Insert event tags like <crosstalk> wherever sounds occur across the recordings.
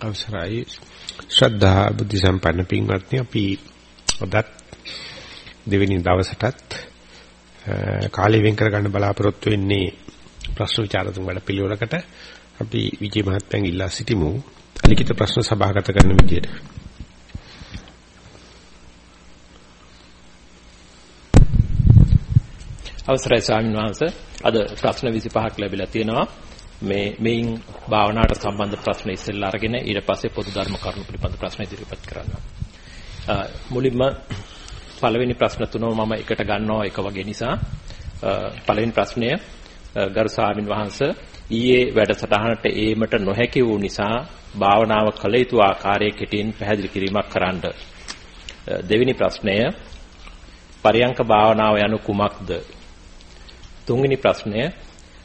අවසරයි. ශ්‍රද්ධා බුද්ධ සම්පන්න පින්වත්නි අපි අදත් දෙවෙනි දවසටත් කාලය වෙන් කර ගන්න බලාපොරොත්තු වෙන්නේ ප්‍රශ්න විචාරතුන් වැඩ පිළිවෙලකට. අපි විජේ මහත්මයන් ඉල්ලා සිටිමු. අලිඛිත ප්‍රශ්න සභාගත කරන විදියට. අවසරයි ස්වාමීන් වහන්සේ අද ප්‍රශ්න 25ක් ලැබිලා තියෙනවා. මේ මේන් භාවනාවට සම්බන්ධ ප්‍රශ්න ඉස්සෙල්ලා අරගෙන ඊට පස්සේ පොදු ධර්ම කරුණු පිළිබඳ ප්‍රශ්න ඉදිරිපත් කරනවා. මුලින්ම පළවෙනි ප්‍රශ්න තුනම මම එකට ගන්නවා එක වගේ නිසා පළවෙනි ප්‍රශ්නය ගරු ස්වාමින් වහන්සේ ඊයේ වැඩසටහනට ඒමට නොහැකි වූ නිසා භාවනාව කළ යුතු ආකාරයේ කෙටියෙන් පැහැදිලි කිරීමක් කරන්න. දෙවෙනි ප්‍රශ්නය පරියංක භාවනාව යනු කුමක්ද? තුන්වෙනි ප්‍රශ්නය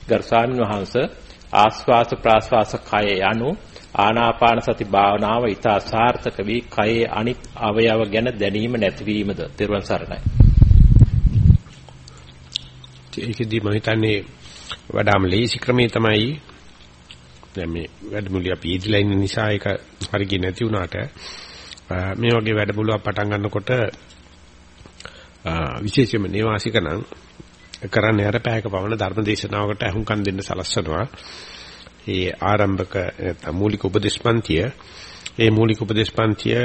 ගරු ස්වාමින් වහන්සේ ආස්වාස ප්‍රාස්වාස කය යනු ආනාපාන සති භාවනාව ඊට සාර්ථක වී කයේ අනිත් අවයව ගැන දැනීම නැතිවීමද තෙරුවන් සරණයි. ඒකදී මම හිතන්නේ වඩාම ලේසි ක්‍රමේ තමයි දැන් මේ වැඩමුළු අපි ඉදිලා ඉන්න නිසා ඒක හරිය නැති වුණාට මේ වගේ වැඩමුළුවක් පටන් ගන්නකොට විශේෂයෙන්ම නේවාසික නම් කරන්නේ අර පැයක පවන ධර්ම දේශනාවකට අහුම්කම් දෙන්න සලස්වනවා. ඒ ආරම්භක මූලික උපදේශපන්තිය ඒ මූලික උපදේශපන්තිය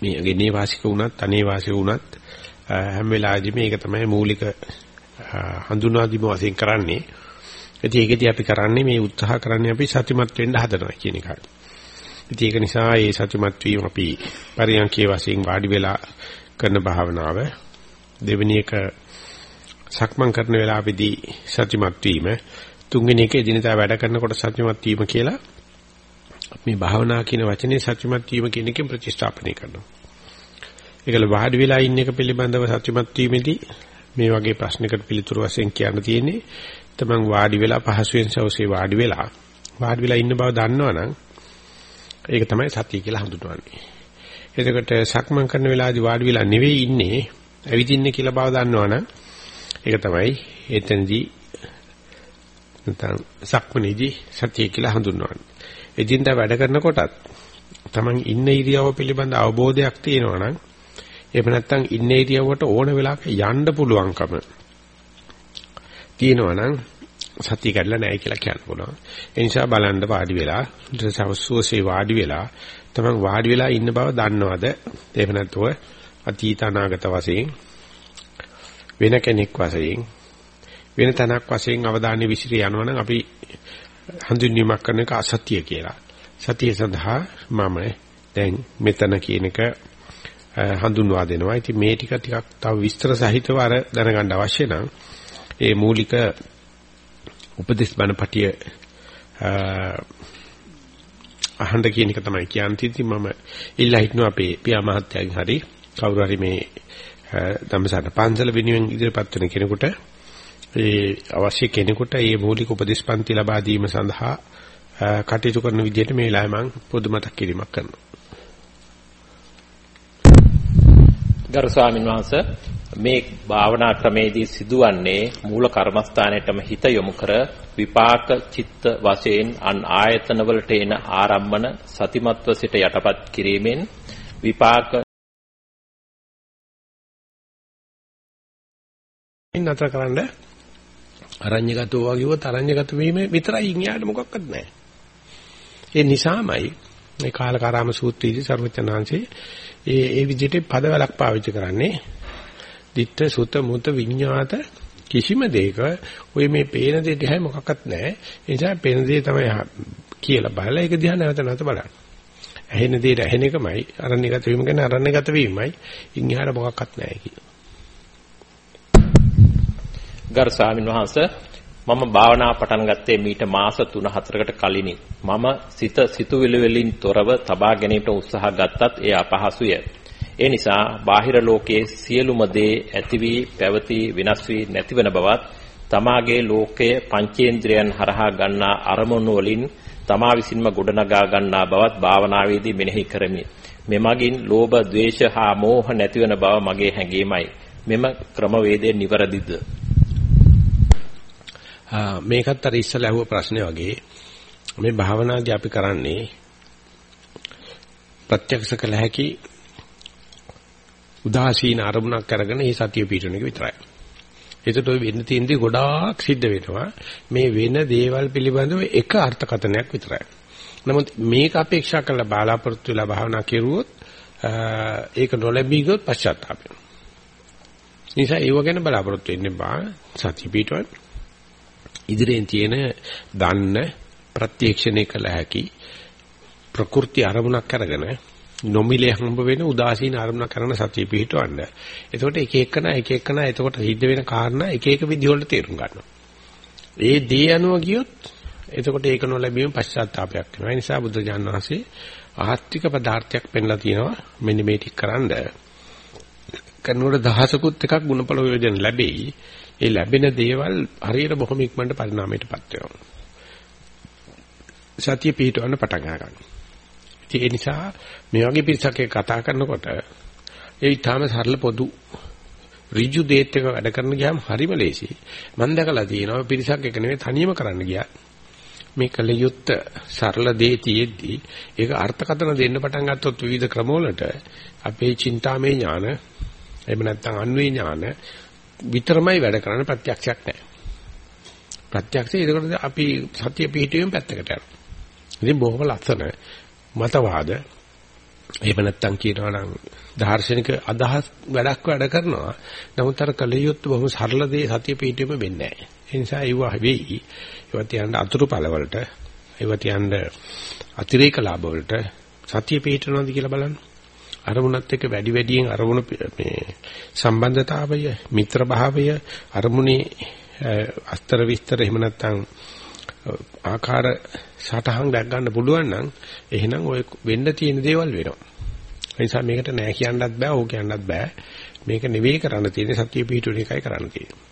මේ ගෙනේ වාසික වුණත් අනේ වාසික වුණත් හැම වෙලාවෙදිම මේක තමයි මූලික හඳුනා දීම වශයෙන් කරන්නේ. ඉතින් ඒකදී අපි කරන්නේ මේ උත්සාහ කරන්නේ අපි සත්‍යමත් වෙන්න හදනවා කියන එකයි. ඉතින් ඒක නිසා මේ සත්‍යමත් වීම අපි පරියන්කේ වශයෙන් වාඩි වෙලා කරන භාවනාව දෙවෙනි එක සක්මන් කරන වෙලාවේදී සත්‍යමත් වීම තුන්වෙනි එක එදිනදා වැඩ කරනකොට සත්‍යමත් වීම කියලා මේ භාවනා කියන වචනේ සත්‍යමත් වීම කියන එකෙන් ප්‍රතිස්ථාපනය කරනවා. ඒකල වාඩි වෙලා ඉන්න එක පිළිබඳව සත්‍යමත් වීමේදී මේ වගේ ප්‍රශ්නකට පිළිතුරු වශයෙන් කියන්න තියෙන්නේ තමන් වාඩි වෙලා පහසුවෙන් සවසේ වාඩි වෙලා වාඩි වෙලා ඉන්න බව දන්නවනම් ඒක තමයි සතිය කියලා හඳුන්වන්නේ. එතකොට සක්මන් කරන වෙලාවේදී වාඩි වෙලා නෙවෙයි ඉන්නේ ඇවිදින්නේ කියලා බව දන්නවනම් ඒක තමයි එතනදී නැත්නම් සක්මනේදී සතිය කියලා හඳුන්වන්නේ. එදින්දා වැඩ කරනකොටත් Taman ඉන්න ඉරියව පිළිබඳ අවබෝධයක් තියෙනවා නම් එහෙම නැත්නම් ඉන්න ඉරියව්වට ඕන වෙලාවක යන්න පුළුවන්කම තියෙනවා නම් සතිය කැඩලා නැහැ කියලා කියන්න පුළුවන්. ඒ නිසා බලන්න වාඩි වෙලා සවස්වසේ වාඩි වෙලා තමන් වාඩි වෙලා ඉන්න බව දන්නවද? එහෙම නැත්නම් අතීත අනාගත වශයෙන් වෙන කෙනෙක් වශයෙන් වෙන තැනක් වශයෙන් අවධානය විසිර යනවනම් අපි හඳුන්වීමක් කරන එක අසත්‍ය කියලා. සතිය සඳහා මම දැන් මෙතන කියන එක හඳුන්වා දෙනවා. ඉතින් මේ ටික ටිකක් තව විස්තර සහිතව අර දැනගන්න අවශ්‍ය නම් ඒ මූලික උපදේශ බණපටිය අහන්න කියන එක තමයි කියන්නේ. ඉතින් මම ඉල්ලා හිටනවා අපේ පියා මහත්තයාගෙන් හරි කවුරු හරි මේ ධම්මසාර පන්සල වෙනුවෙන් ඉදිරිපත් වෙන කෙනෙකුට ඒ අවශ්‍ය කෙනෙකුට මේ මූලික උපදේශ පන්ති ලබා දීම සඳහා කටයුතු කරන විදිහට මේ වෙලාවේ මම පොදු මතක් කිරීමක් කරනවා. ගරු ස්වාමීන් වහන්සේ මේ භාවනා ක්‍රමේදී සිදුවන්නේ මූල කර්මස්ථානයටම හිත යොමු කර විපාක චිත්ත වශයෙන් අන් ආයතනවලට එන ආරම්මන සතිමත්ව සිට යටපත් කිරීමෙන් විපාක නතර කරන්න අරඤ්‍යගතෝ වගේවත් අරඤ්‍යගත වීම විතරයි ඉන්හියාට මොකක්වත් නැහැ. ඒ නිසාමයි මේ කාලකාරාම සූත්‍රයේදී සර්වචනාංශේ ඒ ඒ විදිහට පදවලක් පාවිච්චි කරන්නේ. ditta sutta muta විඤ්ඤාත කිසිම දෙයක ඔය මේ පේන දේ දිහා මොකක්වත් නැහැ. ඒ නිසා පේන දේ තමයි කියලා බලලා ඒක දිහා නැවත නැවත බලන්න. ඇහෙන දේට ඇහෙන එකමයි අරණ්‍යගත වීම ගැන අරණ්‍යගත වීමයි ඉන්හියාට මොකක්වත් නැහැ කියලා. ගරු ස්වාමීන් වහන්සේ මම භාවනා පටන් ගත්තේ මීට මාස 3-4කට කලිනි. මම සිත සිතුවිලි වලින් තොරව තබා ගැනීමට උත්සාහ ගත්තත් එය අපහසුය. ඒ නිසා බාහිර ලෝකයේ සියලුම දේ ඇති වී පැවති විනාශ වී නැතිවන බවත් තමාගේ ලෝකයේ පංචේන්ද්‍රයන් හරහා ගන්නා අරමුණු වලින් තමා විසින්ම ගොඩනගා ගන්නා බවත් භාවනාවේදී මෙනෙහි කරමි. මෙමගින් ලෝභ, ද්වේෂ හා මෝහ නැතිවන බව මගේ හැඟීමයි. මෙම ක්‍රමවේදය නිවැරදිද? මේකත් අර ඉස්සලා අහුව ප්‍රශ්නේ වගේ මේ භාවනාදී අපි කරන්නේ ප්‍රත්‍යක්ෂ කළ හැකි උදාසීන අරමුණක් අරගෙන මේ සතිය පිටුන එක විතරයි. ඒකට ඔය වෙන්න තියෙන දේ ගොඩාක් සිද්ධ වෙනවා. මේ වෙන දේවල් පිළිබඳව එක අර්ථකථනයක් විතරයි. නමුත් මේක අපේක්ෂා කරලා බාලාපොරොත්තු වෙලා භාවනා කෙරුවොත් ඒක නොලැබී ගියොත් පශ්චාත්තාප වෙනවා. නිසා ඒව ගැන බලාපොරොත්තු වෙන්න බා සතිය පිටවන්න. ඉදිරියෙන් තියෙන දන්න ප්‍රත්‍යක්ෂණය කළ හැකි ප්‍රකෘති අරමුණක් අරගෙන නොමිලේ හම්බ වෙන උදාසීන අරමුණක් කරන සතිය පිහිටවන්න. එතකොට එක එකන එක එකන එතකොට සිද්ධ වෙන කාරණා එක එක විදිහවලට තේරුම් ගන්නවා. ඒ දේ අනුව ගියොත් එතකොට ඒක නොලැබීම පශ්චාත්තාවයක් වෙනවා. ඒ නිසා බුද්ධ ඥානවාසී ආහත්තික පදාර්ථයක් පෙන්ලා තියෙනවා. මෙන්න මේ ටික කරන්ද කරනකොට දහසකුත් එකක් ಗುಣපල යෝජන ලැබෙයි. ඒ ලැබෙන දේවල් හරියට බොහොම ඉක්මනට පරිණාමයටපත් වෙනවා. සතිය පිහිටවන්න පටන් ගන්නවා. ඒ නිසා මේ වගේ පිරිසක් එක්ක කතා කරනකොට ඒ ඊටාම සරල පොදු ඍජු දේත් එක වැඩ කරන ගියාම හරිම ලේසි. මම දැකලා තියෙනවා පිරිසක් එක නෙවෙයි තනියම කරන්න ගියා. මේ කලියුත් සරල දේ තියෙද්දි ඒක අර්ථකථන දෙන්න පටන් ගත්තොත් විවිධ ක්‍රමවලට අපේ චින්තාමේ ඥාන එහෙම නැත්නම් අන්වේ ඥාන විතරමයි වැඩ කරන්න ප්‍රත්‍යක්ෂයක් නැහැ. ප්‍රත්‍යක්ෂය ඒකට අපි සත්‍ය පිහිටුවෙන් පැත්තකට යනවා. ඉතින් බොහොම ලස්සන මතවාද එහෙම නැත්තම් කියනවා නම් දාර්ශනික අදහස් වැඩක් වැඩ කරනවා. නමුත් අර කලියොත් බොහොම සරල දේ සතිය පිටියෙම වෙන්නේ නැහැ. ඒ නිසා ඒව වෙයි. ඒවා තියන්න අතුරු පළවලට, ඒවා තියන්න අතිරේක ලාභ වලට සතිය පිටනවාද කියලා බලන්න. අරමුණත් එක්ක වැඩි වැඩියෙන් අරමුණ මේ සම්බන්ධතාවය, මිත්‍ර භාවය, අරමුණේ අස්තර විස්තර එහෙම නැත්නම් ආකාර සටහන් දැක් ගන්න පුළුවන් නම් එහෙනම් ඔය වෙන්න තියෙන දේවල් වෙනවා. ඒ නිසා මේකට නෑ කියන්නත් බෑ ඕක කියන්නත් බෑ. මේක නෙවෙයි කරන්න තියෙන්නේ සත්‍ය පිහිටුන එකයි කරන්න තියෙන්නේ.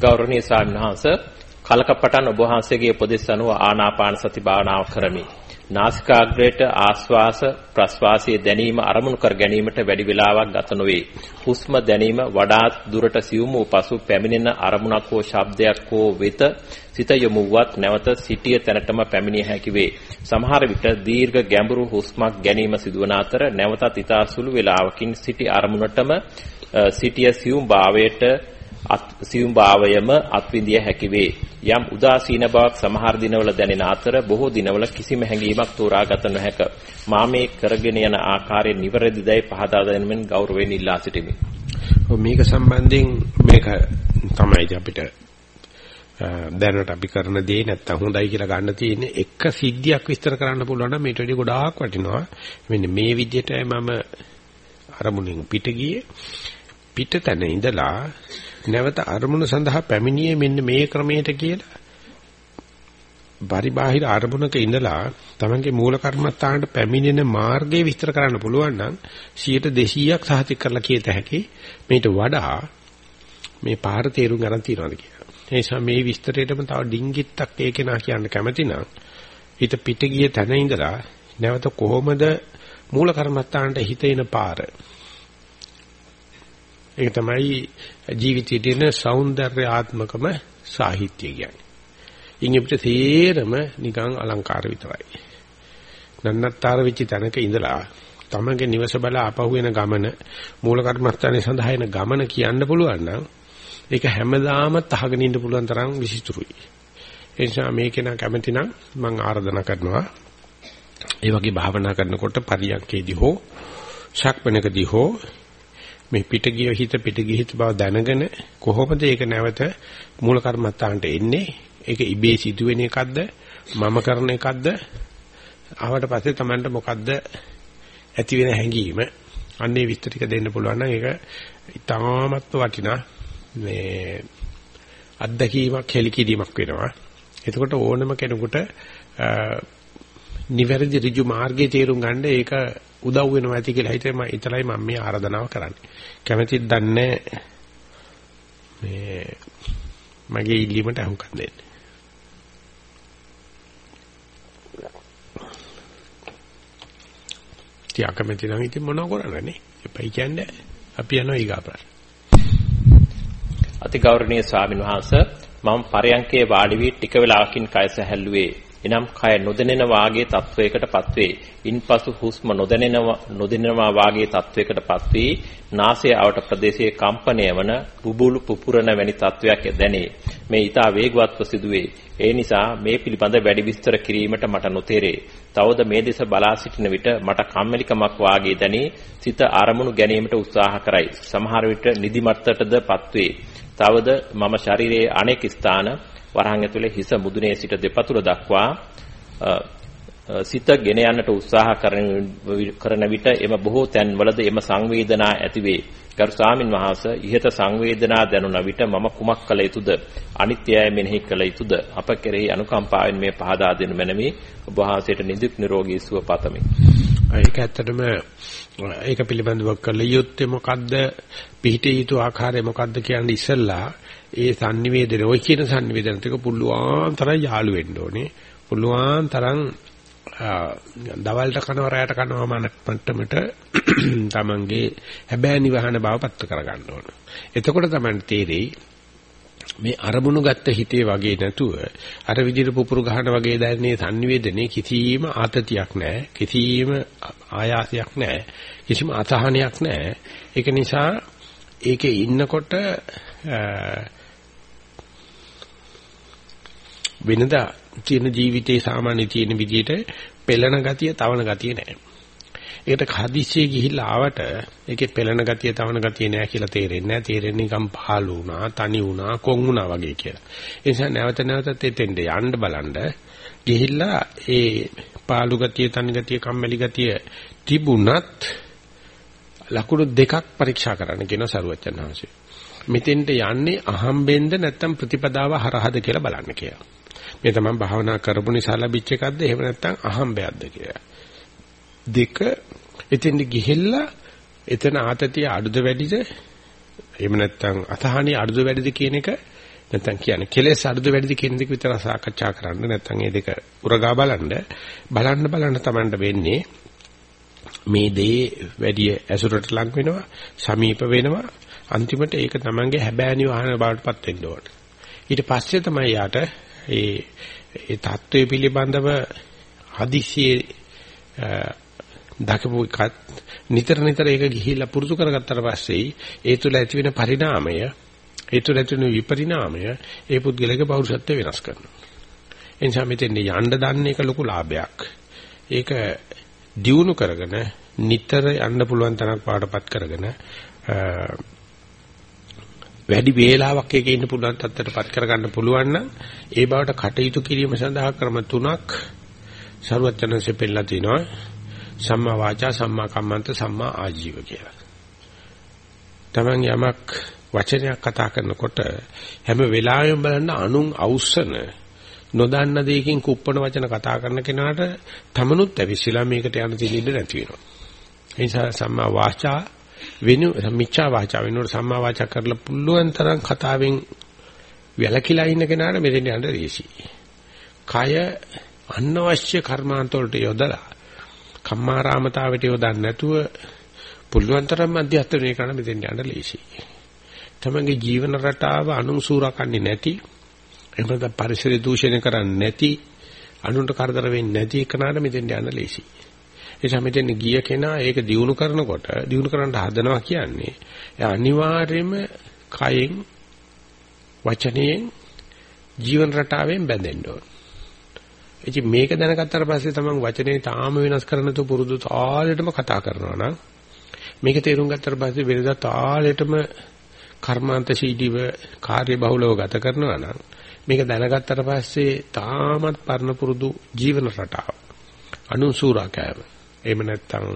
ගෞරවනීය ස්වාමීන් වහන්සේ කලකපටන් ඔබ වහන්සේගේ උපදෙස් අනුව ආනාපාන සති භාවනාව කරමි. නාසිකාග්‍රයට ආස්වාස ප්‍රස්වාසයේ දැනීම අරමුණු කර ගැනීමට වැඩි වේලාවක් ගත නොවේ. හුස්ම දැනීම වඩාත් දුරට සියුම් වූ පසු පැමිණෙන අරමුණක් හෝ ශබ්දයක් හෝ වෙත සිත යොමුවත් නැවත සිටිය තැනටම පැමිණිය හැකි වේ. සමහර විට දීර්ඝ ගැඹුරු හුස්මක් ගැනීම සිදුවන අතර නැවතත් ඊතා සුළු වේලාවකින් සිටි අරමුණටම සිටිය සියුම් භාවයට සියුම් භාවයම අත්විඳිය හැකි වේ. යම් උදාසීන බවක් සමහර දිනවල දැනෙන අතර බොහෝ දිනවල කිසිම හැඟීමක් තෝරාගත නොහැක. මා මේ කරගෙන යන ආකාරයේ නිවැරදිදයි පහදා දෙනමින් ගෞරවයෙන් ඉල්ලා සිටිමි. මේක සම්බන්ධයෙන් මේක තමයි අපිට දැනට අපි කරන දේ නැත්තම් හොඳයි කියලා ගන්න තියෙන්නේ එක සිද්ධියක් විස්තර කරන්න පුළුවන් නම් මේට වඩා ගොඩාක් වටිනවා. මෙන්න මේ විදිහටයි මම අරමුණෙන් පිට ගියේ. පිටතන ඉඳලා නැවත අරමුණ සඳහා පැමිණියේ මෙන්න මේ ක්‍රමයට කියලා පරිබාහිර අරමුණක ඉඳලා තමන්ගේ මූල කර්මස්ථානට පැමිණෙන මාර්ගය විස්තර කරන්න පුළුවන් නම් 100%ක් සහතික කරලා කියත හැකි මේට වඩා මේ පාර තේරුම් ගන්න තියනවාද කියලා. ඒ නිසා මේ විස්තරේටම තව ඩිංගිත්තක් ඒකේ නා කියන්න කැමති නම් හිත පිට ගිය තැන ඉඳලා නැවත කොහොමද මූල කර්මස්ථානට හිත එන පාර ඒක තමයි ජීවිතයේ තියෙන సౌందర్యාත්මකම සාහිත්‍ය කියන්නේ. ඉන් අපිට තේරම නිකන් අලංකාර විතරයි. නන්නත්තර වෙච්ච තැනක ඉඳලා තමගේ නිවස බලා ආපහු එන ගමන මූල කර්මස්ථානයේ සඳහා එන ගමන කියන්න පුළුවන් නම් ඒක හැමදාම තහගෙන ඉන්න පුළුවන් තරම් විසිතුරුයි. ඒ නිසා මේක න කැමති නම් මම ආරාධනා කරනවා. ඒ වගේ භාවනා කරනකොට පරියන්කේදී හෝ ශක්මණේකදී හෝ මේ පිට ගිය හිත පිට ගිය හිත බව දැනගෙන කොහොමද ඒක නැවත මූල කර්මත්තාන්ට එන්නේ? ඒක ඉබේ සිදුවෙන එකක්ද? මම කරන එකක්ද? ආවට පස්සේ Tamanට මොකද්ද ඇති වෙන හැඟීම? අන්නේ විස්තර ටික දෙන්න පුළුවන් නම් ඒක ඉතාමත් වටිනා මේ අත්දැකීමක් හෙලිකිරීමක් වෙනවා. එතකොට ඕනම කෙනෙකුට නිවැරදි ඍජු මාර්ගයේ තේරුම් ගන්න ඒක උදව් වෙනවා ඇති කියලා හිතේ මම ඉතලයි මම මේ ආරාධනාව කරන්නේ. කැමැතිද දන්නේ මේ මගේ ඉල්ලීමට අහුම්කම් දෙන්න. තියා කැමැති නම් ඉතින් මොනව කරන්නේ? එපයි කියන්නේ අපි යනවා ඊගා ප්‍රශ්න. අතිගෞරවනීය ස්වාමීන් වහන්සේ මම පරයන්කේ වාඩි වී ටික වේලාවකින් කය සැහැල්ලුවේ. එනම් කය නොදැනෙන වාගේ තත්වයකටපත් වේ. ඉන්පසු හුස්ම නොදැනෙනවා නොදැනෙනවා වාගේ තත්වයකටපත් වී නාසය අවට ප්‍රදේශයේ කම්පණය වන බුබුලු පුපුරන වැනි තත්වයක් දැනේ. මේ ඊටා වේගවත්ව සිදුවේ. ඒ නිසා මේ පිළිබඳ වැඩි විස්තර කිරීමට මට නොතේරේ. තවද මේ දෙස බලා සිටින විට මට කම්මැලිකමක් වාගේ දැනී සිත අරමුණු ගැනීමට උත්සාහ කරයි. සමහර විට නිදිමතටදපත් වේ. තවද මම ශරීරයේ අනෙක් ස්ථාන වරහන් ඇතුලේ හිස මුදුනේ සිට දෙපතුල දක්වා සිත ගෙන යන්නට උත්සාහ කරන විට එම බොහෝ තැන්වලද එම සංවේදනා ඇතිවේ. ගරු ස්වාමින් වහන්සේ ඉහත සංවේදනා දැනුණ විට මම කුමක් කළ යුතුද? අනිත්‍යය මෙනෙහි කළ යුතුද? අප කෙරෙහි අනුකම්පාවෙන් මේ පහදා දෙනු මැනවි. ඔබ වහන්සේට නිදුක් නිරෝගී සුව පතමි. ඒක ඇත්තටම ඒක පිළිබඳව කළ යුත්තේ මොකද්ද? පිහිටිය යුතු ආකාරය මොකද්ද කියන්නේ ඉස්සෙල්ලා ඒ sannivedana ඔය කියන sannivedana ටික පුළුවන් තරම් යාළු වෙන්න ඕනේ. පුළුවන් තරම් දවල්ට කනවා රැයට කනවා මට්ටමට <clears throat> තමන්ගේ හැබෑ නිවහන බව පත්ත කරගන්න ඕන. එතකොට තමයි තේරෙයි මේ අරමුණු ගත්ත හිතේ වගේ නැතුව අර විදිහට පුපුරු ගහන වගේ දැනන්නේ sannivedane කිසිම ආතතියක් නැහැ කිසිම ආයාසයක් නැහැ කිසිම අසහනයක් නැහැ ඒක නිසා ඒකේ ඉන්නකොට වෙනදා තියෙන ජීවිතේ සාමාන්‍ය තියෙන විදිහට පෙළෙන ගතිය, තවන ගතිය නැහැ. ඒකට හදිස්සියේ ගිහිල්ලා ආවට ඒකේ පෙළෙන ගතිය, තවන ගතිය නැහැ කියලා තේරෙන්නේ නැහැ. තේරෙන්නේ නිකන් පහළ වුණා, තනි වුණා, කොන් වුණා වගේ කියලා. ඒ නිසා නැවත නැවතත් එතෙන්ද යන්න බලන්න ගිහිල්ලා ඒ පාළු ගතිය, තනි ගතිය, කම්මැලි ගතිය තිබුණත් ලකුණු දෙකක් පරීක්ෂා කරන්න කියන සරුවචන හංශය. මෙතෙන්ට යන්නේ අහම්බෙන්ද නැත්නම් ප්‍රතිපදාව හරහද කියලා බලන්න කියලා. මේ තමයි භාවනා කරපු නිසා ලැබිච්ච එකක්ද? එහෙම නැත්නම් අහම්බයක්ද කියලා. දෙක එතෙන්ද ගිහිල්ලා එතන ආතතිය අඩුද වැඩිද? එහෙම නැත්නම් අසහනිය අඩුද වැඩිද කියන එක නැත්නම් කියන්නේ කෙලෙස් අඩුද වැඩිද කියන දෙක විතර සාකච්ඡා කරන්න නැත්නම් මේ දෙක උරගා බලන්න. බලන්න බලන්න තමන්ට වෙන්නේ මේ දේ වැඩි ඇසුරට ලං වෙනවා සමීප වෙනවා. අන්තිමට ඒක තමන්ගේ හැබෑනි වහන බවටපත් වෙන්න ඕන. ඊට පස්සේ තමයි යාට ඒ ඒ தત્ත්වය පිළිබඳව හදිසියේ දකපු එකත් නිතර නිතර ඒක ගිහිලා පුරුදු කරගත්තට පස්සේ ඒ තුළ ඇතිවෙන පරිණාමය ඒ තුළ ඇතිවෙන විපරිණාමය ඒ පුද්ගලයාගේ පෞරුෂත්වය වෙනස් කරනවා. එනිසා මෙතෙන් යන්න දන්න එක ලොකු ලාභයක්. ඒක දියුණු කරගෙන නිතර යන්න පුළුවන් තරක් පාඩපත් කරගෙන වැඩි වේලාවක් එකේ ඉන්න පුළුවන් තත්ත්වයටපත් කරගන්න පුළුවන් නම් ඒ බවට කටයුතු කිරීම සඳහා ක්‍රම තුනක් ਸਰවඥන්සේ පෙන්නලා තිනවා සම්මා වාචා සම්මා කම්මන්ත සම්මා ආජීව කියලා. තමන් යමක් වචනයක් කතා කරනකොට හැම වෙලාවෙම බලන්න අනුන් අවුස්සන නොදන්න දෙයකින් කුප්පන වචන කතා කරන කෙනාට තමනුත් ඇවිස්සලා මේකට යන තියෙන්න ඉඩ නැති වෙනවා. ඒ නිසා සම්මා වාචා වෙනු මිච්ඡා වාචා වෙනුවට සම්මා වාචා කරලා පුළුවන් තරම් කතාවෙන් වැළකීලා ඉන්න කෙනාට මෙතෙන් යන්න දීසි. කය අනවශ්‍ය කර්මාන්ත වලට යොදලා කම්මාරාමතාවට යොදන්න නැතුව පුළුවන් තරම් මධ්‍යස්ථරණය කරන මෙතෙන් යන්න ලේසි. තමගේ ජීවන රටාව අනුසූරකන්නේ නැති එහෙම නැත්නම් පරිසර දූෂණය කරන්නේ නැති අනුන්ට කරදර වෙන්නේ නැති එකනට මෙතෙන් යන්න ලේසි. නිසා මෙතෙන් ගිය කෙනා ඒක දිනු කරනකොට දිනු කරන්න හදනවා කියන්නේ එයා අනිවාර්යයෙන්ම කයෙන් වචනයෙන් ජීවන රටාවෙන් බැඳෙන්න ඕන. ඉතින් මේක දැනගත්තාට පස්සේ තමයි වචනේ තාම වෙනස් කරන්න තු පුරුදු තාලෙටම කතා කරනවා නම් මේක තේරුම් ගත්තට පස්සේ වෙනදා තාලෙටම කර්මාන්තශීලීව කාර්ය බහුලව ගත කරනවා නම් මේක දැනගත්තට පස්සේ තාමත් පරණ පුරුදු ජීවන රටාව අනුසූරා කෑම එහෙම නැත්නම්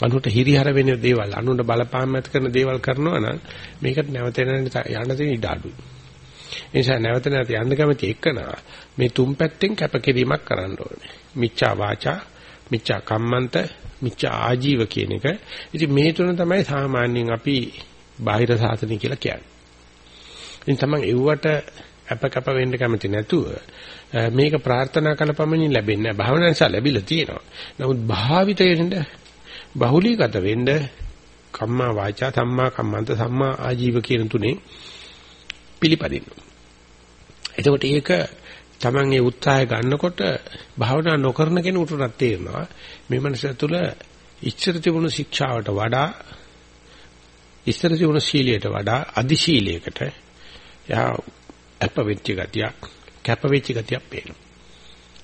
අනුන්ට හිරිහර වෙන දේවල් අනුන්ට බලපාම් ඇති කරන දේවල් කරනවා නම් මේකට නැවත යන්න තියෙන ඉඩ අඩුයි. ඒ නිසා නැවත නැවත යන්න කැමති එක්කනා මේ තුන් පැත්තෙන් කැපකිරීමක් කරන්න ඕනේ. මිච්ඡා වාචා, මිච්ඡා කම්මන්ත, මිච්ඡා ආජීව කියන එක. ඉතින් මේ තුන තමයි සාමාන්‍යයෙන් අපි බාහිර සාසනය කියලා කියන්නේ. ඉතින් තමයි එව්වට අප කැප වෙන්න කැමති නැතුව මේක ප්‍රාර්ථනා කළ පමණින් ලැබෙන්නේ නැහැ. භාවනා නිසා ලැබිලා තියෙනවා. නමුත් භාවිතයෙන්ද බහුලීගත වෙන්න කම්මා වාචා සම්මා කම්මන්ත සම්මා ආජීව කියන තුනේ පිළිපදින්න. එතකොට ඒක Taman ඒ උත්සාහය ගන්නකොට භාවනා නොකරන කෙනෙකුට තේරෙනවා මේ මනස තුළ ඉච්ඡර තිබුණු ශික්ෂාවට වඩා ඉස්සර තිබුණු සීලයට වඩා අදි සීලයකට යා අප වෙච්ච ගතියක් කැප වෙච්ච ගතියක් පේනවා.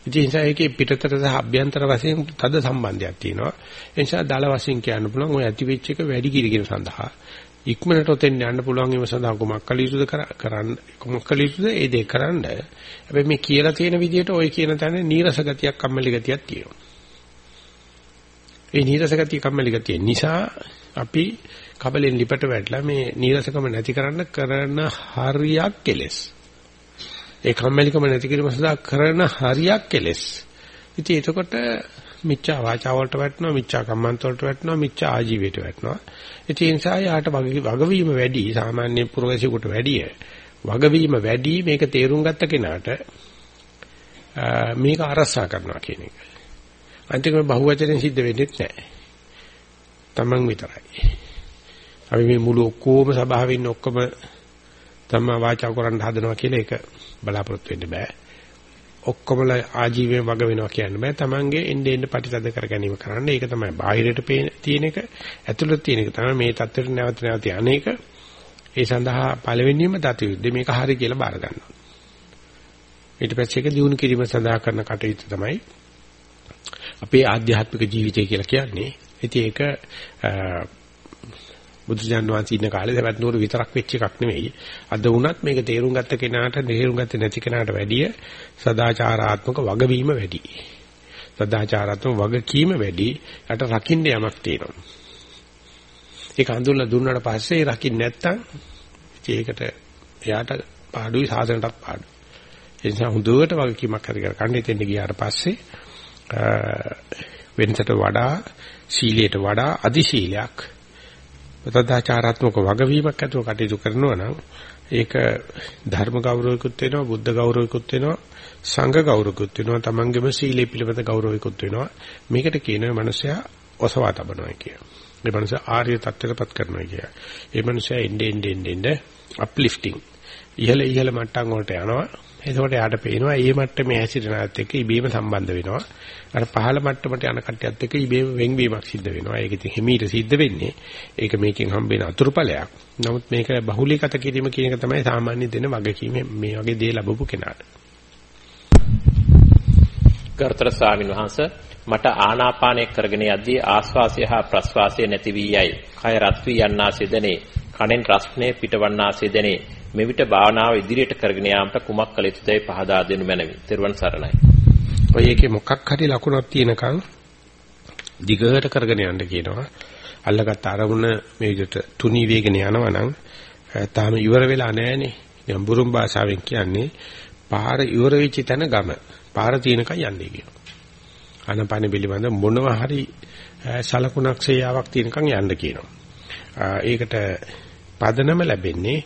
ඉතින් ඒ නිසා ඒකේ පිටතට සහ අභ්‍යන්තර වශයෙන් තද සම්බන්ධයක් තියෙනවා. ඒ නිසා දල වශයෙන් කියන්න පුළුවන් ඔය ඇති වෙච්ච එක වැඩි කිරීම සඳහා ඉක්මනට ඔතෙන් යන්න පුළුවන් ඒව සඳහා කුමක් කළ යුතුද කරන්න කුමක් කළ යුතුද ඒ දේ කරන්න. හැබැයි මේ කියලා තියෙන විදිහට ඔය කියන තැන නීරස ගතියක් කම්මැලි ගතියක් තියෙනවා. ඒ නීරස ගතිය කම්මැලි ගතිය නිසා අපි කබලෙන් ලිපට වැටලා මේ නීරසකම නැති කරන්න කරන හරියක් කෙලස්. ඒ කම්මැලිකම නැති කිරීම සඳහා කරන හරියක් කෙලස්. ඉතින් එතකොට මිච්ඡා වාචා වලට වැටෙනවා මිච්ඡා කම්මන්ත වලට වැටෙනවා මිච්ඡා ආජීවයට වැටෙනවා. ඉතින් ඒ නිසා යාට වගවීම වැඩි සාමාන්‍ය පුරවැසියෙකුට වැඩිය. වගවීම වැඩි මේක තේරුම් ගත්ත කෙනාට මේක අරසා කරනවා කියන එක. අන්තිමට බහුවචනෙන් සිද්ධ වෙන්නේ නැහැ. Taman විතරයි. අපි මේ මුළු ඔක්කොම සභාවේ ඉන්න ඔක්කොම තමා වාචා කරන්න හදනවා කියලා ඒක බලාපොරොත්තු වෙන්න බෑ. ඔක්කොමලා ආජීවයෙන් වග වෙනවා කියන්න බෑ. Tamange එnde end ප්‍රතිතද කර ගැනීම කරන්න. ඒක තමයි බාහිරට තියෙන එක. ඇතුළත තියෙන එක තමයි මේ தත්ත්වෙට නැවත නැවත අනේක. ඒ සඳහා පළවෙනිම දත යුද්ධ මේක හරි කියලා බාර ගන්නවා. ඊට පස්සේ ඒක දිනු කිරීම සඳහා කරන කටයුතු තමයි අපේ ආධ්‍යාත්මික ජීවිතය කියලා කියන්නේ. ඉතින් ඒක බුදුජාන් වහන්සේ ඉන්න කාලේ සවැත් නුවර විතරක් වෙච්ච එකක් නෙවෙයි. අද වුණත් මේක තේරුම් ගත්ත කෙනාට තේරුම් ගත්තේ නැති කෙනාට වැඩිය සදාචාරාත්මක වගවීම වැඩි. සදාචාරාත්මක වගකීම වැඩි. යට රකින්න යමක් තියෙනවා. ඒක අඳුරලා දුන්නාට පස්සේ රකින්න නැත්තම් ඒකට එයාට පාඩුයි සාසනටත් පාඩුයි. ඒ නිසා හොඳට වගකීමක් හරි කර ගන්න ඉතින් ගියාට පස්සේ වෙනසට වඩා සීලයට වඩා අදි සීලයක් සදාචාරාත්මක වගවීමක් ඇතුව කටයුතු කරනවා නම් ඒක ධර්ම ගෞරවයකුත් වෙනවා බුද්ධ ගෞරවයකුත් වෙනවා සංඝ ගෞරවයකුත් වෙනවා තමන්ගේම සීලේ පිළිබඳ ගෞරවයකුත් වෙනවා මේකට කියනවා මනුස්සයා ඔසවා තබනවා කිය. මේ මනුස්සයා ආර්ය තත්ත්වයටපත් කරනවා කිය. ඒ මනුස්සයා එnde ende ende අප්ලිෆ්ටිං ඉහළ ඉහළ මට්ටම් වලට යනවා. එතකොට යාට පේනවා මේ මට්ටමේ හැසිරෙනාත් එක්ක ඉබේම සම්බන්ධ වෙනවා. අර පහළ මට්ටමට යන කට්ටියත් එක්ක ඉබේම වෙන්වීමක් සිද්ධ වෙනවා. ඒක ඉතින් හිමීට සිද්ධ වෙන්නේ. ඒක මේකෙන් හම්බෙන අතුරුඵලයක්. නමුත් මේක බහුලීගත කිරීම කියන එක තමයි සාමාන්‍ය දෙන වගකීම මේ වගේ දේ ලැබපු කෙනාට. ගරුතර ස්වාමීන් වහන්සේ මට ආනාපානය කරගෙන යද්දී ආස්වාසය හා ප්‍රස්වාසය නැති වී යයි. කය රත් වී යන්නාසේ දැනේ. කනෙන් රස්නේ පිටවන්නාසේ දැනේ. මෙවිට භාවනාව ඉදිරියට කරගෙන යාමට කුමක් කළ යුතුදයි පහදා දෙනු මැනවි. ත්වන් සරණයි. ඔය එකේ මොකක් හරි ලකුණක් තියෙනකන් දිගට කරගෙන යන්න කියනවා. අල්ලගත් අරමුණ මේ විදිහට තුනී වේගන යනවා නම් තාම ඉවර වෙලා නැහනේ. දැන් බුරුම් භාෂාවෙන් කියන්නේ පාර ඉවර වෙච්ච තැන ගම. පාර තියෙනකන් යන්නේ කියනවා. ආනපාන පිළිබඳ මොනවා හරි සලකුණක් සේයාවක් තියෙනකන් යන්න කියනවා. ඒකට පදනම ලැබෙන්නේ.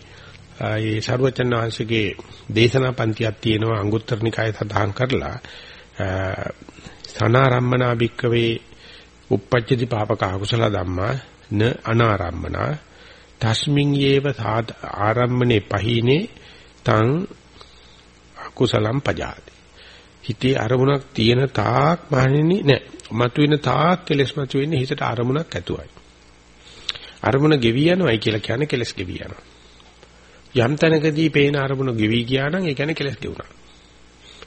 ඒ සරුවචන් වහන්සේගේ දේශනා පන්තියක් තියෙනවා අංගුත්තර නිකායේ සඳහන් කරලා. සනාරම්මනා භික්කවේ uppajjati papaka akusala dhamma න අනාරම්මනා තස්මින් යේව ආරම්මනේ පහිනේ තං අකුසලම් පජාති හිතේ අරමුණක් තියෙන තාක් මහණෙනි නෑ. මතුවෙන තාක් කෙලස් මතුවෙන්නේ හිතට අරමුණක් ඇතුවයි. අරමුණ ගෙවි යනවායි කියලා කියන්නේ කෙලස් ගෙවි යනවා යම් තැනකදී පේන අරමුණ ගෙවි ගියා නම් ඒ කියන්නේ කෙලස් ගෙවුණා.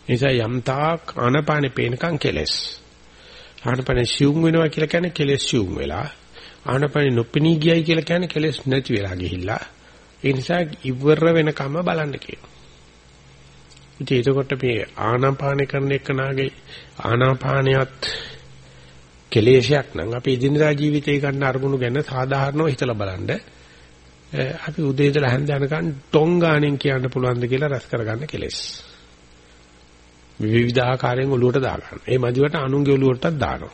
ඒ නිසා යම් තාක් ආනපානේ පේනකන් කෙලස්. ආනපානේ සිවුම් වෙනවා කියලා කියන්නේ කෙලස් සිවුම් වෙලා. ආනපානේ නොපෙනී ගියයි කියලා කියන්නේ කෙලස් නැති වෙලා ගිහිල්ලා. ඒ නිසා ඉවර වෙනකම්ම බලන්න කියනවා. ඉතින් එතකොට මේ ආනාපාන කරන එකනාගේ ආනාපානියත් කෙලේශයක් නම් අපි ඉදිනදා ජීවිතේ ගන්න අරමුණු ගැන සාධාරණව හිතලා බලන්න අපි උදේ ඉඳලා හැන්ද යනකන් ටොං ගාණෙන් කියන්න පුළුවන්ද කියලා රැස් කරගන්න කෙලෙස්. විවිධ ආකාරයෙන් ඔලුවට දා ගන්න. ඒ මදිවට අනුන්ගේ ඔලුවටත් දානවා.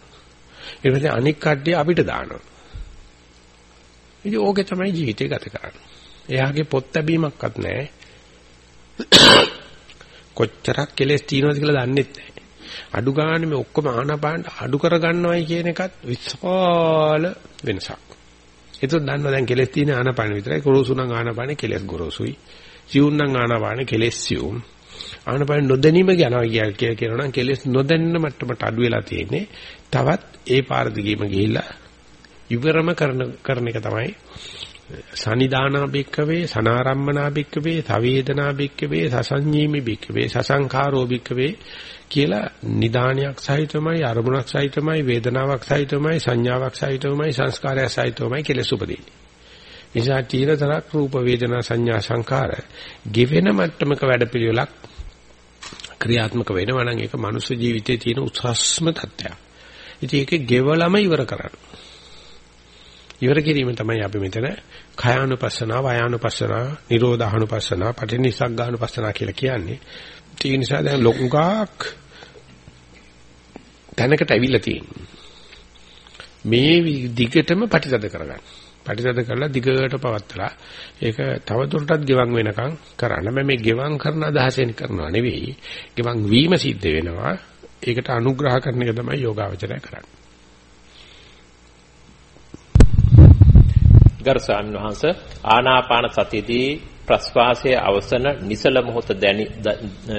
ඊට පස්සේ අනික් කඩේ අපිට දානවා. ඉතින් ඕකේ තමයි ජීවිතය ගත කරන්නේ. එයාගේ පොත් ලැබීමක්වත් නැහැ. කොච්චරක් කෙලෙස් තියෙනවද කියලා දන්නෙත් නැහැ. අඩු ගන්න මේ ඔක්කොම ආනපාන අඩු කරගන්නවයි කියන එකත් විශාල වෙනසක්. ඒතොත් දන්නවා දැන් කෙලස් තියෙන ආනාපාන විතරයි ගොරෝසු නම් ආනාපානේ කෙලස් ගොරෝසුයි. සියුම් නම් ආනාපානේ කෙලස් සියුම්. ආනපාන නොදැනීම යනවා කියලා කියනවා නම් කෙලෙස් නොදැන්න මට්ටමට අඩු වෙලා තියෙන්නේ. තවත් ඒ පාර දිගේම ගිහිල්ලා ඉවරම කරන කරන එක තමයි සනිදානා බික්කවේ සනාරම්මනා බික්කවේ සවේදනා බික්කවේ සසංජීමි බික්කවේ සසංඛාරෝ බික්කවේ කියලා නිදානයක් සහිතමයි අරමුණක් සහිතමයි වේදනාවක් සහිතමයි සංඥාවක් සහිතමයි සංස්කාරයක් සහිතමයි කෙලෙස් උපදින්නේ. නිසා තීරතරක් රූප වේදනා සංඥා සංකාර given මට්ටමක වැඩපිළිවෙලක් ක්‍රියාත්මක වෙනවා නම් ඒක මනුෂ්‍ය ජීවිතයේ තියෙන උත්සස්ම තත්ත්වයක්. ඉතින් ඒක ගෙවලම ඉවර කරන්න. ඉවර කිරීම තමයි අපි මෙතන khයානුපස්සනා, වයානුපස්සනා, නිරෝධානුපස්සනා, පටිනිසග්ගානුපස්සනා කියලා කියන්නේ. ඒ නිසා දැන් ලොකුගාක් තැනකට ඇවිල්ලා තියෙනවා. මේ දිගටම ප්‍රතිසද කරගන්න. ප්‍රතිසද කරලා දිගට පවත්තලා ඒක තව දුරටත් ගෙවන් වෙනකන් කරන්න. මේ ගෙවන් කරන අදහසෙන් කරනවා නෙවෙයි. ගෙවන් වීම සිද්ධ වෙනවා. ඒකට අනුග්‍රහ කරන එක තමයි යෝගාවචරය කරන්නේ. ගරු ස්වාමීන් වහන්ස ආනාපාන සතියදී ප්‍රස්වාසයේ අවසන නිසල මොහොත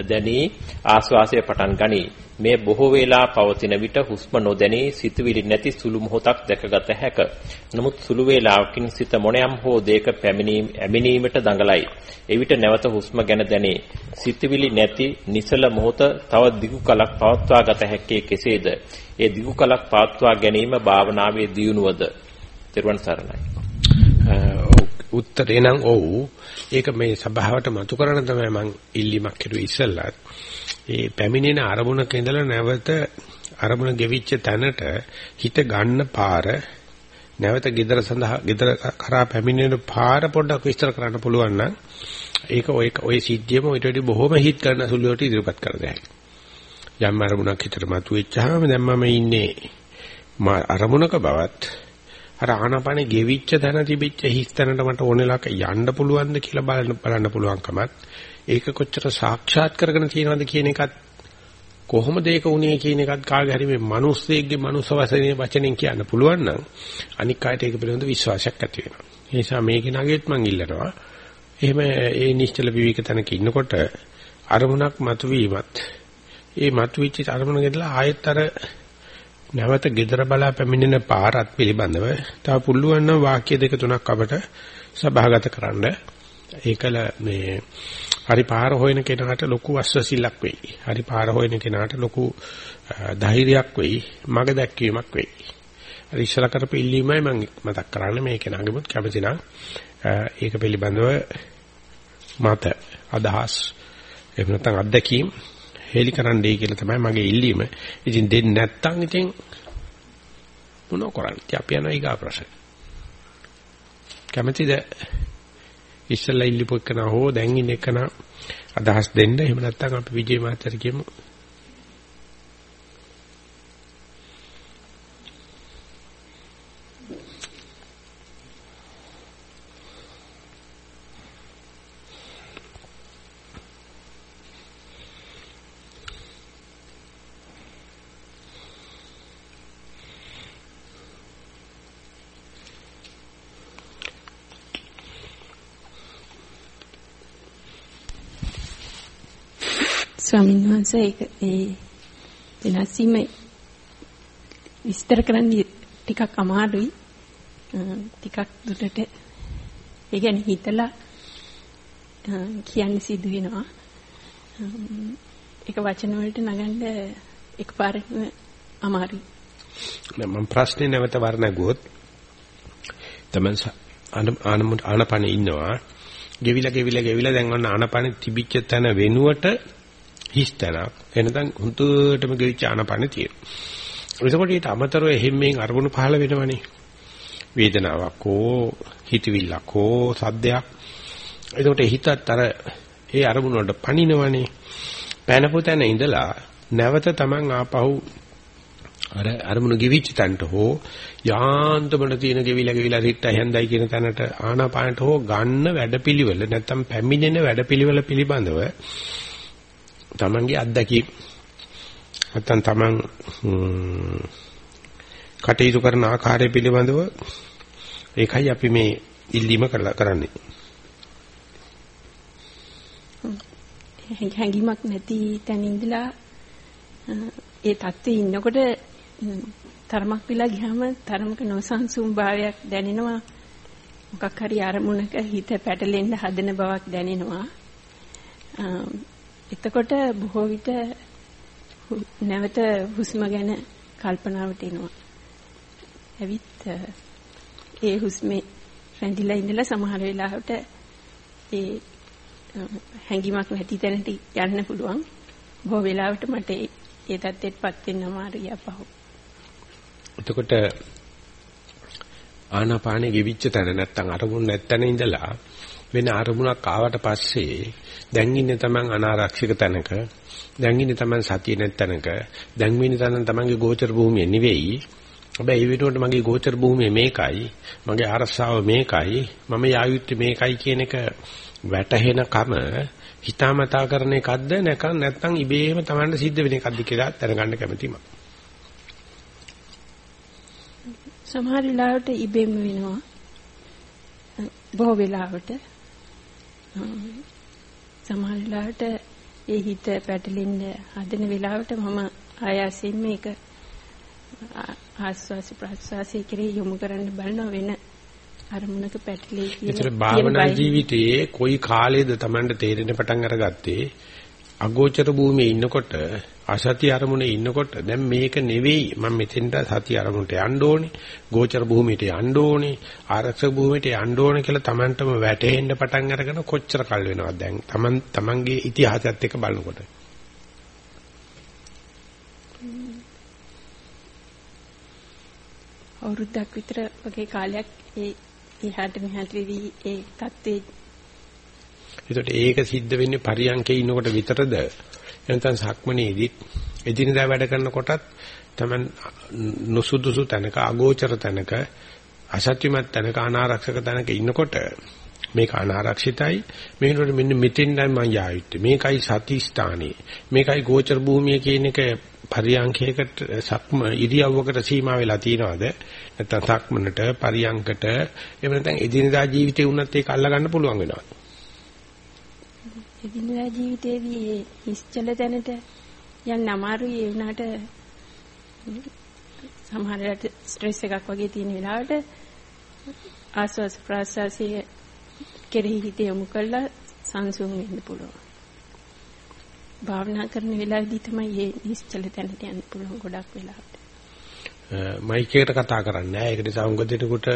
දැනි ආස්වාසය පටන් ගනී මේ බොහෝ වේලා පවතින විට හුස්ම නොදැනී සිතුවිලි නැති සුළු මොහොතක් දැකගත හැක. නමුත් සුළු වේලාවකින් සිත මොණයම් හෝ දෙයක පැමිණීම ඇමිනීමට දඟලයි. එවිට නැවත හුස්ම ගැන දැනේ. සිතුවිලි නැති නිසල මොහොත තව දිගු කලක් පවත්වා ගත හැක්කේ කෙසේද? ඒ දිගු කලක් පවත්වා ගැනීම භාවනාවේ දියුණුවද? ත්‍රිවන් සරණයි. උත්තරේ නම් ඔව්. ඒක මේ සභාවට මතු කරන තමයි මම ඉල්ලීමක් කරුවේ ඉස්සෙල්ලා. ඒ පැමිණෙන අරමුණක ඉඳලා නැවත අරමුණ ගෙවිච්ච තැනට හිත ගන්න පාර නැවත gedara සඳහා gedara කරා පැමිණෙන පාර පොඩ්ඩක් විස්තර කරන්න පුළුවන් නම් ඒක ඔය ඔය සිද්ධියම ඊට වඩා බොහොම හිත් කරන සුළුවට ඉදිරිපත් කර දෙයි. යම් අරමුණක් හිතට මතුවෙච්චාම දැන් මම ඉන්නේ අරමුණක බවත් අර ආනාපානේ ගෙවිච්ච තැන තිබිච්ච හිස් තැනට මට ඕනෙලක යන්න පුළුවන්ද කියලා බලන්න බලන්න පුළුවන්කමත් ඒක කොච්චර සාක්ෂාත් කරගෙන තියෙනවද කියන එකත් කොහොමද ඒක උනේ කියන එකත් කාගේ හරි මේ මිනිස්සෙක්ගේ මනුස්ස වශයෙන් වචනෙන් කියන්න පුළුවන් නම් අනික් අයට ඒක පිළිබඳ විශ්වාසයක් ඇති වෙනවා. ඒ නිසා මේක නගෙත් මං ඉල්ලනවා. එහෙම ඒ නිශ්චල විවික තැනක ඉන්නකොට අරමුණක් මතුවීමත් ඒ මතුවෙච්ච අරමුණ ගෙදලා ආයෙත් අර නැවත gedara බලා පැමිණෙන පාරත් පිළිබඳව තව පුළුවන් නම් වාක්‍ය දෙක තුනක් අපට සභාගත කරන්න ඒකල මේ හරි පාර හොයන කෙනාට ලොකු අස්වැසිල්ලක් වෙයි. හරි පාර හොයන කෙනාට ලොකු ධෛර්යයක් වෙයි. මග දැක්වීමක් වෙයි. අර ඉස්සලා කරපු ඉල්ලීමයි මම මතක් කරන්නේ මේ කෙනාගෙමුත් කැමති නම් ඒක පිළිබඳව මත අදහස් එහෙම නැත්නම් අත්දැකීම් හෙලි කරන්නයි කියලා තමයි මගේ ඉල්ලීම. ඉතින් දෙන්නේ නැත්තම් ඉතින් මොනව කරන්නේ? අපි යනවා ඊගා ප්‍රශ්න. කැමතිද? ඉස්සෙල්ලා ඉල්ලපු එකන හෝ දැන් ඉන්න එකන අදහස් දෙන්න. එහෙම නැත්නම් අපි විජේ මාත්‍ර කියමු. ස්වාමීන් වහන්සේ ඒක ඒ වෙනස්ීම විස්තර කරන්න ටිකක් අමාරුයි. ටිකක් දුරට ඒ කියන්නේ හිතලා කියන්න සිදු වෙනවා. ඒක වචන වලට නගන්න එකපාරටම අමාරුයි. මම ප්‍රශ්නේ නැවත වර්ණගුවොත් තමන් ආනපන ඉන්නවා. ගෙවිලා ගෙවිලා ගෙවිලා දැන් ඔන්න ආනපන තිබිච්ච තැන වෙනුවට හිස්තනක් එනනම් හුදුටම ගෙවිච්ච ආනපන තියෙනවා. එතකොට ඊට අමතරව එහෙම්මෙන් අරමුණු පහළ වෙනවනේ. වේදනාවක් හෝ හිතවිල්ලක් හෝ සද්දයක්. එතකොට හිතත් අර ඒ අරමුණ වලට පණිනවනේ. පැනපු තැන ඉඳලා නැවත Taman ආපහු අර අරමුණු ගෙවිච්ච තැනට හෝ යාන්තමට තියෙන ගෙවිලා ගෙවිලා රිට්ට හැන්දයි කියන තැනට ආනාපානට හෝ ගන්න වැඩපිළිවෙල නැත්තම් පැමිණෙන වැඩපිළිවෙල පිළිබඳව තමන්ගේ අත්දැකීම් නැත්තම් තමන් කටයුතු කරන ආකාරය පිළිබඳව ඒකයි අපි මේ ඉල්ලීම කරලා කරන්නේ. හැඟීමක් නැති තැන ඉඳලා ඒ තත්ත්වයේ ඉන්නකොට තරමක් විලා ගියාම තරමක නොසන්සුන් භාවයක් දැනෙනවා. මොකක් හරි අරමුණක හිත පැටලෙන්න හදන බවක් දැනෙනවා. එතකොට බොහෝ විට නැවත හුස්ම ගැන කල්පනාවට එනවා ඇවිත් ඒ හුස්මේ රැඳිලා ඉඳලා සමහර වෙලාවට ඒ හැඟීමක් නැති තැනට යන්න පුළුවන්. බොහෝ වෙලාවට මට ඒ தත්ත්වෙටපත් වෙන්න අමාරුයි අපහු. එතකොට ආනාපානෙ ගෙවිච්ච තැන නැත්තම් අරමුණ නැත්තන ඉඳලා වෙන අරමුණක් ආවට පස්සේ දැන් ඉන්නේ තමන් අනාරක්ෂිත තැනක දැන් ඉන්නේ තමන් සතිය නැත්තනක දැන් ඉන්නේ තමන් තමන්ගේ ගෝචර භූමිය නෙවෙයි හැබැයි ඒ විදිහට මගේ ගෝචර භූමිය මේකයි මගේ අරසාව මේකයි මම යායුත්තේ මේකයි කියන එක වැටහෙන කම හිතාමතා කරන එකක්ද නැකන් නැත්නම් ඉබේම Tamanට සිද්ධ වෙන එකක්ද කියලා දැනගන්න කැමතියි මම. සමහර වෙලාවට ඉබේම වෙනවා. බොහෝ වෙලාවට සමහර වෙලාවට ඒ හිත පැටලෙන්න හදන වෙලාවට මම ආයාසයෙන් මේක ආස්වාස ප්‍රස්වාසයේ කෙරේ යොමු කරන්න බලන වෙන අරමුණක පැටලී කියලා. ඒතර භාවනා ජීවිතයේ කොයි කාලයේද Tamanට තේරෙන පටන් අරගත්තේ අගෝචර භූමියේ ඉන්නකොට අසති අරමුණේ ඉන්නකොට දැන් මේක නෙවෙයි. මම මෙතෙන්ට සති අරමුණට යන්න ඕනේ ගෝචර භූමියට යන්න ඕනේ ආරක්ෂක භූමියට යන්න ඕනේ කියලා Tamanටම වැටහෙන්න පටන් අරගෙන කොච්චර කල් වෙනවද දැන්? Taman Tamanගේ ඉතිහාසයත් එක්ක බලනකොට. අවුරුද්දක් විතර වගේ කාලයක් ඒ එහාට මෙහාට වෙවි ඒ தත්ත්වේ ඒකට ඒක සිද්ධ වෙන්නේ පරියන්කේ ඉන්නකොට විතරද? එනතන් සක්මනේදිත් එදිනදා වැඩ කරනකොටත් තමන් නුසුදුසු තැනක අගෝචර තැනක අසත්‍යමත් තැනක අනාරක්ෂක තැනක ඉන්නකොට මේක අනාරක්ෂිතයි. මේකට මෙන්න මෙතෙන්යි මම යායුත්තේ මේකයි සති ස්ථානේ. මේකයි ගෝචර භූමිය කියන එක පරියංකයකට සක්ම ඉරියව්වකට සීමා වෙලා තියනවාද? නැත්නම් සක්මනට පරියංකට එහෙම නැත්නම් එදිනදා ජීවිතේ වුණත් ඒක අල්ලා ගන්න පුළුවන් වෙනවා එදිනදා ජීවිතේදී හිස්චල දැනට යන්න අමාරුයි ඒ වුණාට සමහර වෙලාවට ස්ට්‍රෙස් එකක් වගේ තියෙන වෙලාවට ආස්වාස් ප්‍රාසාසයේ කෙරෙහි හිත යොමු කරලා සංසුන් වෙන්න පුළුවන් භාවනා කරන වෙලාවේදී තමයි මේ නිශ්චල තැනට යන්න පුළුවන් ගොඩක් වෙලාවට. මයික් එකට කතා කරන්නේ නැහැ. ඒක නිසා උඟ දෙනකොට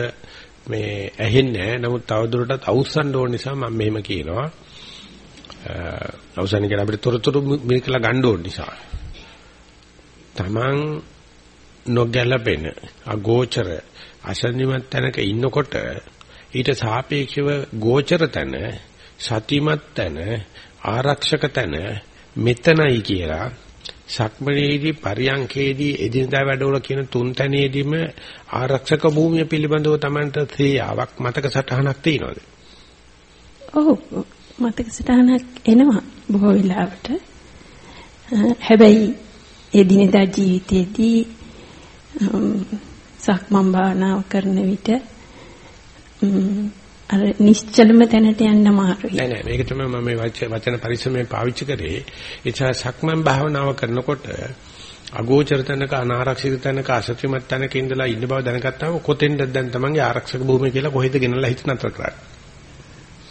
මේ ඇහෙන්නේ නැහැ. නමුත් තවදුරටත් අවුස්සන්න ඕන නිසා මම මෙහෙම කියනවා. අවසන් කියලා අපිට තොරතුරු මේකලා ගන්න ඕන නිසා. Taman නොගැලපෙන අගෝචර අසන්නිමත් තැනක ඉන්නකොට ඊට සාපේක්ෂව ගෝචර තැන සතිමත් තැන ආරක්ෂක තැන මෙතනයි කියලා සක්මණේදී පරියංකේදී එදිනදා වැඩවල කියන තුන් තැනේදීම ආරක්ෂක භූමිය පිළිබඳව Tamanට ක්‍රියාවක් මතක සටහනක් තියෙනවද? ඔව් මතක සටහනක් එනවා බොහෝ වෙලාවට. හැබැයි එදිනදා ජීවිතයේදී සක්මන් භාවනාව කරන විට අර නිශ්චලම තැනට යන්න අමාරුයි. නෑ නෑ මේක තමයි මම මේ වචන පරිස්සමෙන් පාවිච්චි කරේ. ඒ නිසා සක්මන් භාවනාව කරනකොට අගෝචර තැනක අනාරක්ෂිත තැනක අසත්‍යමත් තැනක ඉඳලා ඉන්න බව දැනගත්තාම කොතෙන්ද දැන් තමන්ගේ ආරක්ෂක භූමිය කියලා කොහෙද ගෙනල්ලා හිත නතර කරන්නේ?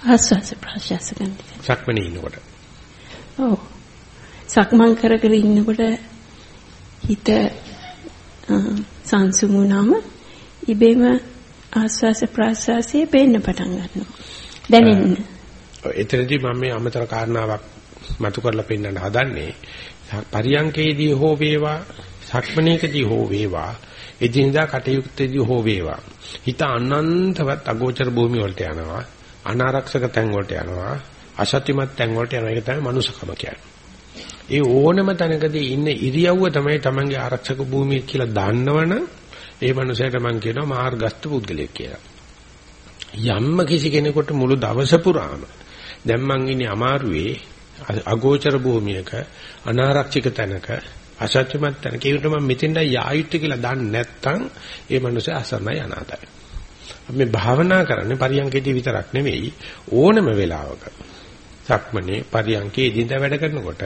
ආස්වාස ප්‍රාශ්වාස ගන්න. සක්මනේ ඉන්නකොට. ඔව්. සක්මන් කර කර ඉන්නකොට හිත සංසුන් වුණාම ඉබේම ආස්වාස ප්‍රාස්වාසයේ පේන්න පටන් ගන්නවා. දැනෙන්න. එතනදී මම මේ අමතර කාරණාවක් මතු කරලා පෙන්නන්න හදන්නේ පරියංකේදී හෝ වේවා සක්මණේකදී හෝ වේවා එදිනදා කටයුත්තේදී හෝ වේවා හිත අනන්තවත් අගෝචර භූමිය වලට යනවා අනාරක්ෂක තැන් වලට යනවා අසත්‍යමත් තැන් වලට යනවා ඒක තමයි මනුස්සකම කියන්නේ ඒ ඕනම තැනකදී ඉන්න ඉරියව්ව තමයි Tamange ආරක්ෂක භූමිය කියලා දන්නවනම් ඒ මනුස්සයට මම කියනවා මාර්ගස්ත පුද්ගලයෙක් කියලා. යම්ම කිසි කෙනෙකුට මුළු දවස පුරාම දැන් මං ඉන්නේ අමාරුවේ අගෝචර භූමියක අනාරක්ෂිත තැනක අසත්‍යමත් තැනක ඒකට මම මෙතෙන්ද යායුත්තේ කියලා දන්නේ නැත්නම් ඒ මනුස්සයා අසරණයි අනාතයි. අපි භාවනා කරන්නේ පරියන්කේදී විතරක් නෙවෙයි ඕනම වෙලාවක. සක්මනේ පරියන්කේ ඉදින්ද වැඩ කරනකොට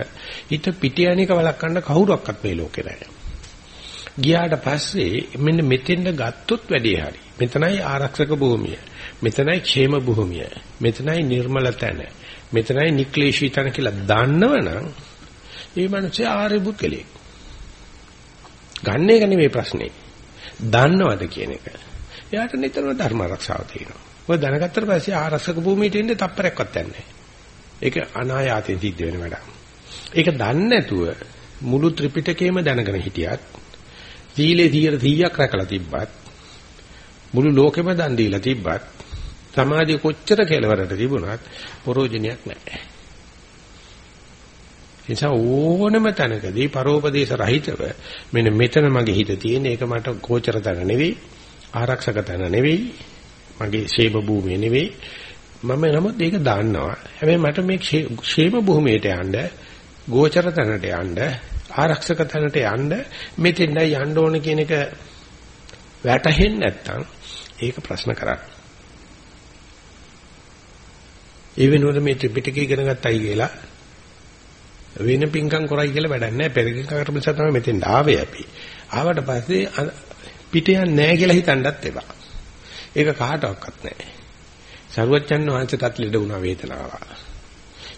හිත පිට යන එක වළක්වන්න කවුරක්වත් මේ ලෝකේ නැහැ. ගියාට පස්සේ මෙන්න මෙතෙන්ද ගත්තොත් වැඩේ හරි. මෙතනයි ආරක්ෂක භූමිය. මෙතනයි ക്ഷേම භූමිය. මෙතනයි නිර්මල තැන. මෙතනයි නික්ලේශී තැන කියලා දන්නවනම් ඒ මනුස්සය ආර්ය බුද්ධලෙක්. ගන්න එක නෙමෙයි ප්‍රශ්නේ. දන්නවද කියන එක. එයාට නිතරම ධර්ම ආරක්ෂාව තියෙනවා. ඔය දැනගත්තට පස්සේ ආරක්ෂක භූමියට එන්නේ තප්පරයක්වත් නැහැ. ඒක අනායාතයෙන් සිද්ධ වෙන වැඩක්. ඒක දන්නේ නැතුව මුළු ත්‍රිපිටකයම දැනගෙන හිටියත් සීලේ 100ක් රැකලා තිබ්බත් මුළු ලෝකෙම දන් දීලා තිබ්බත් සමාධිය කොච්චර කෙලවරට තිබුණත් ප්‍රෝජනයක් නැහැ. නිසා ඕනම තැනකදී පරෝපදේශ රහිතව මෙන්න මෙතන මගේ හිත තියෙන ඒක මට ගෝචර තැන නෙවෙයි ආරක්ෂක තැන නෙවෙයි මගේ ශේම භූමිය නෙවෙයි මම නමුත් ඒක දන්නවා හැබැයි මට මේ ශේම භූමියට යන්න ගෝචර තැනට යන්න ආරක්ෂක තැනට යන්න මෙතෙන්දයි යන්න ඕන කියන එක වැටහෙන්නේ නැත්නම් ඒක ප්‍රශ්න කරන්න. ඒ වෙනුවට මේ ත්‍රිපිටකය ඉගෙන ගත්තයි කියලා වෙන පිංකම් කරයි කියලා වැඩක් නැහැ. පෙරකින් කරපු නිසා තමයි මෙතෙන් ආවේ අපි. ආවට පස්සේ පිට යන්නේ නැහැ කියලා හිතන්නත් එපා. ඒක කාටවත් නැහැ. සරුවච්චන් වහන්සේටත් ලෙඩ වුණා වේදනාව.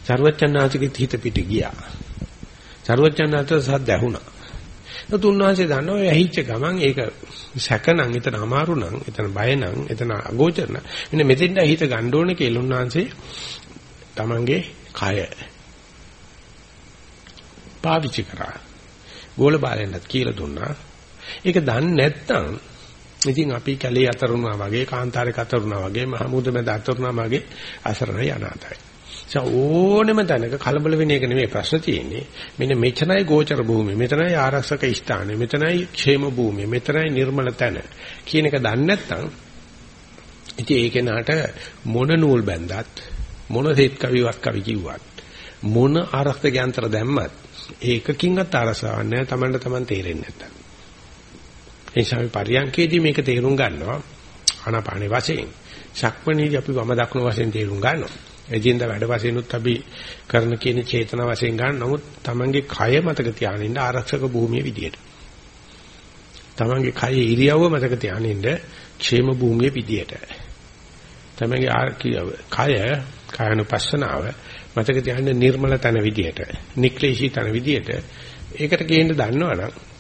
සරුවච්චන් වහන්සේගේ හිත පිට ගියා. සරුවච්චන් වහන්සේ සද්ද ඇහුණා. තුන්වහන්සේ දන්නවා ඔය ඇහිච්ච ගමන් ඒක සැකනම් එතන අමාරු නම් එතන බය නම් එතන අගෝචර නම් මෙන්න මෙතෙන්ද හිත ගන්න ඕනේ කියලා උන්වහන්සේ තමන්ගේ කය පාවිච්චි කරා. ගෝල බාලෙන්වත් කියලා දුන්නා. ඒක දන්නේ නැත්නම් ඉතින් අපි කැලේ අතරුණා වගේ කාන්තාරයක අතරුණා වගේ මහමුද මැද අතරුණා වගේ අසරණ යනාතයි. ඕනෙම තැනක කලබල වෙන එක නෙමෙයි ප්‍රශ්න තියෙන්නේ. මෙන්න මෙතනයි ගෝචර භූමිය, මෙතනයි ආරක්ෂක ස්ථානය, මෙතනයි ക്ഷേම භූමිය, මෙතනයි නිර්මල තැන කියන එක දන්නේ නැත්නම් ඉතින් ඒකේ නාට මොන නූල් බැන්දත් මොන සෙත් කවිවක් කවි කිව්වත් මොන ආරක්ෂක යන්ත්‍ර දැම්මත් ඒකකින්වත් අරසාවක් නැහැ Tamanට Taman තේරෙන්නේ නැත්තම්. ඒ නිසා අපි පරියන්කේදී මේක තේරුම් ගන්නවා ආනාපානේ වශයෙන්. ශක්මණේදී අපි වම දක්න වශයෙන් තේරුම් ගන්නවා. එදින්ද වැඩ වශයෙන්ුත් අපි කරන කියන චේතන වශයෙන් ගන්න නමුත් Tamanගේ කය මතක තියාගෙන ආරක්ෂක භූමිය විදියට. Tamanගේ කය ඉරියව්ව මතක තියාගෙන ക്ഷേම භූමිය විදියට. Tamanගේ කය කායනුපස්සනාව මතක තියාගන්න නිර්මල තන විදියට, නික්ලේශී තන විදියට ඒකට ගේන්න දන්නවනම්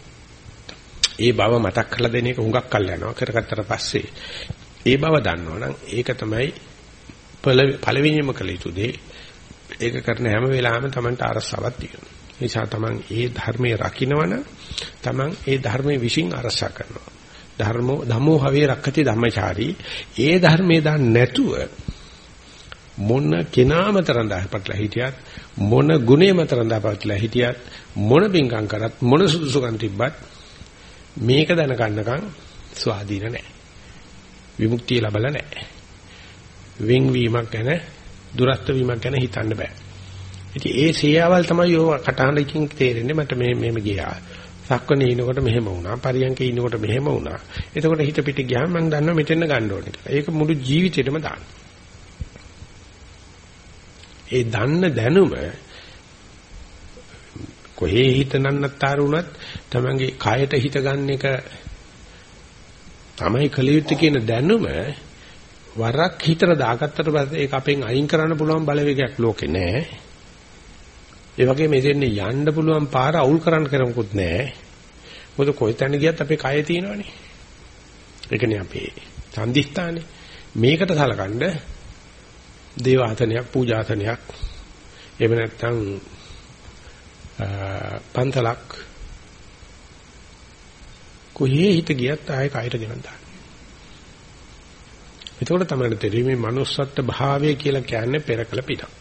ඒ බව මතක් කරලා දෙන එක හුඟක් කල් යනවා. කරගත්තට පස්සේ ඒ බව දන්නවනම් ඒක තමයි පළවෙනිම කළ යුතු දේ. ඒක කරන හැම වෙලාවෙම Tamanට අරසාවක් තියෙනවා. ඒ නිසා Taman ඒ ධර්මයේ රකින්නවනම් Taman ඒ ධර්මයේ විශ්ින් අරසා කරනවා. ධර්මෝ ධම්මෝ හවේ රක්කති ධම්මචාරී. ඒ ධර්මයේ දන්නේ නැතුව මොන කෙනාම තරඳා පැටලා හිටියත් මොන ගුණේම තරඳා පැටලා හිටියත් මොන බින්ගම් කරත් මොන සුදුසුකම් තිබ්බත් මේක දැනගන්නකම් ස්වාධීන නැහැ. විමුක්තිය ලැබලා නැහැ. වෙන්වීමක් ගැන දුරස්ත වීමක් ගැන හිතන්න බෑ. ඉතින් ඒ සේයාවල් තමයි ඔය කටහඬකින් තේරෙන්නේ මට මේ මෙහෙම ගියා. සක්වනේ ඉනකොට මෙහෙම වුණා. පරියන්කේ ඉනකොට මෙහෙම වුණා. එතකොට හිත පිට ගියාම මම දන්නවා මෙතෙන් ගන්න ඕනේ කියලා. ඒක මුළු ජීවිතේටම දාන්න. ඒ දන්න දැනුම කොහේ හිත නන්නත්තර වුණත් තමන්ගේ කයට හිත ගන්න එක තමයි කලියුත් කියන දැනුම වරක් හිතට දාගත්තට පස්සේ ඒක අපෙන් අයින් කරන්න පුළුවන් බලවේගයක් ලෝකේ නැහැ. ඒ වගේම මෙතෙන් යන්න පුළුවන් පාර අවුල් කරන්න කරමුකුත් නැහැ. මොකද කොයි තැන ගියත් අපේ කය තියෙනවනේ. ඒකනේ අපේ සම්දිස්ථානේ. මේකට සලකන්න දේවාසනයක් පූජාසනයක් එහෙම නැත්නම් පන්තලක් කොහේ හිත ගියත් ආයෙ කයට ගෙනත් දාන්න. එතකොට තමයි තේරෙන්නේ මේ manussත්ත්ව භාවය කියලා කියන්නේ පෙරකල පිටක්.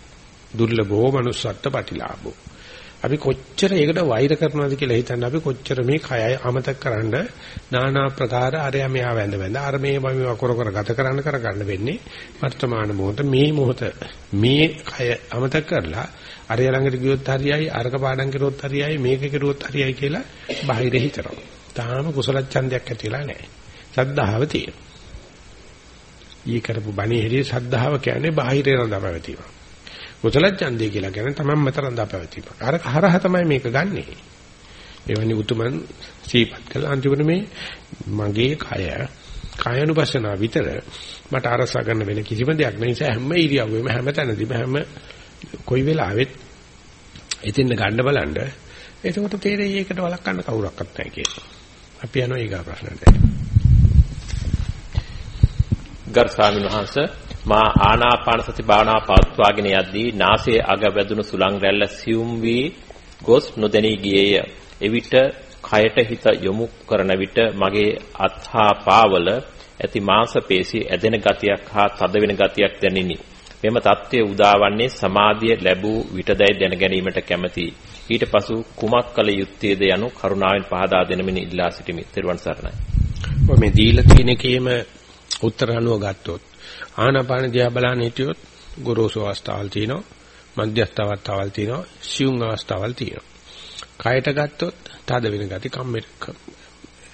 දුර්ලභෝ manussත්ත්ව ප්‍රතිලාභෝ. අපි කොච්චර ඒකට වෛර කරනවද කියලා හිතන්න අපි කොච්චර මේ කයයි අමතක කරන්න নানা ප්‍රකාර අරය මෙහා වැඳ වැඳ අර මේ වම කර කර ගත කරන්න කරගන්න වෙන්නේ වර්තමාන මොහොත මේ මොහොත මේ කය අමතක කරලා අරය ළඟට ගියොත් හරියයි අරක පාඩම් කරොත් හරියයි මේක කරුවොත් හරියයි කියලා බාහිර හිතනවා. තාම කුසල ඡන්දයක් ඇතිලා නැහැ. සද්ධාව තියෙනවා. ඊ කරපු බණේ හැදී සද්ධාව කියන්නේ බාහිරේ රඳා පැවතීම. කුසල ඡන්දය කියලා කියන්නේ තමන් මතරන් දාපැවතීම. අර හරහ තමයි මේක ගන්නෙ. එවැනි උතුමන් සීපත් කළ අන්තිමට මේ මගේ කය කායනුපස්සනාව විතර මට අරසා ගන්න වෙන කිසිම දෙයක් නැහැ හැම ඉරියව්වෙම හැම තැනදීම හැම කොයි වෙලාවෙත් එතින් ගන්න බලන්න එතකොට තේරෙයි ඒකට වළක්වන්න කවුරක්වත් නැහැ කියලා. අපි යනවා ඊගා ප්‍රශ්නට. ගරු ස්වාමීන් වහන්සේ මා ආනාපාන සති භාවනාව පවත්වාගෙන යද්දී නාසයේ අග වැදුණු සුලං රැල්ල සියුම් වී ගොස් නොදැනී ගියේය. එවිට කයට හිත යොමු කරන විට මගේ අත්හා පාවල ඇති මාංශ පේශි ඇදෙන ගතියක් හා තද වෙන ගතියක් දැනිනි. මෙම தත්ත්වය උදාවන්නේ සමාධිය ලැබූ විටදැයි දැන ගැනීමට කැමැති. ඊට පසු කුමක් කළ යුත්තේද යනු කරුණාවෙන් පහදා දෙනමින් ඉල්ලා සිටිමි. ත්වන් සරණයි. මේ දීලා තියෙන එකේම උත්තර අනුව ගත්තොත් ආනාපාන දිහා බලන්න හිටියොත් ගොරෝසු අවස්ථාවල් තියෙනවා. මධ්‍යස්ථ අවස්ථාවල් තියෙනවා. සියුම් අවස්ථාවල් තියෙනවා. කයට ගත්තොත් තද වෙන ගති, කම්මෙට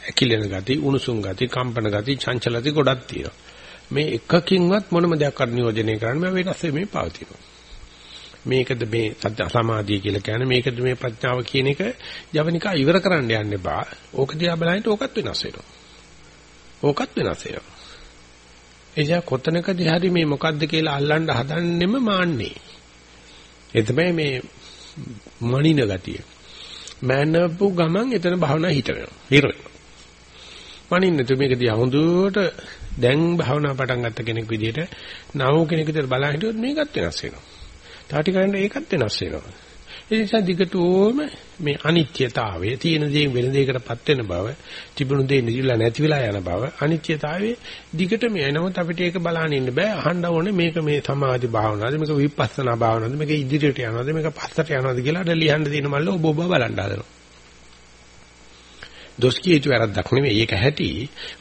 ඇකිලෙන ගති, උණුසුම් ගති, කම්පන ගති, චංචල ගති ගොඩක් තියෙනවා. මේ එකකින්වත් මොනම දෙයක් අර නියෝජනය කරන්න බෑ වෙනස් වෙමේ පවතිනවා. මේකද මේ සමාධිය කියලා කියන්නේ මේකද මේ ප්‍රඥාව කියන එක ජවනිකා ඉවර කරන්න යන්න එපා. ඕක දිහා බලහිට ඕකත් වෙනස් වෙනවා. ඕකත් වෙනස් වෙනවා. එනිසා කොතනකදී හරි මේ මොකද්ද කියලා අල්ලන්න හදන්නෙම මාන්නේ. ඒ තමයි මේ මනින ගතිය. මනපු ගමන් එතන භාවනා හිත වෙනවා. හිර වෙනවා. මනින්න තු මේක දිහා හොඳට දැන් භාවනා පටන් ගත්ත කෙනෙක් විදිහට නව කෙනෙක් විදිහට බලන් හිටියොත් මේකත් වෙනස් වෙනවා. තාටි කරන්නේ ඒකත් වෙනස් වෙනවා. ඒ නිසා දිගටම මේ අනිත්‍යතාවය තියෙන දේ වෙන දෙයකටපත් වෙන බව, තිබුණු දේ නිදිලා නැති වෙලා යන බව, අනිත්‍යතාවයේ දිගටම එනමුත් අපිට ඒක බලන්න ඉන්න බෑ. අහන්න ඕනේ මේක මේ සමාධි භාවනාවද, මේක විපස්සනා භාවනාවද, මේක ඉදිරියට යනවද, මේක පස්සට යනවද කියලා අර ලියන්න තියෙන මල්ල ඔබ ඔබ බලන්න හදනවා. දොස් කීතු වැරද්දක් නෙමෙයි. ඒක ඇති.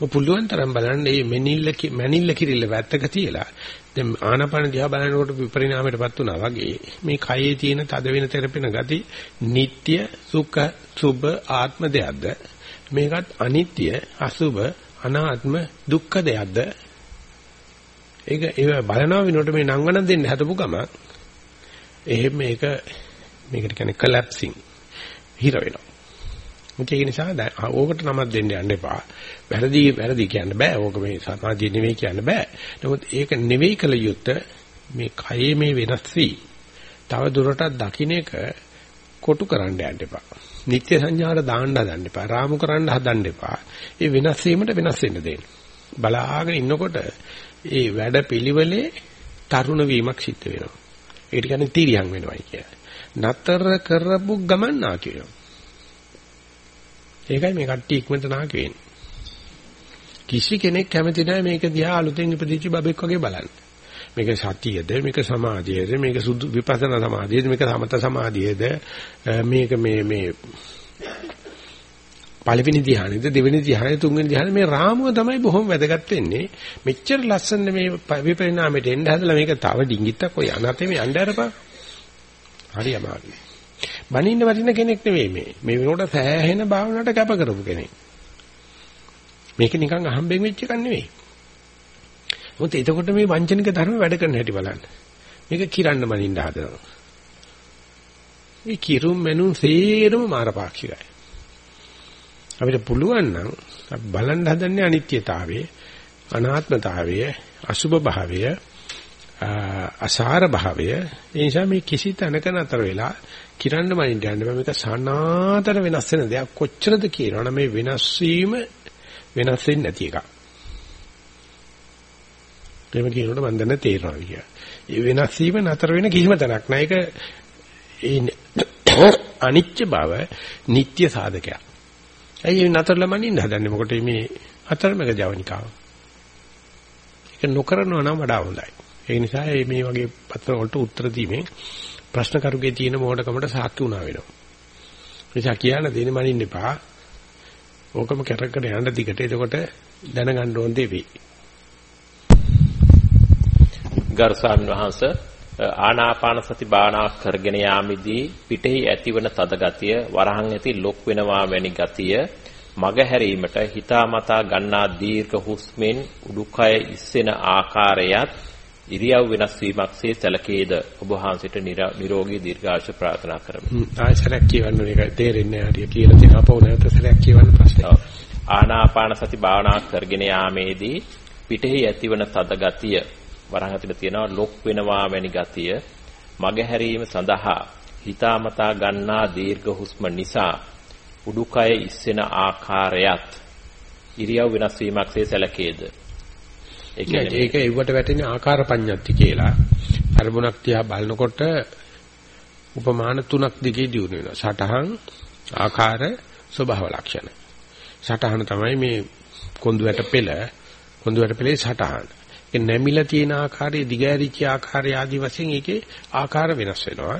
ඔය පුළුවන් තරම් බලන්න මේ මෙනිල්ල මැනිල්ල කිරිල්ල වැත්තක තියලා දැන් ආනාපාන දිහා බලනකොට විපරිණාමයටපත් වුණා වගේ මේ කයේ තියෙන තද වෙන තෙරපෙන ගති නিত্য සුඛ සුභ ආත්ම දෙයක්ද? මේකත් අනිත්‍ය අසුභ අනාත්ම දුක්ඛ දෙයක්ද? ඒක ඒ බලනවා විනෝඩ මේ නංවන දෙන්න හදපු ගම එහෙම මේක මේකට කියන්නේ කොලැප්සිං හිර වෙනවා. ඒක නිසා ඕකට නමක් දෙන්න යන්න එපා. වැරදි වැරදි කියන්න බෑ. ඕක මේ සමාධිය නෙවෙයි කියන්න බෑ. නමුත් ඒක නෙවෙයි කල යුත්තේ මේ කයේ මේ වෙනස් වී තව දුරටත් දකින්න එක කොටු කරන්න යන්න එපා. නිත්‍ය සංඥාට දාන්න හදන්න එපා. රාමු කරන්න හදන්න එපා. ඒ වෙනස් වීමට වෙනස් වෙන්න දෙන්න. බලාගෙන ඉන්නකොට ඒ වැඩ පිළිවෙලේ තරුණ වීමක් සිද්ධ වෙනවා. ඒකට කියන්නේ තීරියම් වෙනවයි කියන්නේ. නතර කරපු ගමන් නාකි වෙනවා. ඒකයි මේ කට්ටිය ඉක්මනට නාක වෙන්නේ. කිසි කෙනෙක් කැමති නැහැ මේක දිහා අලුතෙන් ඉපදිච්ච බබෙක් වගේ බලන්න. මේක සතියද? මේක සමාධියද? මේක සුදු විපස්සනා සමාධියද? මේක සමත සමාධියද? මේක මේ මේ පළවෙනි ධ්‍යානෙද දෙවෙනි ධ්‍යානෙ තුන්වෙනි ධ්‍යානෙ මේ රාමුව තමයි බොහොම වැදගත් වෙන්නේ. මෙච්චර ලස්සන මේ විපරිණාමයට එන්න හදලා මේක තව ඩිංගිත්තක් ඔය අනතේ මේ යන්න අරපන්. හරි අමාරුයි. බනින්න වටින කෙනෙක් නෙවෙයි මේ. මේ වෙනකොට සෑහෙන භාවනාවට කැප කරපු කෙනෙක්. මේක නිකන් අහම්බෙන් වෙච්ච එකක් නෙවෙයි. මොකද එතකොට මේ වංචනික ධර්ම වැඩ කරන හැටි බලන්න. මේක කිරන්න බනින්න හදනවා. මේ කිරුම් මෙනුම් සේරම මාරපාක්ෂිකයි. අපිට පුළුවන් නම් බලන්න හදන්නේ අනිත්‍යතාවයේ අනාත්මතාවය අසුභ භාවය අසාර භාවය ඒ නිසා මේ කිසි තැනක නතර වෙලා කිරන්න මනින්න යන්න බෑ මේක සනාතන වෙනස් වෙන දෙයක් කොච්චරද කියනවනම් මේ වෙනස් වීම වෙනස් වෙන්නේ නැති එකක්. එහෙම කියනකොට මම දැන් තේරෙනවා කිය. ඒ වෙනස් වීම නතර වෙන කිසිම තැනක් නෑ. ඒක ඒ <coughs> අනිත්‍ය බව නিত্য සාධකයක්. ඇයි මේ නතරලා මනින්න හදන්නේ මොකටද මේ අතරමැද ජවනිකාව. ඒක නොකරනවා නම් වඩා හොඳයි. ඒ නිසා මේ වගේ පත්‍ර වලට උත්තර දීමේ ප්‍රශ්න කරුගේ තියෙන මොහොතකමට සාක්ෂි වුණා වෙනවා. නිසා කියන්න දෙන්නේ මනින්න එපා. ඕකම කරකට යන්න දිගට එතකොට දැනගන්න ඕන දේ වෙයි. ගරු ස්වාමීන් වහන්සේ ආනාපාන සති භාවනා කරගෙන යාමේදී පිටෙහි ඇතිවන තද ගතිය වරහන් ඇති ලොක් වෙනවා වැනි ගතිය මග හැරීමට හිතාමතා ගන්නා දීර්ඝ හුස්මෙන් උඩුකය ඉස්සෙන ආකාරයත් ඉරියව් වෙනස් වීමක්සේ සැලකේද ඔබ වහන්සේට නිරෝගී දීර්ඝායුෂ ප්‍රාර්ථනා කරමි. ආයසරක් කියවන්න මේක තේරෙන්නේ හරිය කියලා තියෙනවා. අපෝ නැවත සරයක් කියවන්න ප්‍රශ්නේ. ආනාපාන සති භාවනා කරගෙන යාමේදී පිටෙහි ඇතිවන තද ගතිය වරහන් ඇතුළේ තියෙනවා ලොක් වෙනවා වැනි ගතිය මගහැරීම සඳහා හිතාමතා ගන්නා දීර්ඝ හුස්ම නිසා උඩුකය ඉස්සෙන ආකාරයත් ඉරියව් වෙනස් වීමක්සේ සැලකේද ඒ කියන්නේ ඒක ඒවට වැටෙන ආකාර පඤ්ඤාති කියලා. අරමුණක් තියා බලනකොට උපමාන තුනක් දිගේ දිනු වෙනවා. සටහන් ආකාර ස්වභාව ලක්ෂණ. සටහන තමයි මේ කොඳු වැට පෙළ. කොඳු වැට පෙළේ සටහන. ඒ නැමිලා තියෙන ආකාරයේ දිගෑරිච්ච ආකාරය ආදි වශයෙන් ඒකේ ආකාර වෙනස් වෙනවා.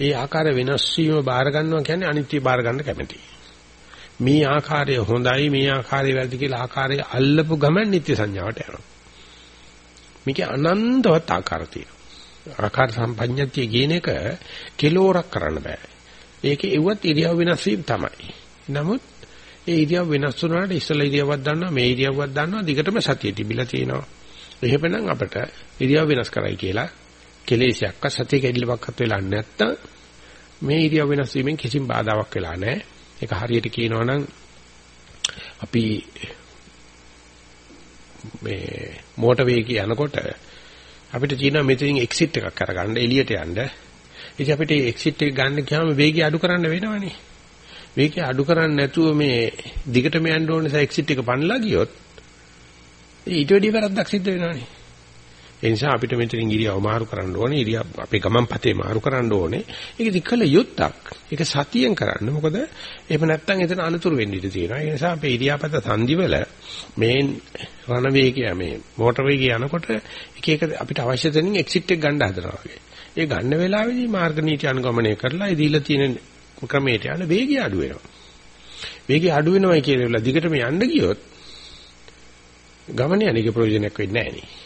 ඒ ආකාර වෙනස් වීම බාර ගන්නවා කියන්නේ අනිත්‍ය බාර ගන්න කැමැතියි මේ ආකාරය හොඳයි මේ ආකාරය වැරදි කියලා ආකාරය අල්ලපු ගමන් නිත්‍ය සංඥාවට යනවා මේකේ අනන්තවත් ආකාර තියෙනවා. ආකාර සම්පඤ්ඤත්‍ය කියන එක කෙලෝරක් කරන්න බෑ. ඒකේ එව්වත් ඉරියව් වෙනස් වීම තමයි. නමුත් ඒ ඉරියව් වෙනස් වුණාට ඉස්සලා ඉරියව්වක් දන්නවා මේ ඉරියව්වක් දන්නවා දිගටම සතිය තිබිලා තියෙනවා. එහෙමනම් අපට ඉරියව් වෙනස් කරයි කියලා කෙලෙසයක්ක සතිය කැඩිලවක්වත් වෙලා නැත්තම් මේ ඉරියව් වෙනස් වීමෙන් කිසිම බාධාවක් වෙලා නැහැ. ඒක හරියට කියනවා නම් අපි මේ මෝටර් වේගය යනකොට අපිට තියෙනවා මෙතනින් එක්සිට් එකක් අරගන්න එළියට යන්න. ඉතින් අපිට එක්සිට් එක ගන්න ගියාම වේගය අඩු කරන්න වෙනවනේ. වේගය අඩු කරන්නේ නැතුව මේ දිගටම යන්න ඕන නිසා එක්සිට් එක පන්නලා ගියොත් ඊට වැඩි වැරද්දක් සිද්ධ වෙනවනේ. ඒ නිසා අපිට මෙතනින් ඉරියව් මාරු කරන්න ඕනේ. ඉරියව් අපේ ගමන් පතේ මාරු කරන්න ඕනේ. ඒක දිකල යුත්තක්. ඒක සතියෙන් කරන්න. මොකද එහෙම නැත්නම් එතන අනතුරු වෙන්න ඉඩ තියෙනවා. ඒ නිසා අපේ ඉරියාපත සංදිවල මේ රණ වේගය මේ මෝටර වේගය යනකොට එක එක අපිට අවශ්‍ය දෙනින් එක්සිට් එක ගන්න හදනවා වගේ. ඒ ගන්න වෙලාවේදී මාර්ග නීති අනුගමනය කරලා ඒ දීලා තියෙන ක්‍රමයට යන වේගය අඩු වෙනවා. වේගය අඩු වෙනවයි කියලා දිගටම යන්න ගියොත් ගමන යන්නේක ප්‍රයෝජනයක් වෙන්නේ නැහැ නේ.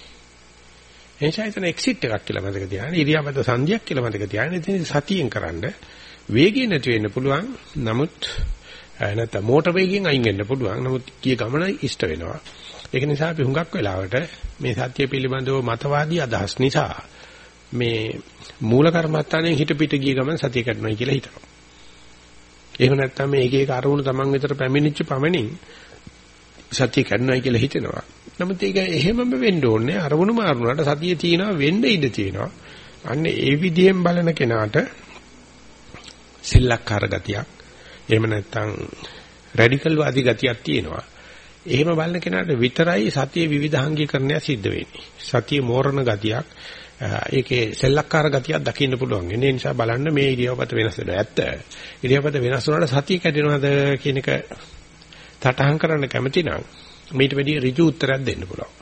එනිසා එතන එක්සිට් එකක් කියලා මතක තියාගන්න. ඉරියාපත සංධියක් කියලා මතක තියාගන්න. ඉතින් සතියෙන් කරන්න වේගය නැති වෙන්න පුළුවන්. නමුත් නැත්නම් මෝටර වේගයෙන් අයින් වෙන්න පුළුවන්. නමුත් කී ගමන ඉෂ්ට වෙනවා. ඒක නිසා අපි හුඟක් වෙලාවට මේ සත්‍ය පිළිබඳව මතවාදී අදහස් නිසා මේ මූල කර්මත්තානේ හිත පිට ගිය ගමන් සතිය කරනවා කියලා හිතනවා. එහෙම නැත්නම් මේ එක එක අරමුණු Taman විතර පැමිණිච්ච පමණින් සතිය කරනවා කියලා හිතෙනවා. නමුත් ඒක එහෙමම වෙන්න ඕනේ. අරමුණු මාරුණාට සතිය තියෙනවා වෙන්න ඉඩ තියෙනවා. අන්න ඒ විදිහෙන් බලන කෙනාට සෙල්ලක්කාර ගතියක් එහෙම නැත්නම් රැඩිකල් වාදී ගතියක් තියෙනවා. එහෙම බලන කෙනාට විතරයි සතිය විවිධාංගීකරණය සිද්ධ වෙන්නේ. සතිය මෝරණ ගතියක් ඒකේ සෙල්ලක්කාර ගතියක් දකින්න පුළුවන්. ඒ නිසා බලන්න මේ ඉරියව්පත වෙනස් වෙනවා. ඇත්ත. ඉරියව්පත වෙනස් වුණාට සතිය කැඩෙනවද කියන එක තටහන් කරන්න කැමති නම් මීට වැඩිය ඍජු උත්තරයක් දෙන්න පුළුවන්.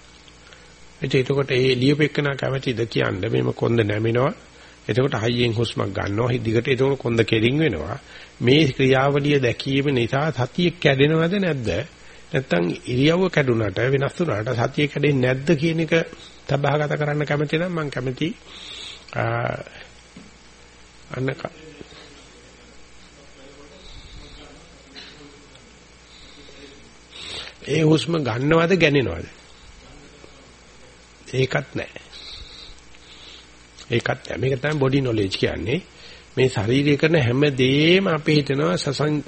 එතකොට ඒ ලියපෙකන කැමැතිද කියන්නේ මේම කොන්ද නැමිනවා. එතකොට හයියෙන් හුස්මක් ගන්නවා. දිගට එතකොට කොන්ද කෙලින් වෙනවා. මේ ක්‍රියාවලිය දැකීම නිසා සතිය කැඩෙනවද නැද්ද? නැත්තම් ඉරියව්ව කැඩුනට වෙනස් වුණාට සතිය කැඩෙන්නේ නැද්ද කියන එක තබහගත කරන්න කැමති නම් මම කැමති අන්න ඒ හුස්ම ගන්නවද ගැනෙනවද? ඒකත් නැහැ. ඒකත් නැහැ. මේක තමයි බොඩි නොලෙජ් කියන්නේ. මේ ශරීරය කරන හැම දෙයක්ම අපි හිතනවා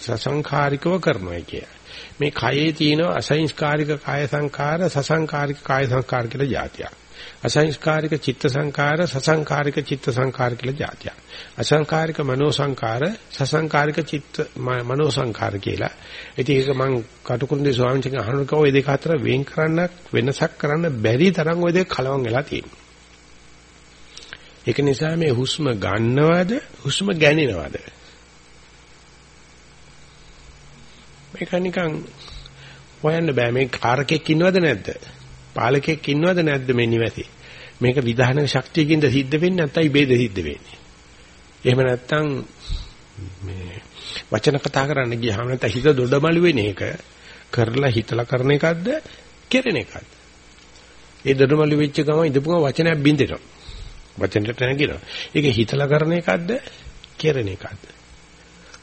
සසංඛාරිකව කරනවා කියලා. මේ කයේ තියෙන අසංස්කාරික කාය සංකාර සසංකාරික කාය සංකාර කියලා જાතියක්. අසංස්කාරික චිත්ත සංකාර සසංකාරික චිත්ත සංකාර කියලා જાතියක්. අසංකාරික මනෝ සංකාර සසංකාරික චිත්ත මනෝ සංකාර කියලා. ඉතින් ඒක මම කටුකුරුන්දේ ස්වාමීන් වහන්සේ අහනකොට ඔය දෙක අතර වෙන් කරන්න වෙනසක් කරන්න බැරි තරම් ඔය දෙක කලවම් වෙලා තියෙනවා. ඒක නිසා මේ හුස්ම ගන්නවද හුස්ම ගැනිනවද මේක නිකන් හොයන්න බෑ මේ කාරකෙක් ඉන්නවද නැද්ද පාලකෙක් ඉන්නවද නැද්ද මේ නිවැරදි? මේක විධාන ශක්තියකින්ද සිද්ධ වෙන්නේ නැත්නම් ඉබේද සිද්ධ වෙන්නේ? එහෙම නැත්නම් මේ වචන කතා කරන්න ගියාම නැත්නම් හිත දොඩමළු වෙන එක කරලා හිතලා කරන එකක්ද කෙරෙන එකක්ද? ඒ දොඩමළු වෙච්ච ගම ඉදපුවා වචනයක් බින්දෙනවා. වචනට නැගිනවා. ඒක හිතලා කරන එකක්ද කෙරෙන එකක්ද?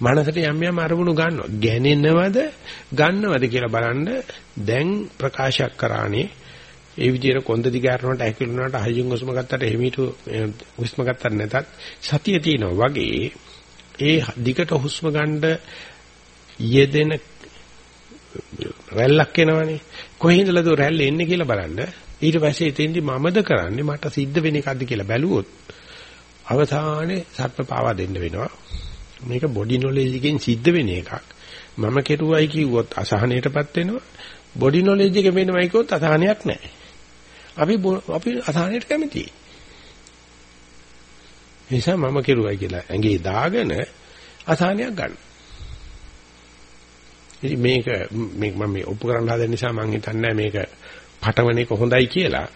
මනසට යම් යම් අරමුණු ගන්නවා. ගැනෙනවද ගන්නවද කියලා බලන්න දැන් ප්‍රකාශයක් කරානේ ඒ විදිහට කොන්ද දිගාරනට ඇකිලුණාට හයියෙන් හුස්ම ගත්තට එහිමිට හුස්ම ගත්තට නැතත් සතිය තියෙනවා. වගේ ඒ දිගට හුස්ම ගන්න යෙදෙන රැල්ලක් එනවනේ. කොහේඳලද රැල්ල එන්නේ කියලා බලන්න. ඊට පස්සේ එතෙන්දි මමද කරන්නේ මට සිද්ධ වෙන එකක්ද කියලා බැලුවොත් අවසානයේ සත්‍ය පාවා දෙන්න වෙනවා. මේක බොඩි නොලෙජ් එකෙන් සිද්ධ වෙන එකක්. මම කෙරුවයි කිව්වොත් අසහනයටපත් වෙනවා. බොඩි නොලෙජ් එක වෙනවයි කිව්වොත් අසහනයක් නැහැ. අපි අපි අසහනයට කැමතියි නිසා මම කෙරුවයි කියලා ඇඟේ දාගෙන අසහනයක් ගන්න ඉතින් මේක මේක මම මේ ඔප්පු කරන්න හදන නිසා මම හිතන්නේ මේක පටවන එක හොඳයි කියලා.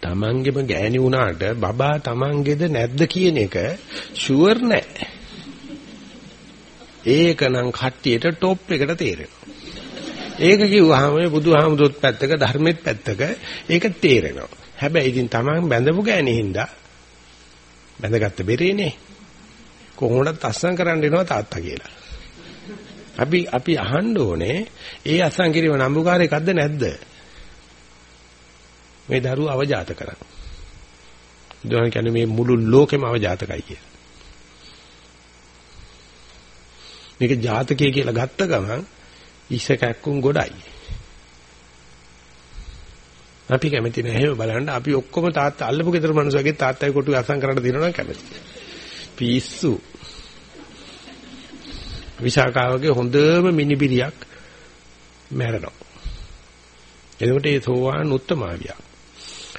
තමන්ගෙම ගෑණි වුණාට බබා තමන්ගේද නැද්ද කියන එක ෂුවර් නෑ. ඒක නම් කට්ටියට টොප් එකට තේරෙනවා. ඒක කිව්වහම මේ බුදුහාමුදුරුවොත් පැත්තක ධර්මෙත් පැත්තක ඒක තේරෙනවා. හැබැයි ඉතින් තමන් බැඳපු ගෑණි හින්දා බැඳගත්ත බෙරේනේ. කොහොමද අස්සම් කරන්න එනවා තාත්තා කියලා. අපි අපි අහන්න ඕනේ ඒ අසං කිරීම නම්බුකාර එකක්ද නැද්ද? මේ දරුව අවජාත කරන්න. දුවන් කියන්නේ මේ මුළු ලෝකෙම අවජාතකයි කිය. මේක ජාතකය කියලා ගත්ත ගමන් ඉස්ස කැක්කුම් ගොඩයි. අපි කැමති නැහැ බලන්න අපි ඔක්කොම තාත්තා අල්ලපු ගෙදර මිනිස්සුගේ තාත්තයි කොටු අසං කරන්න දිනනවා කැමති. පිස්සු. විසාකාවගේ හොඳම මිනිබිරියක් මැරෙනවා. එතකොට ඒ සෝවාන් උත්තමාවිය.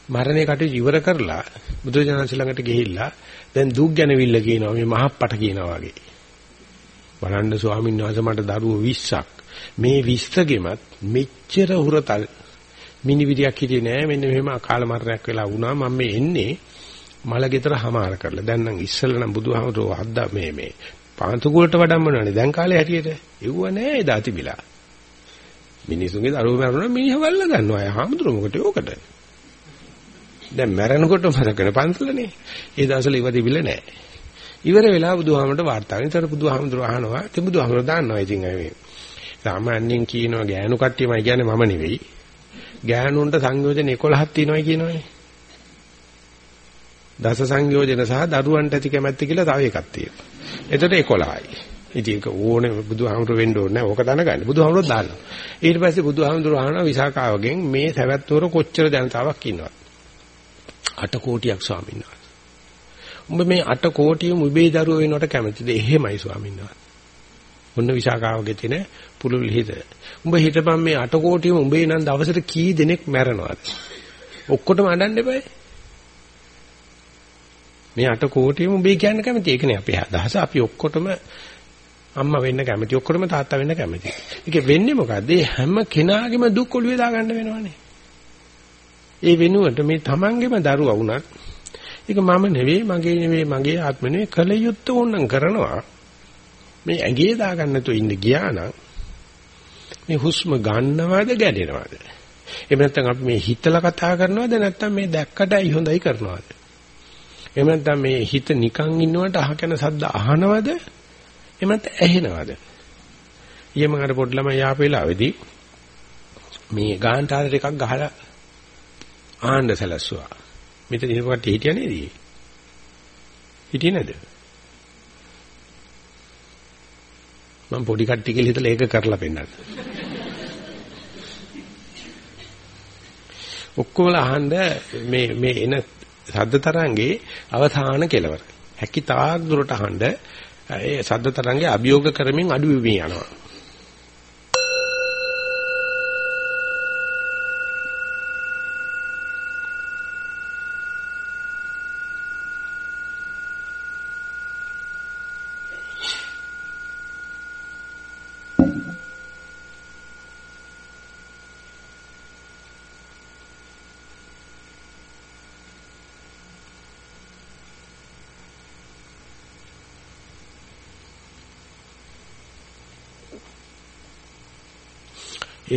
මරණය කටයුතු ඉවර කරලා බුදුජානක ළඟට ගිහිල්ලා දැන් දුක් ගැනවිල්ල කියනවා මේ මහප්පට කියනවා වගේ. බලන්න ස්වාමීන් වහන්සේ මට දරුවෝ 20ක්. මේ 20ගෙමත් මෙච්චර හුරතල් මිනිවිදියක් හිටියේ නෑ. මෙන්න මෙහෙම අකාල මරණයක් වෙලා වුණා. මම මේ එන්නේ මල ගෙදර හමාර කරලා. දැන් නම් ඉස්සෙල්ලා නම් බුදුහාමුදුරුවෝ හද්දා මේ මේ පාන්තුකුලට වඩම්මනවනේ දැන් කාලේ හැටියට. එව්ව නෑ එදා තිබිලා. මිනිසුන්ගේ දරුවෝ මරනවා මිනිහ වල්ල ගන්නවා. අය හාමුදුරුවෝ මොකට ඕකට? දැන් මැරෙනකොට මතකන පන්සලනේ. ඒ දවස්වල ඉව තිබිල්ල නෑ. ඉවර වෙලා බුදුහාමරට වාර්තා වෙන. ඒතර බුදුහාමඳුර අහනවා. ඉතින් බුදුහාමර දාන්නවා. ඉතින් මේ. සාමාන්‍යයෙන් කියනවා ගෑනු කට්ටියමයි කියන්නේ මම නෙවෙයි. ගෑනුන්ට සංයෝජන 11ක් තියෙනවායි කියනවනේ. දස සංයෝජන සහ දරුවන්ට ඇති කැමැත්ත කියලා තව එකක් තියෙනවා. එතකොට 11යි. ඉතින් ඒක ඕනේ බුදුහාමුදුර වෙන්න ඕනේ නැහැ. ඕක දැනගන්න. බුදුහාමුදුර දානවා. ඊට පස්සේ බුදුහාමුදුර අහනවා විසාකාවගෙන් මේ සවැත්නුවර කොච්චර ජනතාවක් ඉන්නවද? 8 කෝටියක් ස්වාමීන් වහන්සේ. උඹ මේ 8 කෝටියම උඹේ දරුවෝ වෙනවට කැමතිද? එහෙමයි ස්වාමීන් වහන්සේ. ඔන්න විසාකාවගේ තියෙන පුළුල් හිත. උඹ හිතපන් මේ 8 කෝටියම උඹේ නම් දවසට කී දෙනෙක් මැරෙනවද? ඔක්කොටම අඬන්න එපායි. මේ 8 කෝටියම උඹේ කියන්න කැමති. ඒකනේ අපේ අදහස. අපි ඔක්කොටම අම්මා වෙන්න කැමති. ඔක්කොටම තාත්තා වෙන්න කැමති. ඒක වෙන්නේ මොකද්ද? හැම කෙනාගේම දුක් ඔළුවේ දාගන්න වෙනවනේ. ඒ වෙනුවට මේ තමන්ගේම දරුවා වුණත් ඒක මම නෙවෙයි මගේ නෙවෙයි මගේ ආත්ම නෙවෙයි කල යුත්තේ ඕනනම් කරනවා. මේ ඇඟේ දාගන්න තු ඉන්න ගියා නම් මේ හුස්ම ගන්නවද ගැඩෙනවද? එහෙම නැත්නම් අපි මේ හිතලා කතා කරනවද නැත්නම් මේ දැක්කටයි හොඳයි කරනවද? එහෙම නැත්නම් මේ හිත නිකන් ඉන්නවට අහකන සද්ද අහනවද? එහෙම නැත්නම් ඇහෙනවද? ඊයම අර පොඩි ළමයි ආපු වෙලාවේදී මේ ගාන්ටාරේ එකක් ගහලා ආන්න සැලසුවා. මෙතන ඉන්න කට්ටිය හිටියා නේද? හිටියේ නේද? මම පොඩි කට්ටිය කියලා හිතලා ඒක කරලා පෙන්නන්න. ඔක්කොම අහන්න මේ මේ එන සද්ද තරංගේ අවසාන කෙලවර. හැකි තාක් දුරට අහන්න ඒ සද්ද තරංගේ අභියෝග කරමින් අඩු වෙමින් යනවා.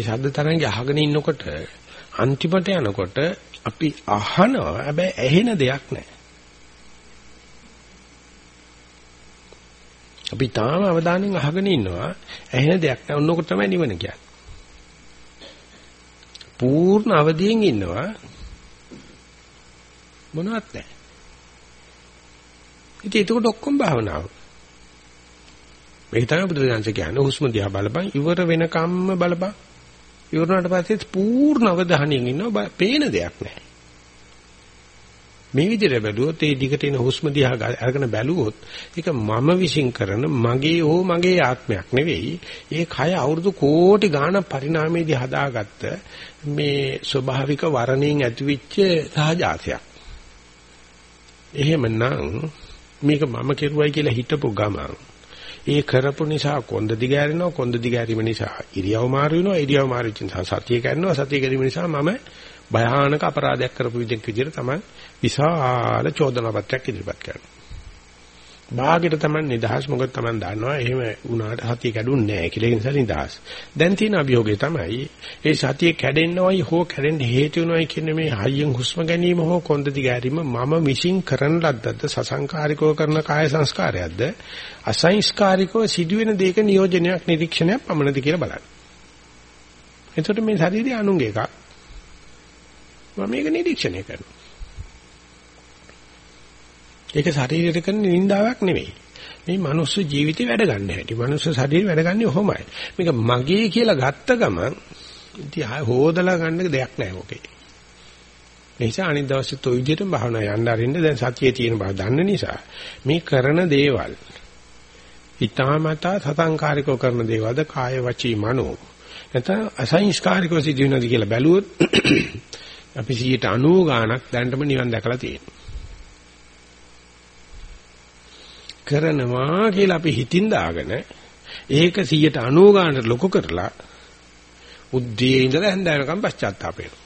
ඒ ශබ්ද තරංගය අහගෙන ඉන්නකොට අන්තිමට යනකොට අපි අහනවා හැබැයි ඇහෙන දෙයක් නැහැ. අපි තාම අවධානයෙන් අහගෙන ඉන්නවා ඇහෙන දෙයක් නැහැ. ඔන්නෝක තමයි නිවන කියන්නේ. පූර්ණ අවදියෙන් ඉන්නවා මොනවත් නැහැ. ඉතින් ඒක ඔක්කොම භාවනාව. මේක තමයි බුදුරජාණන් කියන්නේ හුස්ම දිහා බලපන් ඉවර වෙනකම්ම බලපන්. ඉවරනට පස්සේ පූර්ණ අවධානයෙන් ඉන්නවා පේන දෙයක් නැහැ. මේ විදිහට බැලුවොත් ඒ දිගට එන හුස්ම දිහා අරගෙන බැලුවොත් ඒක මම විශ්ින් කරන මගේ හෝ මගේ ආත්මයක් නෙවෙයි. ඒ කය අවුරුදු කෝටි ගාණක් පරිණාමයේදී හදාගත්ත මේ ස්වභාවික වර්ණයෙන් ඇතිවෙච්ච සහජාතයක්. එහෙමනම් මේක මම කෙරුවයි කියලා හිතපු ගමන් ඒ කරපු නිසා කොන්ද දිගෑරෙනවා කොන්ද දිගෑරීම නිසා ඉරියව් මාරු වෙනවා ඉරියව් මාරු වෙච්ච නිසා සතිය කැඩෙනවා සතිය කැඩීම නිසා මම භයානක අපරාධයක් කරපු විදිහට තමයි විශාල චෝදනා පත්‍රයක් ඉදිරිපත් කරනවා. භාගයට තමයි නිදහස් මොකද තමයි දන්නවා එහෙම වුණාට සතිය කැඩුන්නේ නැහැ කියලා ඒ නිසා නිදහස්. දැන් තියෙන අභියෝගය තමයි ඒ සතිය කැඩෙන්නවයි හෝ කැඩෙන්න හේතු වෙනවයි කියන මේ හයියෙන් හුස්ම ගැනීම හෝ කොන්ද දිගෑරීම මම විශ්ින් කරන ලද්දක්ද සසංකාරිකව කරන කාය සංස්කාරයක්ද අසංස්කාරිකව සිදුවෙන දෙයක නියෝජනයක් නිරීක්ෂණයක් පමණද කියලා බලන්න. එතකොට මේ ශරීරය අනුංග එකක්. මම මේක නිරීක්ෂණය කරනවා. ඒක ශරීරයට කරන නින්දාවක් නෙවෙයි. මේ මනුස්ස ජීවිතේ වැඩ ගන්න හැටි. මනුස්ස ශරීරය වැඩ ගන්නේ ඔහොමයි. මේක මගේ කියලා ගත්ත ගමන් ඉතින් හොදලා ගන්න දෙයක් නැහැ ඕකේ. ඒ නිසා අනිත් දවසෙත් ඔය විදිහටම භාවනා යන්න අරින්න දැන් සතියේ තියෙන බව දන්න නිසා මේ කරන දේවල් හිතාමතා සතංකාරිකව කරන දේවල්ද කාය වචී මනෝ නැත්නම් අසංස්කාරිකව සිදුවෙනවද කියලා බැලුවොත් අපි 90 ගාණක් දැනටම නිවන් දැකලා තියෙනවා. කරනවා කියලා අපි හිතින් දාගෙන ඒක 190 ගානට ලොකු කරලා උද්දී ඉඳලා හැන්දෑවකම් පශ්චාත්තාප වෙනවා.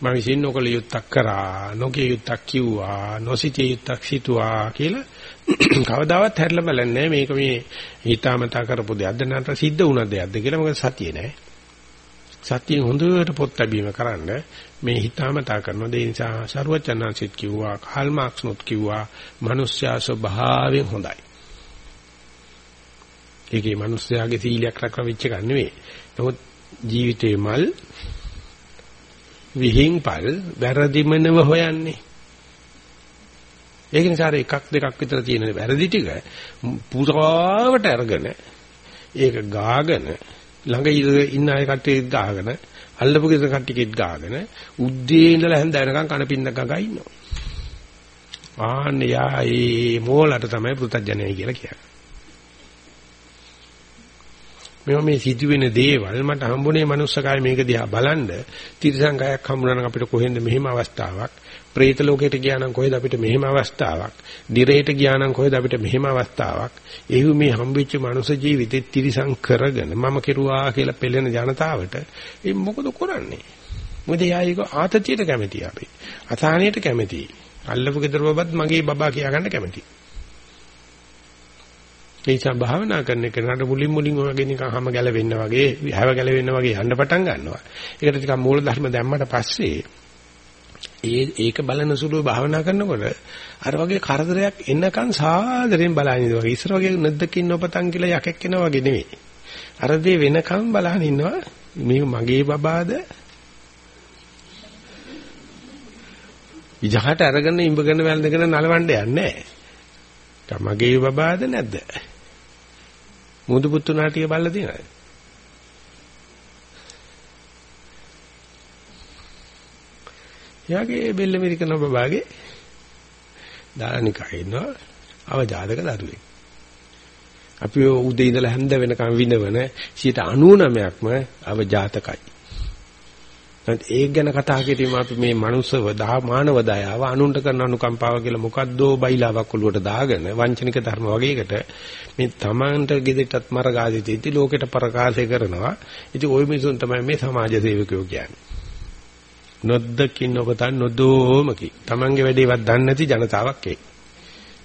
මම විසින් නොකල යුත්තක් කරා, නොකිය යුත්තක් කිව්වා, නොසිතිය යුත්තක් සිතුවා කියලා <clears throat> කවදාවත් හැරලා බලන්නේ මේක මේ හිතාමතා කරපු දෙයක්ද නැත්නම් සිද්ධ වුණ දෙයක්ද කියලා මොකද සතියේ නෑ. සතියෙන් හොඳට පොත් ලැබීම කරන්න මේ හිතාමතා කරන දේ නිසා ਸਰවචනන්සිට කිව්වා කාල් මාක්ස්නුත් කිව්වා මිනිස්යා ස්වභාවයෙන් හොඳයි. ඒකේ මිනිස්යාගේ සීලයක් රැකලා වෙච්ච එක නෙවෙයි. නමුත් ජීවිතේ මල් විහිංපල් වැරදිමනව හොයන්නේ. ඒක නිසා එකක් දෙකක් විතර තියෙන වැරදි ටික පුරාවට අරගෙන ඒක ගාගෙන ළඟ ඉන්න අය කට්ටියත් ගාගෙන අල්ලපු ගෙදර කට්ටියත් ගාගෙන උද්දී ඉඳලා හැන්ද වෙනකන් කන පින්න ගගා ඉන්නවා. ආන්න යා ඒ මෝලට තමයි පෘතජනයයි කියලා කියන්නේ. මේවා මේ සිදුවෙන දේවල් මට හම්බුනේ මනුස්සකය මේක දිහා බලන්න තිරසං ගයක් හම්බුනා නම් අපිට කොහෙන්ද මෙහෙම අවස්ථාවක් പ്രേත ලෝකයට ගියා නම් කොහෙද අපිට මෙහෙම අවස්ථාවක්? දිරේට ගියා නම් කොහෙද අපිට මෙහෙම අවස්ථාවක්? ඒ මේ හම්බෙච්ච මනුෂ්‍ය ජීවිතෙත් තිරිසං කරගෙන මම කෙරුවා කියලා පෙළෙන ජනතාවට ඒ මොකද කරන්නේ? මොකද යායක ආතතියට කැමති අපි. අසහනයට කැමති. අල්ලපු ගෙදර බබත් මගේ බබා කියා ගන්න කැමති. ඒ නිසා භාවනා කරන කෙනාට මුලින් මුලින් වගේ නිකන් හැම ගැලවෙන්න වගේ හැව ගැලවෙන්න වගේ යන්න පටන් ගන්නවා. ඒකට ටිකක් මූල ධර්ම දැම්මට පස්සේ ඒ ඒක බලන සුළුව භාවනා කරනකොට අර වගේ කරදරයක් එන්නකන් සාදරයෙන් බලන ඉඳ වගේ ඉස්සර වගේ නැද්දකින් නොපතන් කියලා යකෙක් කෙනා වගේ නෙවෙයි. අර දේ වෙනකන් බලන ඉන්නවා මේ මගේ බබාද ඉජහට අරගෙන ඉඹගෙන වැළඳගෙන නලවන්න යන්නේ නැහැ. මගේ බබාද නැද්ද? මුදු පුතු නාටිය බලලා තියෙනවද? එයාගේ බෙල්ල මිරිකන බබාගේ දානිකා ඉන්නවා අවජාතක දරුවෙක්. අපි උදේ ඉඳලා හැන්ද වෙනකම් විඳවන 99%ක්ම අවජාතකයි. නැත් ඒක ගැන කතා කිරීම අපි මේ මනුස්සව දා මානව දයාව අනුන්ට කරන අනුකම්පාව කියලා මොකද්දෝ බයිලාවක් ඔලුවට දාගෙන වංචනික ධර්ම වගේකට මේ තමන්ට ගෙදෙට්ටත් මරගාදිතීති ලෝකෙට ප්‍රකාශය කරනවා. ඉතින් ওই මිනිසුන් තමයි මේ සමාජ සේවකයෝ කියන්නේ. නොද්දකින් ඔබතන් නොදෝමකි. Tamange වැඩේවත් දන්නේ නැති ජනතාවක් ඒ.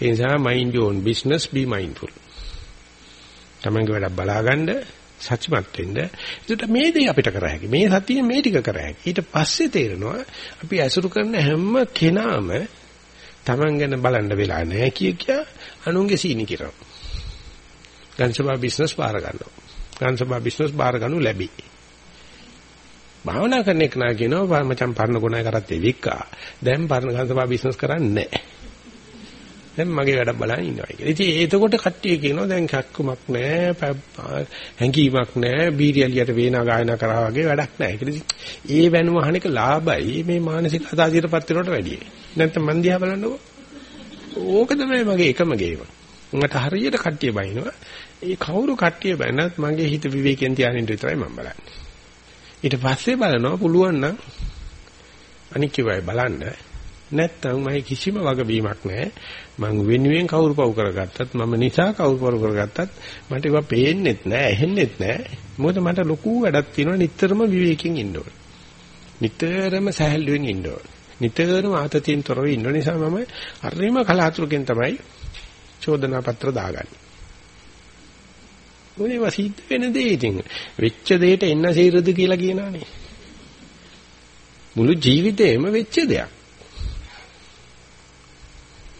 ඒ නිසා mind your own business be mindful. Tamange වැඩක් බලාගන්න සත්‍යමත් වෙන්න. ඒකට මේ දේ අපිට කර හැකි. මේ සතිය මේ ටික කර හැකි. ඊට පස්සේ තේරෙනවා අපි ඇසුරු කරන හැම කෙනාම Taman ගැන බලන්න වෙලා නැහැ කිය කිය අනුන්ගේ සීනි කිරනවා. ගන්සබා බිස්නස් බාර ගන්නවා. ගන්සබා බිස්නස් බාර ගන්නු ලැබි. භාවනා කරන එක නා කියනවා මචං පරණ ගුණය කරත් එවික්කා. දැන් පරණ ගන්සපා බිස්නස් කරන්නේ නැහැ. දැන් මගේ වැඩ බලන් ඉන්නවා කියලා. ඉතින් එතකොට කට්ටිය කියනවා දැන් කක්කමක් නැහැ, හැංගීමක් නැහැ, බීරියලියට වේනා ගායනා කරා වගේ වැඩක් නැහැ කියලා. ඒ වෙනුව අහන එක ලාභයි මේ මානසික අදාදියටපත් වෙනවට වැඩියි. නැත්නම් මන් දිහා බලන්නකෝ. ඕක තමයි මගේ එකම ගේම. මට හරියට කට්ටිය බයිනවා. ඒ කවුරු කට්ටිය බැනත් මගේ හිත විවේකයෙන් තියාගෙන විතරයි මම බලන්නේ. ඊට පස්සේ බලනවා පුළුවන් නම් අනික් ඒවායි බලන්න. නැත්තම් මම කිසිම වගවීමක් නැහැ. මං වෙනුවෙන් කවුරු පව් කරගත්තත් මම නිසා කවුරු පව් කරගත්තත් මට ඒවා පේන්නෙත් නැහැ, ඇහෙන්නෙත් නැහැ. මොකද මට ලොකු වැඩක් තියෙනවා නිතරම විවේකයෙන් ඉන්න ඕනේ. නිතරම සහැල්ලුවෙන් ඉන්න ඕනේ. නිතරම ආතතියෙන් තොරව ඉන්න නිසා මම හරිම කලාතුරකින් තමයි චෝදනා පත්‍ර දාගන්නේ. මොනේ වසිද්ධ වෙන දේ ඉතින් වෙච්ච දෙයට එන්න සීරද කියලා කියනවානේ. මුළු ජීවිතේම වෙච්ච දෙයක්.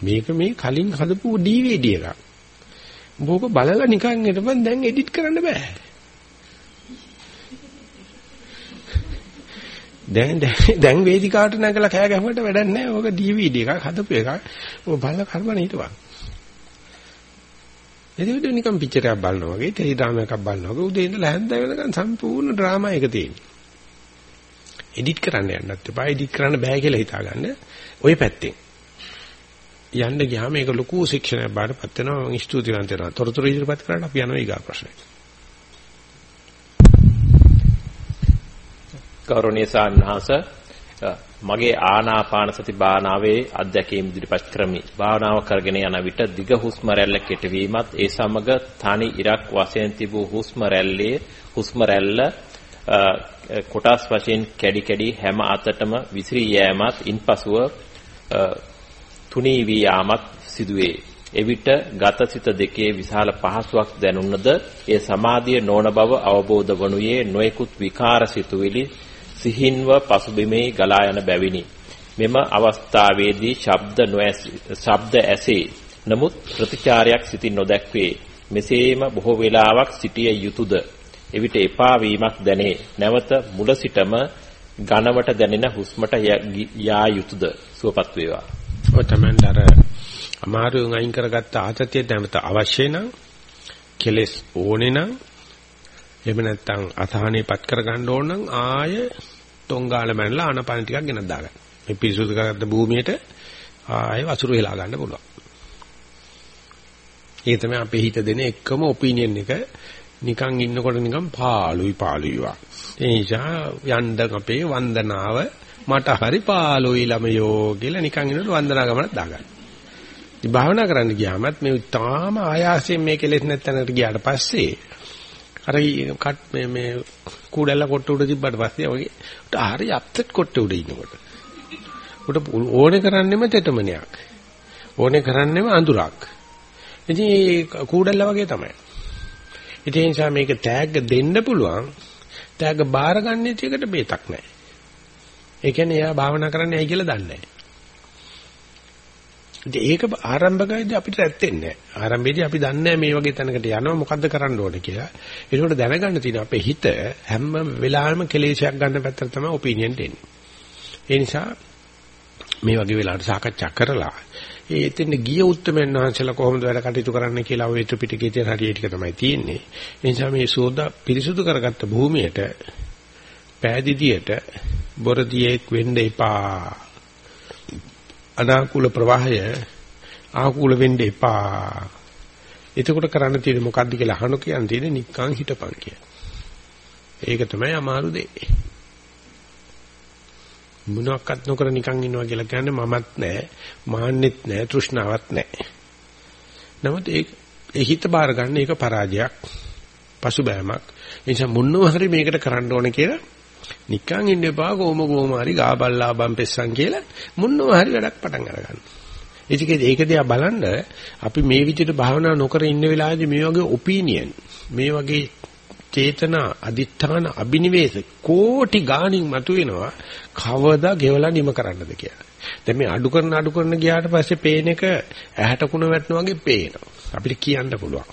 මේක මේ කලින් හදපු DVD එකක්. මොක බලලා නිකන් හිටපන් දැන් එඩිට් කරන්න බෑ. දැන් දැන් වේදිකාවට නැගලා කෑ ගැහුවට වැඩක් නැහැ. ඕක DVD එකක් හදපු එකක්. ඔය බලලා කරබන හිටපන්. එදිට නිකන් පික්චර් එකක් බලනවා වගේ ටෙලිඩ්‍රාමා එකක් බලනවා වගේ උදේ ඉඳලා හැන්ද වෙනකන් සම්පූර්ණ ඩ්‍රාමා එක තියෙනවා. එඩිට් කරන්න යන්නත් එපා. එඩිට් කරන්න බෑ කියලා හිතාගන්න. ওই පැත්තෙන්. යන්න ගියාම මේක ලොකු ශික්ෂණයක් බාටපත් වෙනවා. මම ස්තුතිවන්ත වෙනවා. තොරතුරු ඉදිරිපත් කරලා අපි යනවා ඊගා ප්‍රශ්නෙට. ගෞරවනීය සාන්හස මගේ ආනාපාන සති භාවනාවේ අධ්‍යක්ීම් ඉදිරිපත් කරමි. භාවනාව කරගෙන යන විට දිග හුස්ම රැල්ල කෙටවීමත් ඒ සමග තනි ඉරක් වශයෙන් තිබූ හුස්ම රැල්ලේ හුස්ම රැල්ල කොටස් වශයෙන් කැඩි කැඩි හැම අතටම විසිරී යෑමත් ඉන්පසුව තුනී වී යාමත් සිදුවේ. එවිට ගතසිත දෙකේ විශාල පහසුවක් දැනුණද ඒ සමාධිය නොවන බව අවබෝධ වනුයේ නොයෙකුත් විකාර සිතුවිලි සිහින්ව පසුබිමේ ගලා යන බැවිනි. මෙම අවස්ථාවේදී ශබ්ද නොඇස ශබ්ද ඇසේ. නමුත් ප්‍රතිචාරයක් සිතින් නොදැක්වේ. මෙසේම බොහෝ වේලාවක් සිටිය යුතුයද? එවිට එපා වීමක් දැනේ. නැවත මුල සිටම ඝනවට දැනෙන හුස්මට යා යුතුයද? සුවපත් වේවා. ඔය තමයි අර අමාරුවෙන් අයින් කරගත්ත ආතතිය නැවත අවශ්‍ය නම් කෙලස් ඕනේ නම් එහෙම නැත්නම් අසහනෙපත් කරගන්න ඕන නම් ආය තොංගාල මැනලා ආනපන ටිකක් ගෙනත් දාගන්න. මේ පිරිසුදු කරගත්ත භූමියට ආය වසුරු හෙලා ගන්න පුළුවන්. ඒක තමයි අපේ හිත දෙන එකම ඔපිනියන් එක. නිකන් ඉන්නකොට නිකන් පාළුයි පාළුයි වා. ඒ නිසා යන්න අපේ වන්දනාව මට හරි පාළුයි ළමයෝ කියලා නිකන් ඉන්නකොට වන්දනා ගමනක් දාගන්න. ඉතින් භාවනා කරන්න ගියාමත් මේ තාම ආයාසයෙන් මේ කෙලෙස් නැත්තනට ගියාට පස්සේ අර කට් මේ මේ කූඩැල්ල කොට උඩ තිබ්බට පස්සේ වගේ උට හරි අප්සෙට් කොට උඩ ඉන්නකොට. උට ඕනේ කරන්නෙම තෙතමනයක් ඕනේ කරන්නෙම අඳුරක්. ඉතින් මේ කූඩැල්ල වගේ තමයි. ඉතින් ඒ නිසා මේක ටැග් දෙන්න පුළුවන්. ටැග් බාර ගන්න එකට බේතක් නැහැ. ඒ කියන්නේ එයා භාවනා කරන්නේ ඇයි කියලා දන්නේ නැහැ. ඉතින් ඒක ආරම්භකයේදී අපිට ඇත්තෙන්නේ නැහැ. ආරම්භයේදී අපි දන්නේ මේ වගේ තැනකට යනවා මොකද්ද කරන්න ඕනේ කියලා. ඒකට දැනගන්න තියෙන අපේ හිත හැම වෙලාවෙම කෙලෙසයක් ගන්න පැත්තට තමයි ඔපිනියන් දෙන්නේ. ඒ නිසා මේ වගේ වෙලාවට සාකච්ඡා කරලා ඒ එතෙන් ගිය උත්තරමයන් වහන්සේලා කොහොමද වැඩ කටයුතු කරන්න කියලා ඔය ත්‍රිපිටකයේ තියෙන හරිය ටික තමයි තියෙන්නේ. ඒ නිසා මේ සෝදා පිරිසුදු කරගත්ත භූමියට පෑදිදියට බොරදියෙක් වෙන්න එපා. අනාකූල ප්‍රවාහය ආකූල වෙන්න එපා. එතකොට කරන්න තියෙන්නේ මොකද්ද කියලා අහන කියන් තියෙන්නේ නික්කං හිටපන් කිය. ඒක තමයි අමාරු දෙය. මොනක්වත් නොකර නිකන් ඉන්නවා කියලා කියන්නේ මමත් නැහැ, මාන්නෙත් නැහැ, තෘෂ්ණාවක් නැහැ. නමුත් ඒ ඒ හිත බාර ගන්න ඒක පරාජයක්, පසුබෑමක්. ඒ නිසා මොනවා හරි මේකට කරන්න ඕනේ කියලා නිකන් ඉන්න එපා කොහොම කොහොම හරි ගාබල්ලා බම්පෙස්සන් කියලා මුන්නව හරි වැඩක් පටන් අරගන්න. ඒක ඒක දිහා බලන්න අපි මේ විදිහට භාවනා නොකර ඉන්න වෙලාවේදී මේ වගේ ඔපිනියන් මේ වගේ චේතනා අදිඨාන අබිනිවේෂ කෝටි ගාණින් මතුවෙනවා කවදා ගෙවලා නිම කරන්නද කියලා. දැන් මේ අඩු කරන අඩු කරන ගියාට පස්සේ පේන එක ඇහැට කුණ වැටෙනා වගේ පේනවා. අපිට කියන්න පුළුවන්.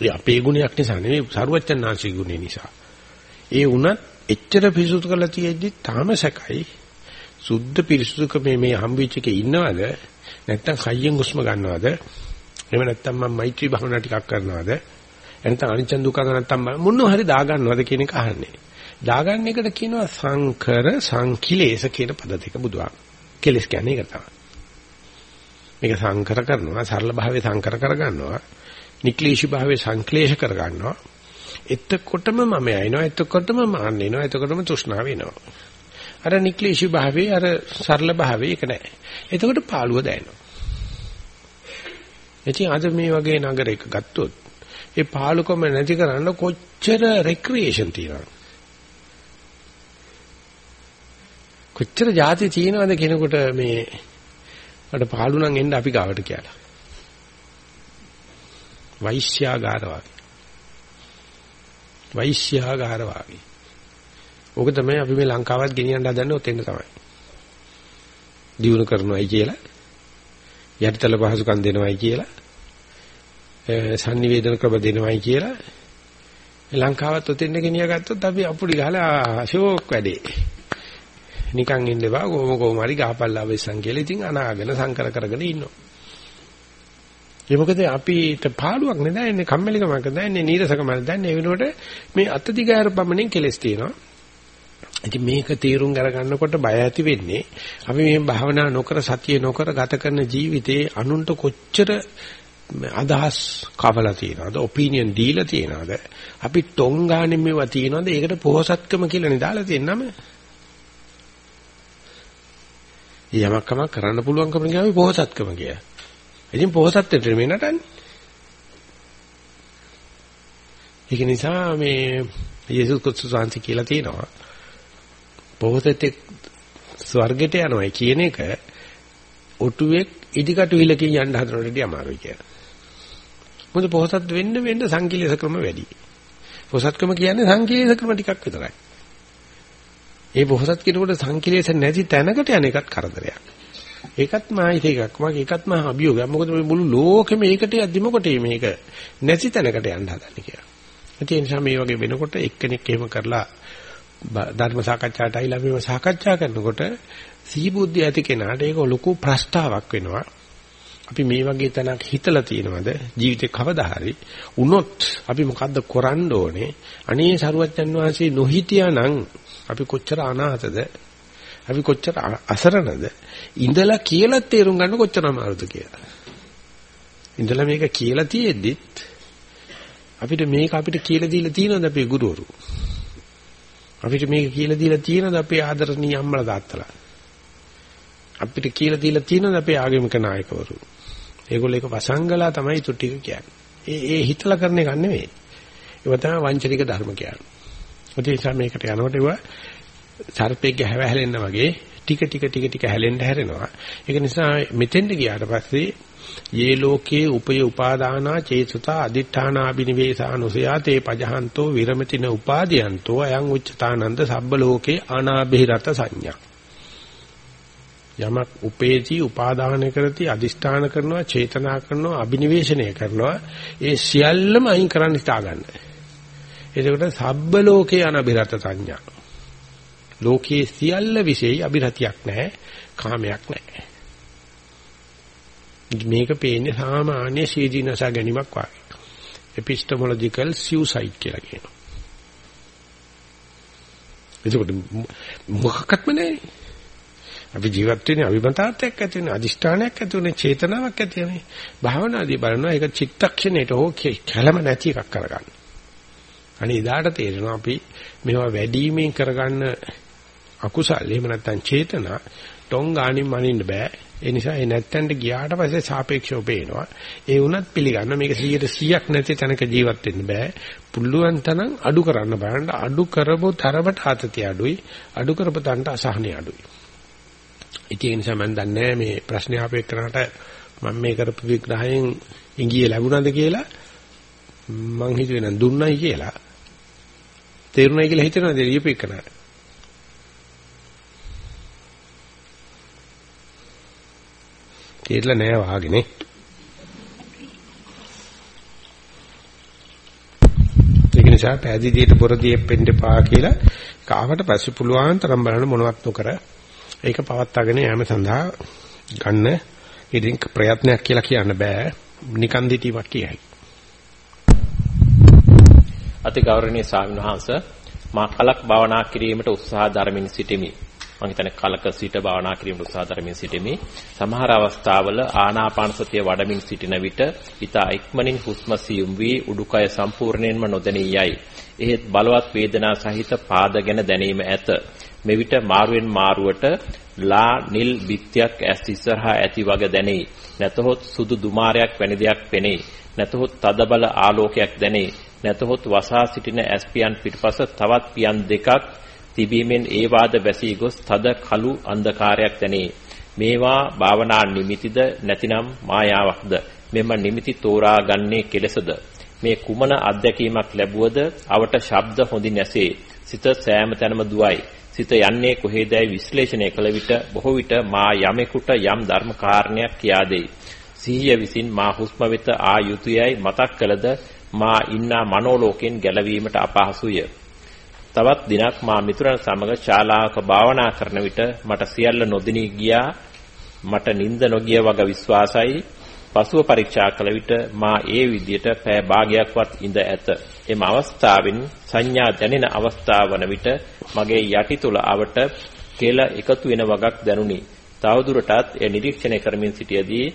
ඒ අපේ ගුණයක් නිසා නෙවෙයි සරුවච්චන් ආංශික ගුණය නිසා. ඒ වුණත් එච්චර පිරිසුදු කරලා තියෙද්දි තාම සැකයි. සුද්ධ පිරිසුදුක මේ මේ හම්බෙච්ච එකේ ඉන්නවද? නැත්තම් කයියෙන් හුස්ම ගන්නවද? එහෙම නැත්තම් මම මෛත්‍රී භාවනා ටිකක් කරනවද? එනතන අනිච්ච දුක්ඛ නැත්තම් මොනවා හරි දාගන්නවද කියන එක අහන්නේ. දාගන්න එකට කියනවා සංකර සංකිලේශ කියන පද දෙක බුදුහාම. කෙලස් කියන්නේ ඒක තමයි. මේක සංකර කරනවා සරල භාවයේ සංකර කරගන්නවා. නික්ලේශී භාවයේ සංක්ලේශ කරගන්නවා. එතකොටම මම යනවා එතකොටම මාන්න එනවා එතකොටම තෘෂ්ණාව එනවා. අර නික්ලේශී භාවයේ අර සරල භාවයේ ඒක නැහැ. එතකොට පාළුව දැනෙනවා. ඉතින් අද මේ වගේ නගරයක ගත්තොත් ඒ පාළුකම නැති කරන්න කොච්චර රික්‍රියේෂන් තියෙනවද? කොච්චර જાති තියෙනවද කෙනෙකුට මේ මට පාළු නම් එන්න අපි ගාවට කියලා. වෛශ්‍යාගාර වගේ. වෛශ්‍යාගාර වගේ. ඕක තමයි අපි මේ ලංකාවත් ගෙනියන්න හදන්නේ ඔතෙන් තමයි. දිනු කරනවායි කියලා යටිතල පහසුකම් දෙනවායි කියලා sannivedana ක්‍රම දෙනවායි කියලා ලංකාවත් ඔතෙන් ගෙනියා ගත්තොත් අපි අපුඩි ගහලා ෂෝක් වැඩේ. නිකන් ඉන්න බා කොහොම කොහොම හරි ගහපල්ලා වෙස්සන් කියලා ඉතින් අනාගෙන සංකර කරගෙන ඉන්නවා. ඒ මොකද අපිට පාළුවක් නේද කම්මැලිකමක් නේද නීරසකමක් නේද ඒ වෙනකොට මේ අත දිගාර පමණින් කෙලස් තියෙනවා. ඉතින් මේක තීරුම් අරගන්නකොට බය ඇති වෙන්නේ අපි මේ භාවනා නොකර සතිය නොකර ගත කරන ජීවිතේ අනුන්ට කොච්චර අදහස් කවලා තියනවද? ඔපිනියන් දීලා තියනවද? අපි ටොං ගානේ මේවා තියනවද? ඒකට පොහසත්කම කියලා නේ තියෙන්නම. යමක් කමක් කරන්න පුළුවන්කම කියන අපි පොහසත්කම කිය. ඉතින් පොහසත්ත්වයට මේ නටන්නේ. ඒක නිසා මේ යේසුස් ක්‍රිස්තුස් වහන්සේ කියලා තියෙනවා පොහොසතෙක් ස්වර්ගයට යනවායි කියන එක ඔටුවෙක් ඉදිකටු විලකින් යන්න හදනකොටදී අමාරුයි කියලා. මොකද පොහොසත් වෙන්න වෙන්න සංකීලස ක්‍රම වැඩි. පොහොසත්කම කියන්නේ සංකීලස ක්‍රම ටිකක් විතරයි. ඒ පොහොසත් කෙනෙකුට සංකීලස නැති තැනකට යන එකත් කරදරයක්. ඒකත් මායිත එකක්. මගේ ඒකත් මහා අභියෝගයක්. මොකද මේ මුළු ලෝකෙම ඒකට යද්දි මොකටේ මේක නැති තැනකට යන්න හදන්නේ කියලා. ඒ නිසා මේ වගේ වෙනකොට එක්කෙනෙක් එහෙම කරලා ධර්ම සාකච්ඡාට අයිලා මේව සාකච්ඡා කරනකොට සිහිබුද්ධිය ඇති කෙනාට ඒක ලොකු ප්‍රස්තාවක් වෙනවා. අපි මේ වගේ තැනක් හිතලා තියෙනවද ජීවිතේ කවදා හරි වුණොත් අපි මොකද්ද කරන්න ඕනේ? අනේ සරුවච්චන් වහන්සේ නොහිටියානම් අපි කොච්චර අනාථද? අපි කොච්චර අසරණද? ඉඳලා කියලා තේරුම් ගන්න කොච්චර අමාරුද කියලා. ඉඳලා මේක කියලා තියෙද්දිත් අපිට මේක අපිට කියලා දීලා තියෙනවද අපේ ගුරුවරු? අපිට මේක කියලා දීලා තියෙනද අපේ ආදරණීය අම්මලා තාත්තලා? අපිට කියලා දීලා තියෙනද අපේ ආගමික නායකවරු? ඒගොල්ලෝ ඒක වසංගලා තමයි ඊට ටික කියන්නේ. ඒ ඒ හිතලා කරන එක නෙවෙයි. ඒව තමයි වංචනික ධර්ම කියන්නේ. ඒ නිසා මේකට යනකොට ඒව සර්පෙක්ගේ හැව හැලෙන්න වගේ ටික ටික ටික ටික හැලෙන්න හැරෙනවා. ඒක නිසා මෙතෙන්ට ගියාට පස්සේ යේ ලෝකේ උපය උපාදානා චේතසා අදිඨානා බිනිවේසානුසයා තේ පජහන්තෝ විරමතින උපාදීයන්තෝ අයං උච්චතානන්ද සබ්බ ලෝකේ අනාභිරත සංඥා යමක් උපේති උපාදාන කරති අදිෂ්ඨාන කරනවා චේතනා කරනවා අබිනිවේෂණය කරනවා ඒ සියල්ලම අයින් කරන්න හිතා ගන්න. එතකොට සබ්බ ලෝකේ අනබිරත සංඥා. ලෝකයේ සියල්ල විශේෂ අබිරතියක් නැහැ, කාමයක් නැහැ. මේක පේන්නේ සාමාන්‍ය සීදීනස ගැනීමක් වගේ. epistemological suicide කියලා කියනවා. එතකොට මොකක්වත්ම නැහැ. අපි ජීවත් වෙන්නේ අවිමතාර්ථයක් ඇති වෙන අදිෂ්ඨානයක් ඇති වෙන චේතනාවක් ඇති වෙන. භාවනාදී බලනවා ඒක චිත්තක්ෂණයට හෝ කැළම නැති එකක් කරගන්න. අනේ ඉදාට තේරෙනවා අපි මේවා වැඩිමෙන් කරගන්න අකුසල් එහෙම නැත්නම් චේතනා ටොං ගානින් මනින්න බෑ. ඒ නිසා ඒ නැත්තන්ට ගියාට පස්සේ සාපේක්ෂව පේනවා. ඒ වුණත් පිළිගන්න මේක 100%ක් නැති තැනක ජීවත් වෙන්න බෑ. පුළුවන් තරම් අඩු කරන්න බලන්න අඩු කරපො තරමට ආතතිය අඩුයි. අඩු කරපො තන්ට අසහනිය අඩුයි. ඒ නිසා මම දන්නේ මේ ප්‍රශ්නේ ආපේ කරනට මම මේ කරපු විග්‍රහයෙන් ඉංගිය ලැබුණාද කියලා මං හිතුවේ නම් දුන්නයි කියලා. තේරුණයි කියලා හිතනවාද ලියපු එකනට. තේරෙලා නෑ වාගේනේ. ඒක නිසා පෑදීදියට බොරදී එපෙන්න එපා කියලා කාවට පස්සේ පුළුවන් තරම් බලන්න මොනවත් නොකර ඒක පවත්වාගෙන යාම සඳහා ගන්න ඉතින් ප්‍රයත්නයක් කියලා කියන්න බෑ නිකන් දිටීමක් කියයි. අති ගෞරවනීය ස්වාමීන් වහන්සේ මා කලක් භාවනා කිරීමට උත්සාහ දරමින් සිටිමි. මම හිතන්නේ කලක සිට භාවනා කිරීමට උත්සාහ දරමින් සිටිමි. සමහර අවස්ථාවල ආනාපාන සතිය වඩමින් සිටින විට ඊට ඉක්මනින් හුස්ම සියුම් වී උඩුකය සම්පූර්ණයෙන්ම නොදැනී යයි. එහෙත් බලවත් වේදනා සහිත පාද ගැන දැනීම ඇත. මෙවිට මාරුවෙන් මාරුවට ලා නිල් බිත්තියක් ඇස් ඉස්සරහා ඇති වගේ දැනේ. නැතහොත් සුදු දුමාරයක් වැනි දෙයක් පෙනේ. නැතහොත් තදබල ආලෝකයක් දැනේ. නැතහොත් වසා සිටින ඇස් පියන් පිටපස තවත් පියන් දෙකක් තිබීමෙන් ඒ වාද වැසී ගොස් තද කළු අන්ධකාරයක් දැනේ. මේවා භාවනා නිමිතිද නැතිනම් මායාවක්ද? මෙම නිමිති තෝරා ගන්නේ කෙලසද? මේ කුමන අත්දැකීමක් ලැබුවද අවට ශබ්ද හොඳින් ඇසේ. සිත සෑම තැනම දුවයි. සිත යන්නේ කොහේදයි විශ්ලේෂණය කළ විට බොහෝ විට මා යමෙකුට යම් ධර්ම කාරණයක් කියා දෙයි. සිහිය විසින් මා හුස්ම වෙත ආ යුතුයයි මතක් කළද මා ඉන්නා මනෝලෝකෙන් ගැලවීමට අපහසුය. තවත් දිනක් මා මිතුරන් සමග ශාලාවක භාවනා කරන විට මට සියල්ල නොදිනී ගියා. මට නිින්ද නොගිය වගේ විශ්වාසයි. පසුව පරීක්ෂා කළ විට මා ඒ විදියට පෑ භාගයක්වත් ඉඳ ඇත. එම අවස්ථාවෙන් සංඥා දැනෙන අවස්ථාව වන විට මගේ යටි තුල අවට කෙල එකතු වෙන වගක් දැනුනි. තවදුරටත් එය නිරීක්ෂණය කරමින් සිටියදී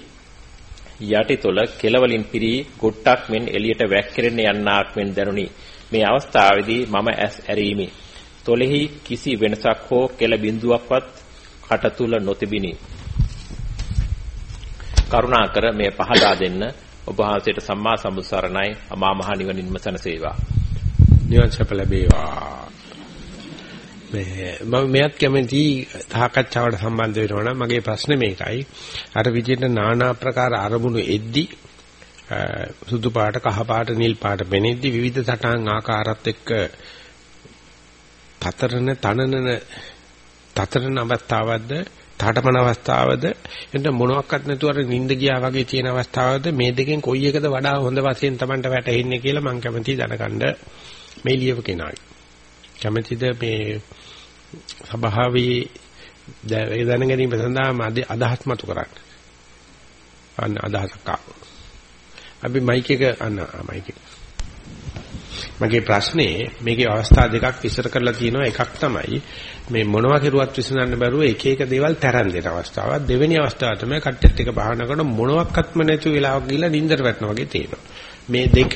යටි තුල කෙලවලින් පිරී ගොට්ටක් මෙන් එළියට වැක්කිරෙන්න යන්නාක් මෙන් දැනුනි. මේ අවස්ථාවේදී මම ඇස් ඇරීමි. තොලෙහි කිසි වෙනසක් හෝ කෙල බිඳුවක්වත් කට තුල නොතිබිනි. කරුණාකර මේ පහදා දෙන්න ඔබ වහන්සේට සම්මා සම්බුසරණයි අමා මහ නිවනින්ම සනසේවා. නිවන් සප ලැබේවා. මේ මම මෙයත් කැමති සාකච්ඡාවට සම්බන්ධ වෙනවා නම් මගේ ප්‍රශ්නේ මේකයි. අර විදිහට নানা ආකාර අරමුණු එද්දි සුදු පාට කහ පාට නිල් පාට පෙනෙද්දි විවිධ සටහන් ආකාරات එක්ක තතරන තනනන තතරන අවස්ථාවක්ද තාඨමන අවස්ථාවද එතන මොනවත් නැතුව අර නිින්ද ගියා වගේ තියෙන අවස්ථාවද මේ දෙකෙන් කොයි එකද වඩා හොඳ වශයෙන් Tamanට වැටහෙන්නේ කියලා මම කැමතියි දැනගන්න මේ ලියව කෙනායි. කැමතිද මේ සභාවේ දැන ගැනීම සඳහා අදහස් මතු කරන්න. අන්න අදහසක් ආවා. අපි මයික් එක අන්න මයික් එක. මගේ ප්‍රශ්නේ මේකේ අවස්ථා දෙකක් විස්තර කරලා තියෙනවා. එකක් තමයි මේ මොනවා කෙරුවත් විසඳන්න බැරුව එක එක දේවල් තරන් දෙන අවස්ථාවක්. දෙවෙනි අවස්ථාව තමයි කට්ටියත් එක බහනා කරන මොනවත්ක්ත්ම නැති වෙලාවක ගිහලා නින්දට වැටෙනවා වගේ තේරෙනවා. මේ දෙක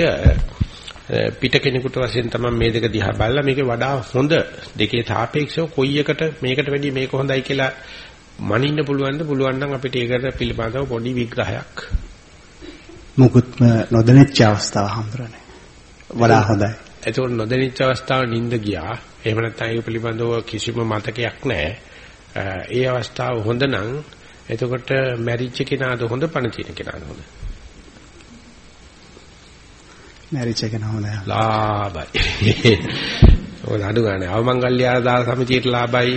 පිට කෙනෙකුට වශයෙන් තමයි මේ දෙක දිහා බලලා මේකේ වඩා හොඳ දෙකේ සාපේක්ෂව කොයි එකට මේකට වැඩිය මේක හොඳයි කියලා මනින්න පුළුවන්ද? පුළුවන් නම් අපිට ඒකට පිළිබඳව පොඩි විග්‍රහයක් මුකුත්ම නොදැනෙච්ච අවස්ථාව හඳුරන්නේ. වඩා හොඳයි. එතකොට නොදැනෙච්ච අවස්ථාව නිින්ද ගියා. එහෙම නැත්නම් ඒක පිළිබඳව කිසිම මතකයක් නැහැ. ඒ අවස්ථාව හොඳ නම් එතකොට මැරිච්ච කෙනාද හොඳ පණ තියෙන කෙනාද හොඳ? මැරිච්ච කෙනා හොඳයි. ලාභයි. ඔය අඩු ගන්න අවමංගල්‍ය ආදාන සමිතියට ලාභයි.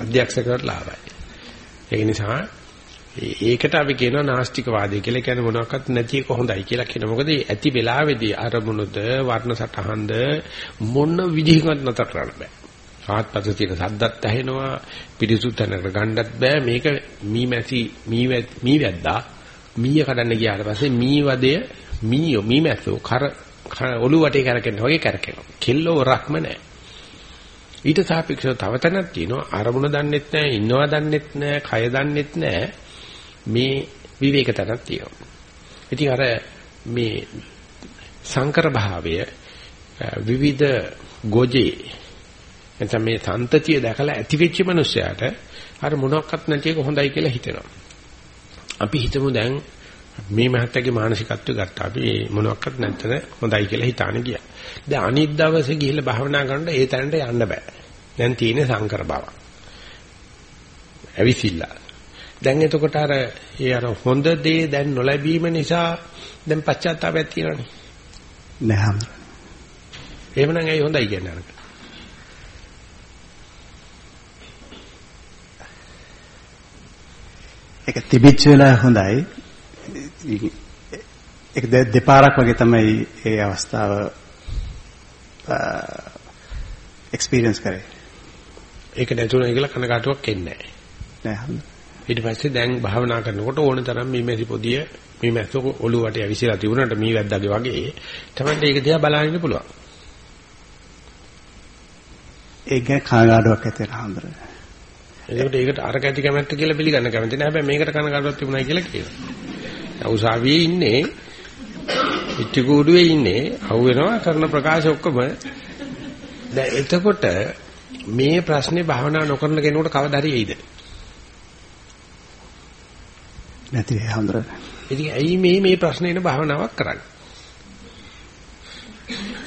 අධ්‍යක්ෂකවට ලාභයි. ඒ නිසා ඒකට අපි කියනවා නාස්තිකවාදය කියලා කියන්නේ මොනවාක්වත් නැති එක හොඳයි කියලා කියනවා. මොකද ඇති වෙලාවේදී අරමුණුද වර්ණ සටහන්ද මොන විදිහකට නතර කරන්න බෑ. ආත්පස තියෙන සද්දත් ඇහෙනවා පිරිසුදු තැනකට ගන්නත් බෑ මේක මීමැසි මීවැද්දා මීය කඩන්න ගියාට පස්සේ මී වදය මීයෝ මීමැස්සෝ කර ඔලුව වටේ කරකෙන වගේ කරකෙනවා. කෙල්ලෝ රක්ම නැහැ. ඊට සාපේක්ෂව තව තැනක් තියෙනවා අරමුණ දන්නෙත් නැහැ ඉන්නවා දන්නෙත් නැහැ කය දන්නෙත් නැහැ මේ විවේක තනක් තියෙනවා. ඉතින් අර මේ සංකර භාවය විවිධ ගොජේ එතන මේ සන්තතිය දැකලා ඇති වෙච්ච මිනිස්සයාට අර මොනවත් නැති එක හොඳයි කියලා හිතෙනවා. අපි හිතමු දැන් මේ මහත්තයාගේ මානසිකත්වය ගත්තා. අපි මොනවත් නැත්තර හොඳයි කියලා හිතාන ගියා. දැන් අනිත් දවසේ ගිහිල්ලා භාවනා කරනකොට ඒ තැනට යන්න බෑ. දැන් තියෙන සංකර බව. ඇවිසිල්ලා. දැන් එතකොට අර ඒ අර හොඳ දේ දැන් නොලැබීම නිසා දැන් පශ්චාත්තාපයක් තියෙනවනේ. නෑ. එහෙමනම් ඇයි හොඳයි කියන්නේ අරක? ඒක තිබිච්ච වෙලාව හොඳයි. ඒක දෙපාරක් වගේ තමයි ඒ අවස්ථාව එක්ස්පීරියන්ස් කරේ. ඒක නැතුණා කියලා කනකාටුවක් එන්නේ නෑ හම්ද. ඊට පස්සේ දැන් භාවනා කරනකොට ඕන තරම් මේ මැසි පොදිය මේ මැස්ස ඔළුව වටේ ඇවිසිලා තිබුණාට මේ වැද්දාගේ වගේ තමයි ඒක දිහා බලන්න ඉන්න පුළුවන්. ඒක ගැන කනගාටුවක් ඇති වෙන හම්දුර. ඒකට ඒකට අර කැටි කැමැත්ත කියලා පිළිගන්න කැමති නෑ. හැබැයි මේකට කනගාටුවක් තිබුණා කියලා කියනවා. උසාවියේ ඉන්නේ ඉටි කූඩුවේ ඉන්නේ අහු වෙනවා කරන ප්‍රකාශ ඔක්කොම දැන් එතකොට මේ ප්‍රශ්නේ භාවනා නොකරන කෙනෙකුට කවදා හරි එයිද? නැති වෙයි හම්දුර. ඉතින් ඇයි මේ මේ ප්‍රශ්නේ එන භාවනාවක් කරන්නේ?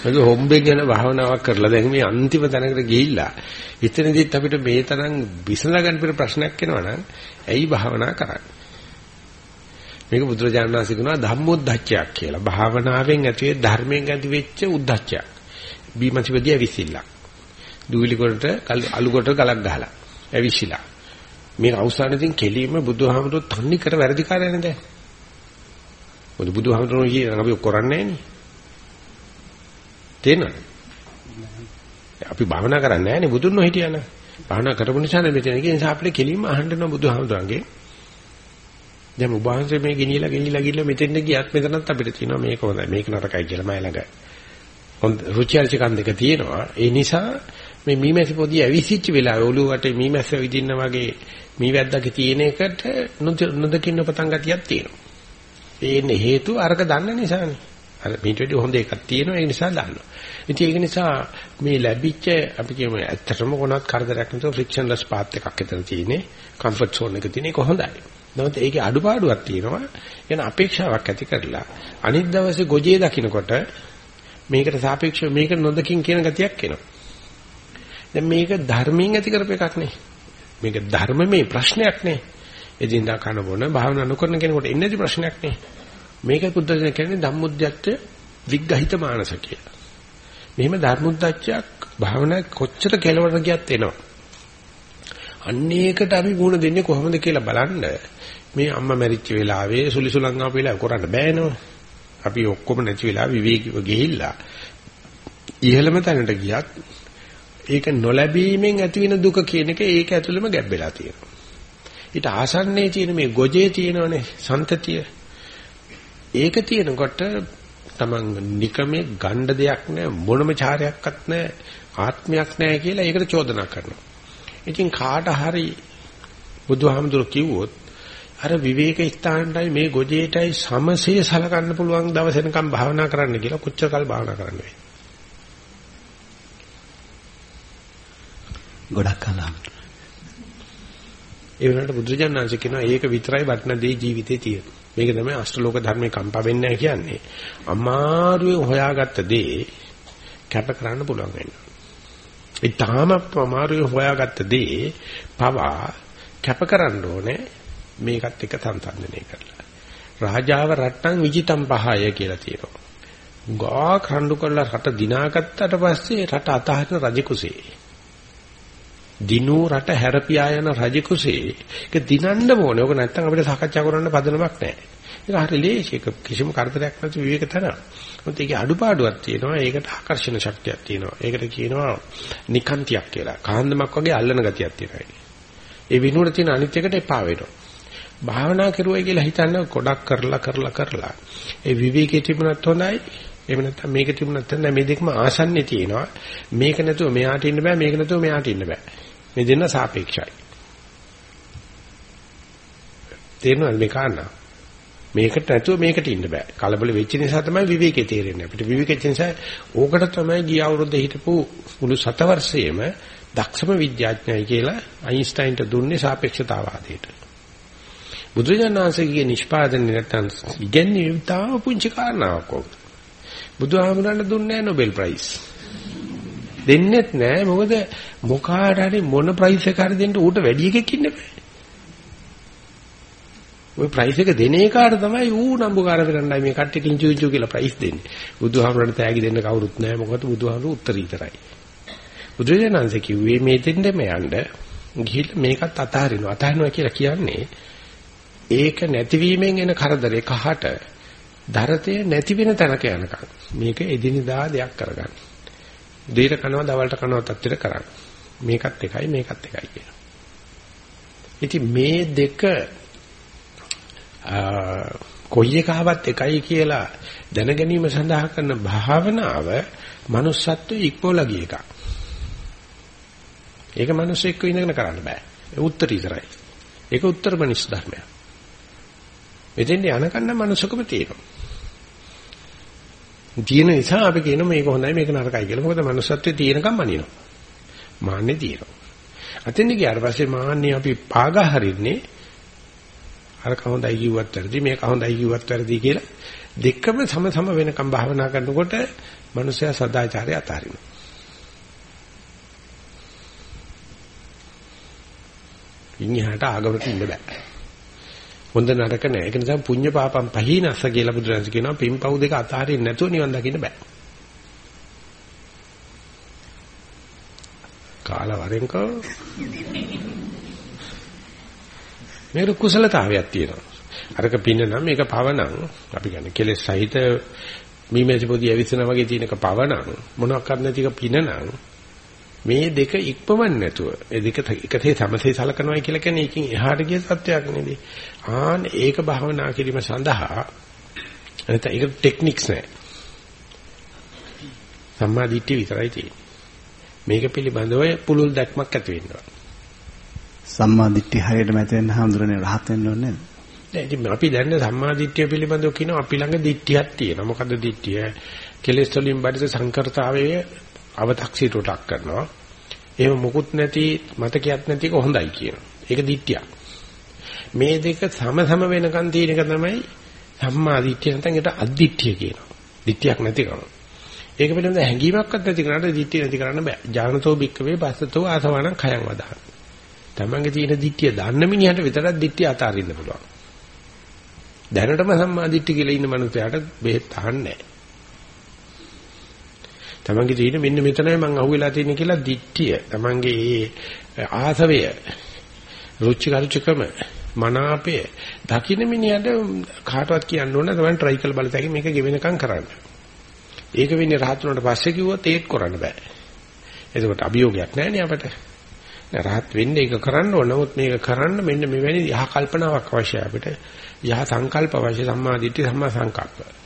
ඒක හොම්බෙන් යන භාවනාවක් කරලා දැන් මේ අන්තිම තැනකට ගිහිල්ලා ඉතනදිත් අපිට මේ තරම් විසඳ ගන්න පිට ප්‍රශ්නයක් එනවා නම් ඇයි භාවනා කරන්නේ? මේක බුදුරජාණන් වහන්සේ කියනවා ධම්මොද්දච්චයක් කියලා. භාවනාවෙන් ඇති වෙ ධර්මයෙන් ඇති වෙච්ච උද්දච්චයක්. බීමසිවදී ඇවිසිල්ලක්. දූවිලි කොටට අලු කොට ගලක් ගහලා ඇවිසිලා. මේක අවසානයේදී කෙලින්ම බුදුහාමුදුරුවෝ තන්නේ කර වැරදි කාරයනේ දැන්. මොකද බුදුහාමුදුරුවෝ කියන අපි කරන්නේ නෑනේ. තේනවද? අපි භාවනා කරන්නේ නෑනේ බුදුන් නොහිටියන. භාවනා කරපු නිසා නේ මෙතන. ඒ නිසා අපිට කෙලින්ම අහන්න ඕන බුදුහාමුදුරන්ගේ. දැන් උභාංශ මේ ගෙනියලා ගෙනියලා ගිහලා මෙතෙන්ද ගියත් මෙතනත් අපිට තියෙනවා මේක හොඳයි මේක නරකයි කියලා මම ළඟ. හොඳ රුචිල්චකන් දෙක තියෙනවා. ඒ නිසා මේ මීමැසි පොදිය ඇවිසිච්ච වෙලාවේ ඔළුව වටේ මීමැස්ස විදින්න වගේ මීවැද්දගේ තියෙන එකට නොදකින්න පතන් ගතියක් තියෙනවා. ඒන්නේ හේතුව අරක දන්න නිසානේ. අර මීට වැඩි හොඳ එකක් තියෙනවා ඒ නිසා දන්නවා. ඉතින් ඒක නිසා මේ ලැබිච්ච අපි කියමු ඇත්තටම කොනවත් කරදරයක් නැතුව ෆ්‍රික්ෂන්ලස් පාත් එකක් එතන තියෙන්නේ. කම්ෆර්ට් සෝන් එක තියෙන එක හොඳයි. නමුත් ඒකේ අඩුපාඩුවක් තියෙනවා. කියන අපේක්ෂාවක් ඇති කරලා අනිත් දවසේ ගොජේ දකින්නකොට මේකට සාපේක්ෂව මේක නොදකින් කියන ගතියක් එනවා. දැන් මේක ධර්මයෙන් ඇති කරපු එකක් නේ. මේක ධර්මමේ ප්‍රශ්නයක් නේ. එදින්දා කන බොන භාවනා නොකරන කෙනෙකුට එන්නේ නැති ප්‍රශ්නයක් නේ. මේක බුද්ධජන කියන්නේ ධම්මොද්දච්ච විග්ගහිත මානස කියලා. මෙහෙම ධර්මොද්දච්චයක් භාවනා කොච්චර කෙලවර ගියත් එනවා. අන්නේකට අපි වුණ දෙන්නේ කොහොමද කියලා බලන්න මේ අම්මා මැරිච්ච වෙලාවේ සුලිසුලන් ආපු වෙලාව කරන්න බෑනෝ. අපි ඔක්කොම නැති වෙලා විවේකීව ගිහිල්ලා ඉහළම තැනට ගියත් ඒක නොලැබීමෙන් ඇති වෙන දුක කියන එක ඒක ඇතුළෙම ගැබ්බෙලා තියෙනවා. ඊට ආසන්නයේ තියෙන මේ ගොජේ තියෙනවනේ සන්තතිය. ඒක තියෙනකොට තමන් නිකමේ ගණ්ඩ දෙයක් නැහැ මොනම චාරයක්වත් නැහැ ආත්මයක් නැහැ කියලා ඒකට චෝදනා කරනවා. ඉතින් කාට හරි බුදුහාමුදුර කිව්වොත් අර විවේක ස්ථානටයි මේ ගොජේටයි සමසේ සලකන්න පුළුවන් දවසෙනකම් භාවනා කරන්න කියලා කොච්චර කල් භාවනා කරන්න වෙයි. ගොඩක් කලම්. ඒ වෙනකොට බුදුජානනාංශ කියනවා ඒක විතරයි වටින දේ ජීවිතේ තියෙන. මේක තමයි අෂ්ටලෝක ධර්මේ කම්පා වෙන්නේ නැහැ කියන්නේ. අමාරුවෙන් හොයාගත්ත දේ කැප කරන්න පුළුවන් වෙනවා. ඒ තාම අමාරුවෙන් හොයාගත්ත දේ පවා කැප කරන්න ඕනේ මේකත් එක සංසන්දනය කරලා. රාජාව රට්ටම් විජිතම් පහය කියලා තියෙනවා. ගා කණ්ඩු කරලා රට දිනාගත්තට පස්සේ රට අතහරින රජ කුසේ. දිනු රට හැරපියා යන රජ කුසේ ඒක දිනන්න ඕනේ. ඕක නැත්තම් අපිට සාකච්ඡා කරන්න පදනමක් නැහැ. ඒක හරි ලේසි. ඒක කිසිම කරදරයක් නැති විවේක තරම්. මොකද ඒකේ අඩුපාඩුවක් තියෙනවා. ඒකට ආකර්ෂණ ශක්තියක් තියෙනවා. ඒකට කියනවා නිකාන්තියක් කියලා. කාන්දමක් වගේ අල්ලන ගතියක් තියෙනවා. ඒ විනුවට තියෙන අනිත් එකට එපා වෙනවා. භාවනා කරුවයි කියලා හිතන්න ගොඩක් කරලා කරලා කරලා ඒ විවේකයේ තිබුණත් හොඳයි එහෙම නැත්නම් මේක තිබුණත් නැහැ මේ දෙකම ආසන්නේ තියෙනවා මේක නැතුව මෙයාට ඉන්න බෑ මේක නැතුව මෙයාට ඉන්න බෑ මේ දෙන්න සාපේක්ෂයි. තේරෙනවද මේ කාරණා? මේකට නැතුව මේකට ඉන්න බෑ. කලබල වෙච්ච නිසා තමයි විවේකේ තේරෙන්නේ. අපිට විවේකෙච්ච නිසා ඕකට තමයි ගිය අවුරුද්දේ හිටපු මුළු සතවර්ෂයේම දක්ෂම විද්‍යාඥයයි කියලා අයින්ස්ටයින්ට දුන්නේ සාපේක්ෂතාවාදයට. බුදුජානනාංශයේ නිෂ්පාදනය නැත්තම් ඉගැන්වීම තාම පුංචි කාරණාවක් ඔක. බුදුහාමුදුරන්ට දුන්නේ නැහැ Nobel Prize. දෙන්නෙත් නැහැ මොකද මොකාට හරි මොන ප්‍රයිස් එක හරි දෙන්න ඌට වැඩි එකෙක් ඉන්න බෑ. ওই ප්‍රයිස් එක දෙන එකාට තමයි ඌ නම්බුකාර කරන්නයි මේ කට්ටිය කිංචු කිංචු කියලා ප්‍රයිස් දෙන්නේ. බුදුහාමුදුරන්ට තෑගි දෙන්න කවුරුත් නැහැ මොකද බුදුහාමුදුරු උත්තරීතරයි. බුදුජානනාංශ කිව්වේ මේ දෙන්නෙම යන්න ගිහිල්ලා මේකත් අතහරිනවා. අතහරිනවා කියලා කියන්නේ ඒක නැතිවීමෙන් එන කරදරේ කහට දරතේ නැති වෙන තැනක යනකම් මේක එදිනදා දෙයක් කරගන්න. දෙයට කනවා දවල්ට කනවා තත්ත්වෙට කරන්න. මේකත් එකයි මේකත් එකයි කියනවා. ඉතින් මේ දෙක කොයි එකාවත් එකයි කියලා දැන ගැනීම සඳහා කරන භාවනාව manussත්වයේ ඉක්මවලා ගිය එකක්. ඒක මිනිස්සු එක්ක ඉඳගෙන කරන්න බෑ. ඒ උත්තර ඉතරයි. ඒක උත්තර මනිස් ධර්මයක්. මෙතෙන්ට යනකන්න මනුස්සකම තියෙනවා. තියෙන නිසා අපි කියන මේක හොඳයි මේක නරකයි කියලා. මොකද මනුස්සත්වයේ තියෙනකම් මනිනවා. මාන්නේ තියෙනවා. අතෙන්ද ගියාට පස්සේ මාන්නේ අපි පාගා හරින්නේ අර කවුඳයි කිව්වත් වැරදි මේක හොඳයි කිව්වත් වැරදි කියලා දෙකම සම සම වෙනකම් භාවනා කරනකොට මනුස්සයා සදාචාරය අතාරිනවා. ඉන්හිහට ආගමකට ඉන්න බෑ. හොඳ නරක නෑ. ඒක නිසා පුඤ්ඤ පාපම් පහිනස්ස කියලා බුදුරජාණන් කියනවා පින්පව් දෙක අතාරින්න නැතුව නිවන් දකින්න බෑ. කාලවරෙන්කෝ මේක කුසලතාවයක් තියෙනවා. අරක පින්න නම් මේක පවණම් අපි කියන්නේ කෙලෙස් සහිත මීමැසි පොඩි ඇවිස්සනා වගේ තියෙනක පවණම් මොනවක් කරන්න නැතික පිනනම් මේ දෙක ඉක්පවන්න නැතුව ඒ දෙක එකතේ සමසේ සලකනවායි කියලා කියන්නේ ඒකින් එහාට ගිය සත්‍යයක් නෙවෙයි. ආන් ඒක භාවනා කිරීම සඳහා නැත්නම් ඒක ටෙක්නික්ස් නෑ. සම්මා දිට්ඨිය විතරයි තියෙන්නේ. මේක පිළිබඳව පුළුල් දැක්මක් ඇති වෙනවා. සම්මා දිට්ඨිය හරියටම ඇති වෙන්න හඳුරන්නේ රහත් වෙන්න ඕනේ නේද? දැන් ඉතින් අපි දැන් සම්මා දිට්ඨිය පිළිබඳව කියනවා අපි ළඟ දිට්ඨියක් තියෙනවා. මොකද්ද දිට්ඨිය? කෙලෙස් වලින් බඩට සංකර්තාවයේ අව탁සීටට ලක් කරනවා. එහෙම මුකුත් නැති මතකයක් නැති එක හොඳයි කියනවා. ඒක දිට්ඨියක්. මේ දෙක සම සම වෙනකන් තියෙන එක තමයි සම්මා දිට්ඨිය නැත්නම් ඒකට අද්දිට්ඨිය කියනවා. දිට්ඨියක් නැතිකම. ඒක පිළිබඳ හැඟීමක්වත් නැති කරාට දිට්ඨිය නැති කරන්න බෑ. ඥානතෝ බික්කවේ පස්සතෝ ආසවණං khයං වදහන. තමන්ගේ තියෙන දිට්ඨිය දන්න මිනිහට විතරක් දිට්ඨිය අතාරින්න පුළුවන්. දැනටම සම්මා දිට්ඨිය කියලා ඉන්න මනුස්සයාට බෙහෙත් අහන්නේ නැහැ. තමන්ගේ තියෙන මෙන්න මෙතනයි මං අහුවෙලා තියෙන්නේ කියලා දිට්ඨිය තමන්ගේ ඒ ආසවය රුචි කරුචිකම මනාපය දකින්න මිනිහට කාටවත් කියන්න ඕන තමයි try කළ බලතැකි මේක ගෙවෙනකම් කරන්න. ඒක වෙන්නේ රහත් වුණාට පස්සේ කිව්වොත් ඒත් කරන්න බෑ. එතකොට අභියෝගයක් නැහැ නේ අපිට. රහත් වෙන්න ඒක කරන්න ඕන. නමුත් මේක කරන්න මෙන්න මෙවැනි යහ කල්පනාවක් අවශ්‍යයි අපිට. යහ සංකල්ප අවශ්‍ය සම්මා දිට්ඨි සම්මා සංකල්ප.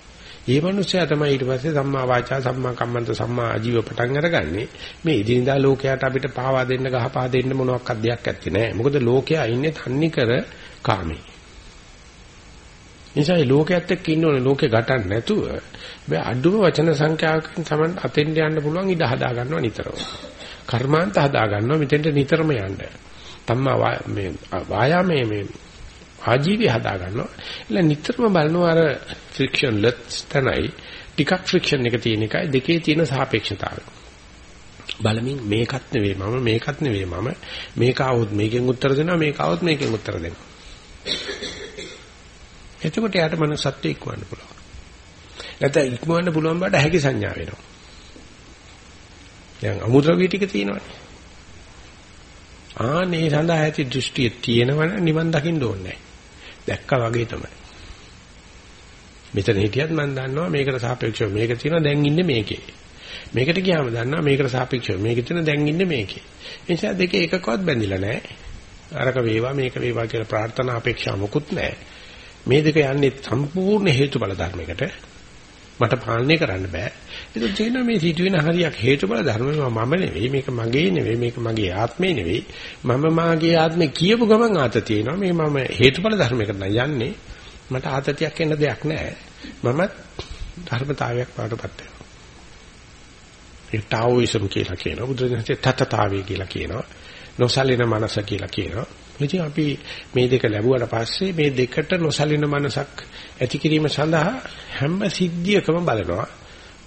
ඒ මනුස්සයා තමයි ඊට පස්සේ සම්මා වාචා සම්මා කම්මන්ත සම්මා ආජීව පටන් අරගන්නේ. මේ ඉදිනදා ලෝකයට අපිට පාවා දෙන්න ගහපා දෙන්න මොනවාක්වත් දෙයක් ඇත්තේ නැහැ. මොකද ලෝකයා ඉන්නේ තන්නේ කර කාමේ. නිසා මේ ලෝකයේත් එක්ක ඉන්න ඕනේ. ලෝකේ ගටන්න නැතුව බෑ අඩුම වචන සංඛ්‍යාවකින් තමයි අතෙන්ට යන්න පුළුවන් ඉඩ හදා ගන්නවා නිතරම. කර්මාන්ත හදා ගන්නවා මෙතෙන්ට නිතරම යන්න. තම්මා මේ වායාමයේ මේ ආජීවය හදා ගන්නවා. એટલે නිතරම බලනවා අර ෆ්‍රික්ෂන් ලෙස් තනයි ටිකක් ෆ්‍රික්ෂන් එක තියෙන එකයි දෙකේ තියෙන සාපේක්ෂතාවය. බලමින් මේකත් නෙවෙයි මම මේකත් නෙවෙයි මම මේක આવොත් මේකෙන් උත්තර දෙනවා මේක આવොත් මේකෙන් උත්තර දෙනවා. එතකොට යාට මන සත්‍ය ඉක්මවන්න පුළුවන්. නැත්නම් ඉක්මවන්න පුළුවන් බාට හැකි සංඥා වෙනවා. දැන් අමුද්‍රව්‍ය ටික තියෙනවානේ. ආනේ සඳහා ඇති දෘෂ්ටිය තියෙනවනම් නිවන් දකින්න ඕනේ නැහැ. දැක්කා වගේ තමයි. මෙතන හිටියත් මම දන්නවා මේකට සාපේක්ෂව මේක තියෙනවා දැන් ඉන්නේ මේකේ. මේකට ගියාම දන්නවා මේකට සාපේක්ෂව මේක තියෙන දැන් ඉන්නේ මේකේ. ඒ නිසා දෙකේ එකකවත් බැඳිලා නැහැ. අරක වේවා මේක වේවා කියලා ප්‍රාර්ථනා අපේක්ෂා මොකුත් නැහැ. මේ දෙක යන්නේ සම්පූර්ණ හේතුඵල ධර්මයකට. මට පාලනය කරන්න බෑ. ඒක තියෙනවා මේ සිදුවෙන හරියක් හේතුඵල ධර්ම මම නෙවෙයි මේක මගේ නෙවෙයි මේක මගේ ආත්මේ නෙවෙයි. මම මාගේ ආත්මේ කියපු ගමන් ආත තියෙනවා. මේ මම හේතුඵල ධර්මයකට යන්නේ. මට ආතතියක් එන්න දෙයක් නැහැ මමත් ධර්මතාවයක් පාඩපත් වෙනවා. ඒ ටාઓයිසම් කියලා කියනවා. බුදුරජාණන්සේ තතතාවය කියලා කියනවා. නොසලින මනස කියලා කියනවා. ඉතින් අපි මේ දෙක ලැබුවට පස්සේ මේ දෙකට නොසලින මනසක් ඇති කිරීම සඳහා හැම සිද්ධියකම බලනවා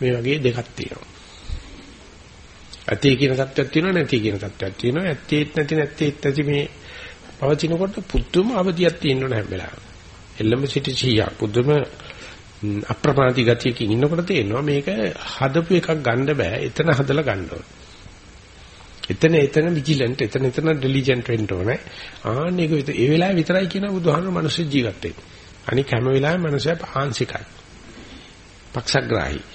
මේ වගේ දෙකක් තියෙනවා. ඇතේ කියන தත්ත්වයක් තියෙනවා නැති කියන தත්ත්වයක් තියෙනවා. ඇත්තේත් නැති නැත්තේත් නැති මේ පවතිනකොට පුදුම අවදියක් තියෙන්න හැම වෙලාවෙම. එල්ලම සිටි සියා පුදුම අප්‍රමාදී ගතියකින් ඉන්නකොට තේරෙනවා මේක හදපු එකක් ගන්න බෑ. එතන හදලා ගන්න ඕනේ. එතන එතන විජිලන්ට් එතන එතන ඩිලිජන්ට් වෙන්න ඕනේ. ආන්න ඒක විතර ඒ වෙලාවේ විතරයි කියන බුදුහාමුදුරුවෝ මිනිස්සු ජීවත් වෙන්නේ. අනික හැම වෙලාවෙම මිනිස්සයා ආංශිකයි. පක්ෂග්‍රාහී.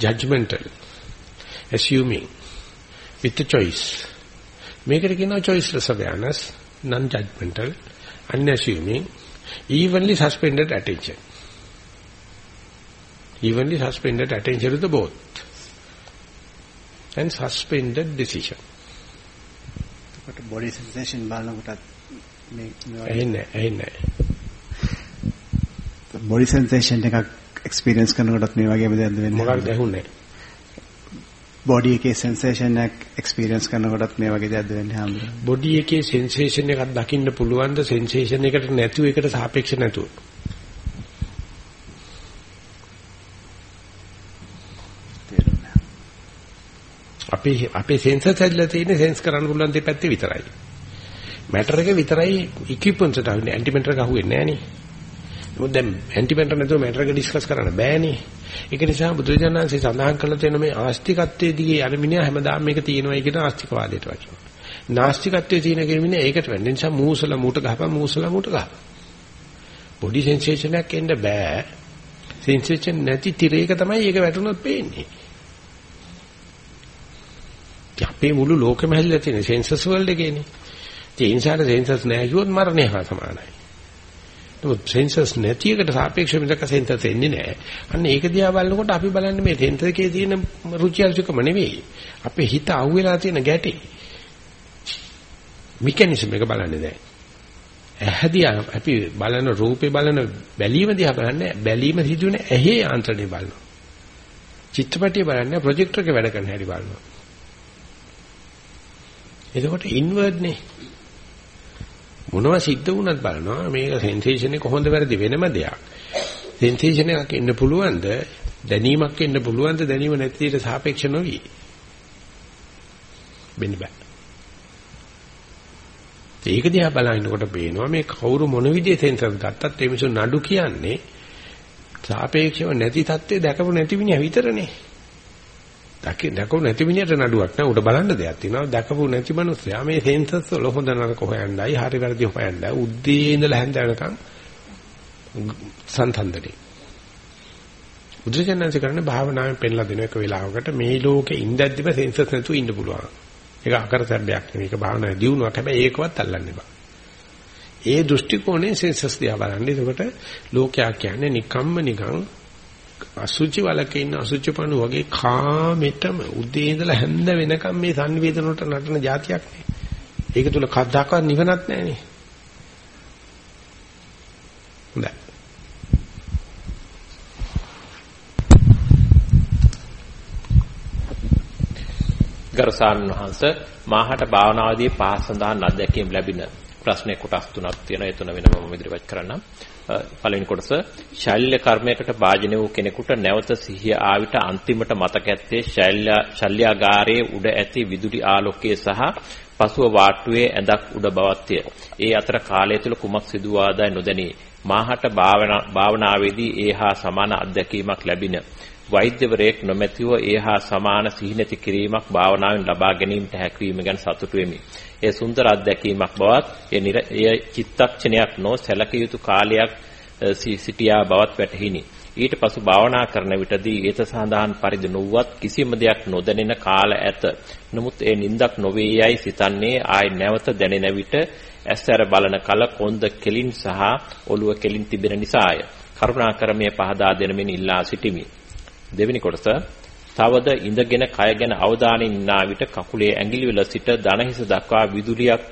Judgemental. assuming with the choice මේකට කියනවා choiceless awareness non judgmental unassuming evenly suspended attention evenly suspended attention to the both and suspended decision කොට බොඩි සෙන්සේෂන් බලනකොටත් මේ ඇහෙන්නේ ඇහෙන්නේ බොඩි සෙන්සේෂන් එකක් එක්ස්පීරියන්ස් කරනකොටත් මේ වගේම දෙයක්ද වෙන්නේ මොකක්ද ඇහුන්නේ? බොඩි එකේ සෙන්සේෂන් එකක් එක්ස්පීරියන්ස් කරනකොටත් මේ වගේ දෙයක්ද වෙන්නේ හැමෝටම බොඩි එකේ සෙන්සේෂන් එකක් දකින්න පුළුවන් ද සෙන්සේෂන් එකට නැතුව එකට සාපේක්ෂ නැතුව අපේ අපේ සෙන්සර්ස් ඇදලා තියෙන්නේ සෙන්ස් කරන්න පුළුවන් දෙපැත්තේ විතරයි. මැටර් එක විතරයි ඉක්විප්මන්ට්ස් එකට අහුවෙන්නේ ඇන්ටිමැටර් එක අහුවෙන්නේ නැහැ නේ. මොකද දැන් ඇන්ටිමැටර් නැතුව මැටර් එක ඩිස්කස් කරන්න බෑනේ. ඒක නිසා බුදුරජාණන්සේ සඳහන් කළා තියෙන මේ ආස්තිකත්වයේ දිගේ අර මිනිහා හැමදාම මේක තියෙනවයි කියන ආස්තිකවාදයට වචන. නාස්තිකත්වයේ තියෙන කෙනෙක් ඒකට වෙන්නේ නිසා මූසල මූට ගහපන් මූසල මූට ගහපන්. බොඩි සෙන්සේෂන් එකක් එන්න බෑ. සෙන්සේෂන් නැති තිරයක තමයි ඒක වැටුනොත් පේන්නේ. අපේ මුළු ලෝකෙම හැදිලා තියෙන සෙන්සස් වර්ල්ඩ් එකේනේ. ඒ නිසා සෙන්සස් නැහැ කිව්වොත් මරණය හා සමානයි. නමුත් සෙන්සස් නැති එකට සාපේක්ෂව මිසක සෙන්සස් එන්නේ නැහැ. අන්න ඒක දිහා බලනකොට අපි බලන්නේ මේ සෙන්සස් එකේ තියෙන රුචි අරුචිකම නෙවෙයි. අපේ හිත අහුවෙලා තියෙන ගැටේ. මෙකැනිසම් එක බලන්නේ දැන්. ඇහැදී අපි බලන රූපේ බලන බැලීම දිහා බලන්නේ බැලීම සිදුවෙන ඇහි ආන්තරණය බලනවා. චිත්‍රපටිය බලන්නේ ප්‍රොජෙක්ටර් එකේ වැඩ කරන හැටි බලනවා. එතකොට ඉන්වර්ඩ් නේ. මොනවා සිද්ධ වුණත් බලනවා මේක සෙන්සේෂන් එක කොහොමද වැරදි වෙනම දෙයක්. සෙන්සේෂන් එකක් එන්න පුළුවන්ද දැනීමක් එන්න පුළුවන්ද දැනීම නැති දෙයට සාපේක්ෂ නොවි. වෙන්න බෑ. ඒක දිහා බලනකොට පේනවා මේ කවුරු මොන විදිහේ සෙන්සර් ගත්තත් ඒ මිනිස්සු නඩු කියන්නේ සාපේක්ෂව නැති தත්ත්වය දැකපු නැති මිනිහා විතරනේ. දැකේ දැකපු නැති මිනිහට නඩුවක් නෑ. උඩ බලන්න දෙයක් තියෙනවා. දැකපු නැති මිනිස්සයා මේ සෙන්සර්ස් වල හොඳ නරක හොයන්නයි හරි වැරදි හොයන්නයි. උද්දී ඉඳලා හැන්ද වෙනකම් සම්තන්දරේ බුදුසෙන්න්සේ කරන්නේ භාවනාවෙන් පෙන්ලා දෙන එක වෙලාවකට මේ ලෝකේ ඉඳද්දිම සෙන්සර්ස් නැතුව ඉන්න පුළුවන්. ඒක අකරතැබ්බයක් නෙවෙයි. ඒක භාවනාවේ දියුණුවක්. හැබැයි ඒකවත් අල්ලන්න එපා. ඒ දෘෂ්ටි කෝණයෙන් සෙන්සර්ස් දිහා බලන්න. එතකොට ලෝකයා කියන්නේ නිකම්ම නිකන් අසුචි වලක ඉන්න අසුචි පණු වගේ කාමෙටම උදේ ඉඳලා හැන්ද වෙනකම් මේ සංවේදන වලට නටන જાතියක් නේ. ඒක තුල කද්දාකවත් නිවනක් නැහනේ. හොඳයි. ගරු ස්වාමීන් වහන්ස මාහට භාවනාවේදී පහ සඳහන් අධ්‍යක්ීම් ලැබින ප්‍රශ්න කොටස් තුනක් තියෙනවා ඒ තුන වෙනම මම ඉදිරිපත් කරන්නම් පළවෙනි කොටස ශෛල්‍ය කර්මයකට භාජනය වූ කෙනෙකුට නැවත සිහිය ආවිත අන්තිමට මතක ඇත්තේ ශෛල්‍ය ශල්‍යාගාරයේ උඩ ඇති විදුලි ආලෝකයේ සහ පසුව වාට්ටුවේ ඇඳක් උඩ බවත්ය. ඒ අතර කාලය තුල කුමක් සිදුවාදයි නොදැනී මාහට භාවනාවේදී ඒහා සමාන අත්දැකීමක් ලැබින වෛද්‍යවරයෙක් නොමැතිව ඒහා සමාන සිහිනති කිරීමක් භාවනාවෙන් ලබා ගැනීමට හැකියවීම ගැන සතුටු වෙමි. ඒ සුන්දර අත්දැකීමක් බවත් ඒ චිත්තක්ෂණයක් නො සැලකිය යුතු කාලයක් සිටියා බවත් වැටහිනි. ඊට පසු භාවනා කරන විටදී ඒත සඳහන් පරිදි නොවුවත් කිසිම දෙයක් නොදැනෙන කාල ඇත. නමුත් ඒ නිින්දක් නොවේ යයි සිතන්නේ ආයි නැවත දැනෙන විට ඇස්සර බලන කල කොන්ද කෙලින් සහ ඔළුව කෙලින් තිබෙන නිසාය. කරුණාකර මේ පහදා දෙනමින් ඉල්ලා සිටිමි. දෙවෙනි කොටස තවද ඉඳගෙන කය ගැන අවධානයෙන් ඉන්නා විට කකුලේ ඇඟිලි වල සිට දණහිස දක්වා විදුලියක්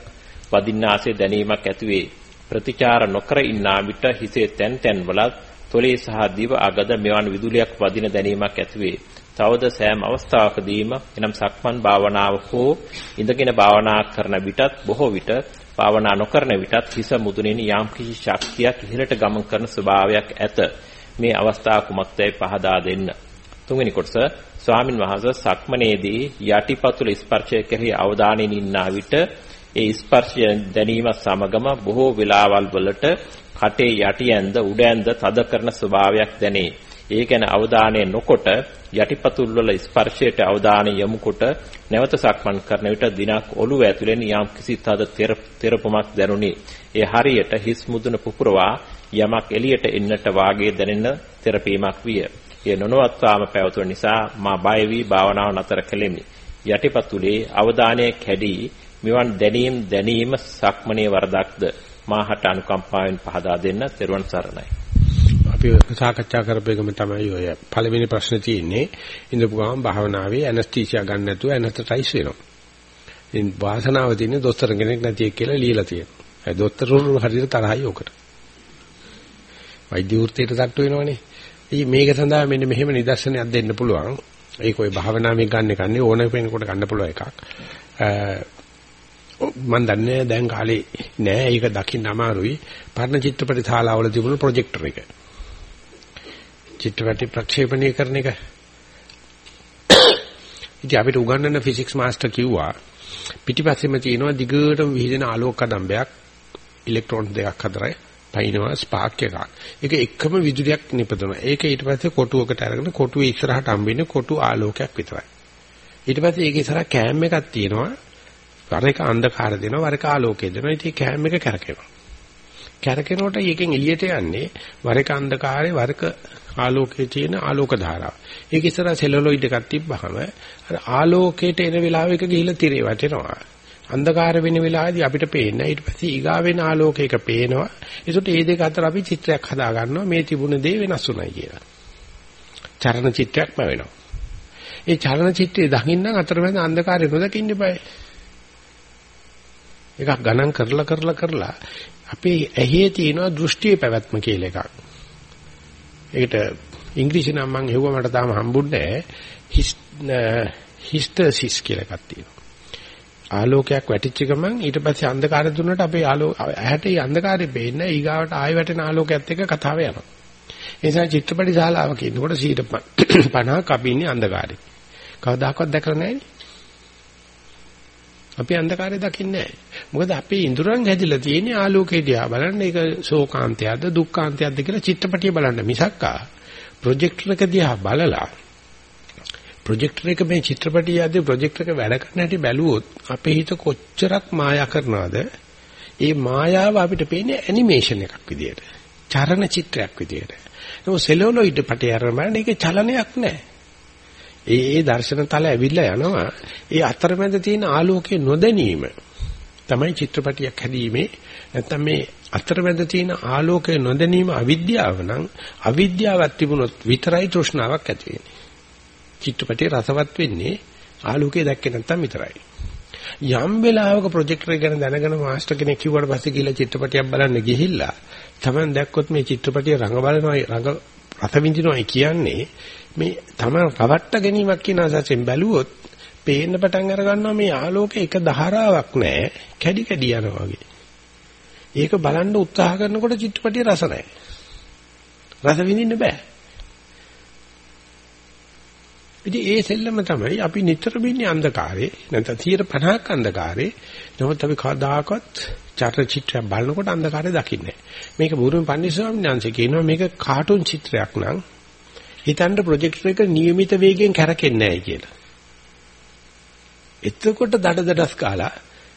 වදින්නාසේ දැනීමක් ඇතිවේ. ප්‍රතිචාර නොකර ඉන්නා විට හිසේ තැන් තැන් වලත් තොලේ සහ දිව අගද මෙවන් විදුලියක් වදින දැනීමක් ඇතිවේ. තවද සෑම අවස්ථාවකදීම එනම් සක්මන් භාවනාව හෝ ඉඳගෙන භාවනා කරන විටත් බොහෝ විට භාවනා නොකරන විටත් හිස මුදුනින් යම් කිසි ශක්තියක් ඉහළට ගමන් කරන ස්වභාවයක් ඇත. මේ අවස්ථාව කුමක්දයි පහදා දෙන්න. තුන්වෙනි කොටස ස්වාමින් වහන්සේ සක්මනේදී යටිපතුල ස්පර්ශය කෙරෙහි අවධානයෙන් ඉන්නා විට ඒ ස්පර්ශය දැනීම සමගම බොහෝ වෙලාවල් වලට කටේ යටි ඇඳ උඩ ඇඳ තද කරන ස්වභාවයක් දැනේ. ඒ ගැන අවධානය නොකොට යටිපතුල් වල ස්පර්ශයට අවධානය යොමු කොට නැවත සක්මන් කරන විට දිනක් ඔළුව ඇතුලෙන් යම් කිසි තද තෙරපමක් දැනුනි. ඒ හරියට හිස් මුදුන පුපුරවා යමක් එළියට එන්නට වාගේ දැනෙන තෙරපීමක් විය. එය නොනවත්වාම පැවතුන නිසා මා බය වී භාවනාව නතර කළෙමි. යටිපතුලේ අවධානය කැඩී මෙවන් දැනීම් දැනීම සක්මනේ වරදක්ද මාහට අනුකම්පාවෙන් පහදා දෙන්න තෙරුවන් සරණයි. අපි සාකච්ඡා කරපේකම තමයි ඔය පළවෙනි ප්‍රශ්නේ තියෙන්නේ. ඉඳපු ගමන් භාවනාවේ ඇනස්තීසියා ගන්න නැතුව ඇනස්තටයිස් වෙනවා. ඉතින් වාසනාව තියෙන්නේ දොස්තර කෙනෙක් නැති එක් කියලා ලියලා තියෙනවා. ඒ දොස්තරුන් හරියට තරහයි ඔකට. වෛද්‍ය වෘත්තියට තට්ටු වෙනවනේ. ඉතින් මේක සඳහා මෙන්න මෙහෙම නිදර්ශනයක් දෙන්න පුළුවන්. ඒක ඔය භාවනාවෙන් ගන්න කන්නේ ඕන වෙනකොට ගන්න පුළුවන් එකක්. මම දන්නේ දැන් කාලේ නෑ ඒක දකින්න අමාරුයි. පරණ චිත්‍රපට ශාලාවල තිබුණු ප්‍රොජෙක්ටර් එක. චිත්‍රපටි ප්‍රක්ෂේපණය කරන එක. ඉතින් අපිට උගන්වන ෆිසික්ස් මාස්ටර් කිව්වා පිටිපස්සෙම තියෙනවා දිගටම විහිදෙන ආලෝක කදම්බයක් ඉලෙක්ට්‍රෝන දෙකක් අතරයි පයින්නවා ස්පාර්ක් එකක්. ඒක එකම විදුලියක් නිපදවනවා. ඒක ඊට පස්සේ කොටුවකට අරගෙන කොටුවේ ඉස්සරහට හම්බෙන්නේ කොටු ආලෝකයක් විතරයි. ඊට පස්සේ ඒකේ ඉස්සරහ කෑම් එකක් තියෙනවා. වර එක අන්ධකාර දෙනවා වර එක ආලෝකය දෙනවා. ඉතින් කෑම් එක කැරකෙනවා. කැරකෙනකොට ඒකෙන් එළියට යන්නේ වර එක අන්ධකාරේ වර එක ආලෝකයේ තියෙන ආලෝක ධාරාව. ඒක ඉස්සරහ සෙලුලොයිඩ් එකක් තිබ්බහම අර ආලෝකයට එන වෙලාවක ගිහිල්ලා තිරේ වැටෙනවා. අන්ධකාර වෙන වෙලාවේදී අපිට පේන්නේ ඊට පස්සේ ඊගා වෙන ආලෝකයක පේනවා. ඒකට මේ දෙක අතර අපි චිත්‍රයක් හදා ගන්නවා මේ තිබුණ දේ වෙනස් වුණයි කියලා. චරණ චිත්‍රයක්ම වෙනවා. ඒ චරණ චිත්‍රය දකින්න අතරමැද අන්ධකාරය නොදකින්න බෑ. එකක් ගණන් කරලා කරලා කරලා අපේ ඇහි තියෙන දෘෂ්ටියේ පැවැත්ම කියලා එකක්. ඒකට ඉංග්‍රීසි නම් මම හෙව්වා මට තාම හම්බුන්නේ නැහැ. හිස්ටර්සිස් කියලා එකක් තියෙනවා. ආලෝකයක් වැටිච්ච ගමන් ඊට පස්සේ අන්ධකාරය දුන්නට අපේ ආලෝක ඇහැට ඒ අන්ධකාරය පේන්නේ ඊගාවට ආයෙ වැටෙන ආලෝකයත් එක්ක කතාව යනවා. ඒ නිසා චිත්‍රපටි ශාලාවක ඉන්නකොට 50ක් <clears throat> අපි ඉන්නේ අන්ධකාරේ. කවදාකවත් දැකලා නැහැ අපි අන්ධකාරය දකින්නේ නැහැ. මොකද අපේ ඉඳුරන් හැදිලා තියෙන්නේ ආලෝකය දිහා බලන්න ඒක ශෝකාන්තයක්ද දුක්ඛාන්තයක්ද කියලා චිත්‍රපටිය බලන්න මිසක්කා ප්‍රොජෙක්ටර් එක දිහා බලලා ප්‍රොජෙක්ටර් එක මේ චිත්‍රපටිය යද්දී ප්‍රොජෙක්ටර් එක වැඩ කරන හැටි බැලුවොත් අපේ හිත කොච්චරක් මායා කරනවද? ඒ මායාව අපිට පේන්නේ ඇනිමේෂන් එකක් විදියට. චරණ චිත්‍රයක් විදියට. ඒක සෙලුලොයිඩ් පටේ අරගෙන ඒකේ චලනයක් නැහැ. ඒ ඒ දර්ශන තල ඇවිල්ලා යනවා. ඒ අතරමැද තියෙන ආලෝකයේ නොදැනීම තමයි චිත්‍රපටියක් හැදීමේ නැත්තම් මේ අතරමැද තියෙන ආලෝකයේ නොදැනීම අවිද්‍යාව නම් අවිද්‍යාවක් තිබුණොත් විතරයි තෘෂ්ණාවක් ඇති වෙන්නේ. චිත්‍රපටයේ රසවත් වෙන්නේ ආලෝකය දැක්කේ නැත්තම් විතරයි. යම් වෙලාවක ප්‍රොජෙක්ටර් එක ගැන දැනගෙන මාස්ටර් කෙනෙක් කිව්වට පස්සේ කියලා චිත්‍රපටියක් බලන්න ගිහිල්ලා Taman දැක්කොත් මේ චිත්‍රපටිය රඟ බලනවා රඟ රස විඳිනවා කියන්නේ මේ Taman රවට්ට ගැනීමක් කියන අදහසෙන් බැලුවොත් පේන්න පටන් අර ගන්නවා මේ ආලෝකේ එක ධාරාවක් නැහැ කැඩි කැඩි යනවා වගේ. ඒක බලන්න උත්සාහ කරනකොට චිත්‍රපටිය රස නැහැ. රස විඳින්න බෑ. ඉතින් ඒ සෙල්ලම තමයි අපි නිතරම ඉන්නේ අන්ධකාරේ නැත්නම් 50ක් අන්ධකාරේ. නමුත් අපි කවදාකවත් චාත්‍ර චිත්‍රයක් බලනකොට අන්ධකාරය දකින්නේ මේක බුරුම පන්සිස්වාමීන් වහන්සේ කියනවා මේක කාටුන් චිත්‍රයක් නම් හිතන්න ප්‍රොජෙක්ටර් එක නියමිත වේගයෙන් කැරකෙන්නේ නැහැ කියලා. එතකොට දඩදඩස් කාලා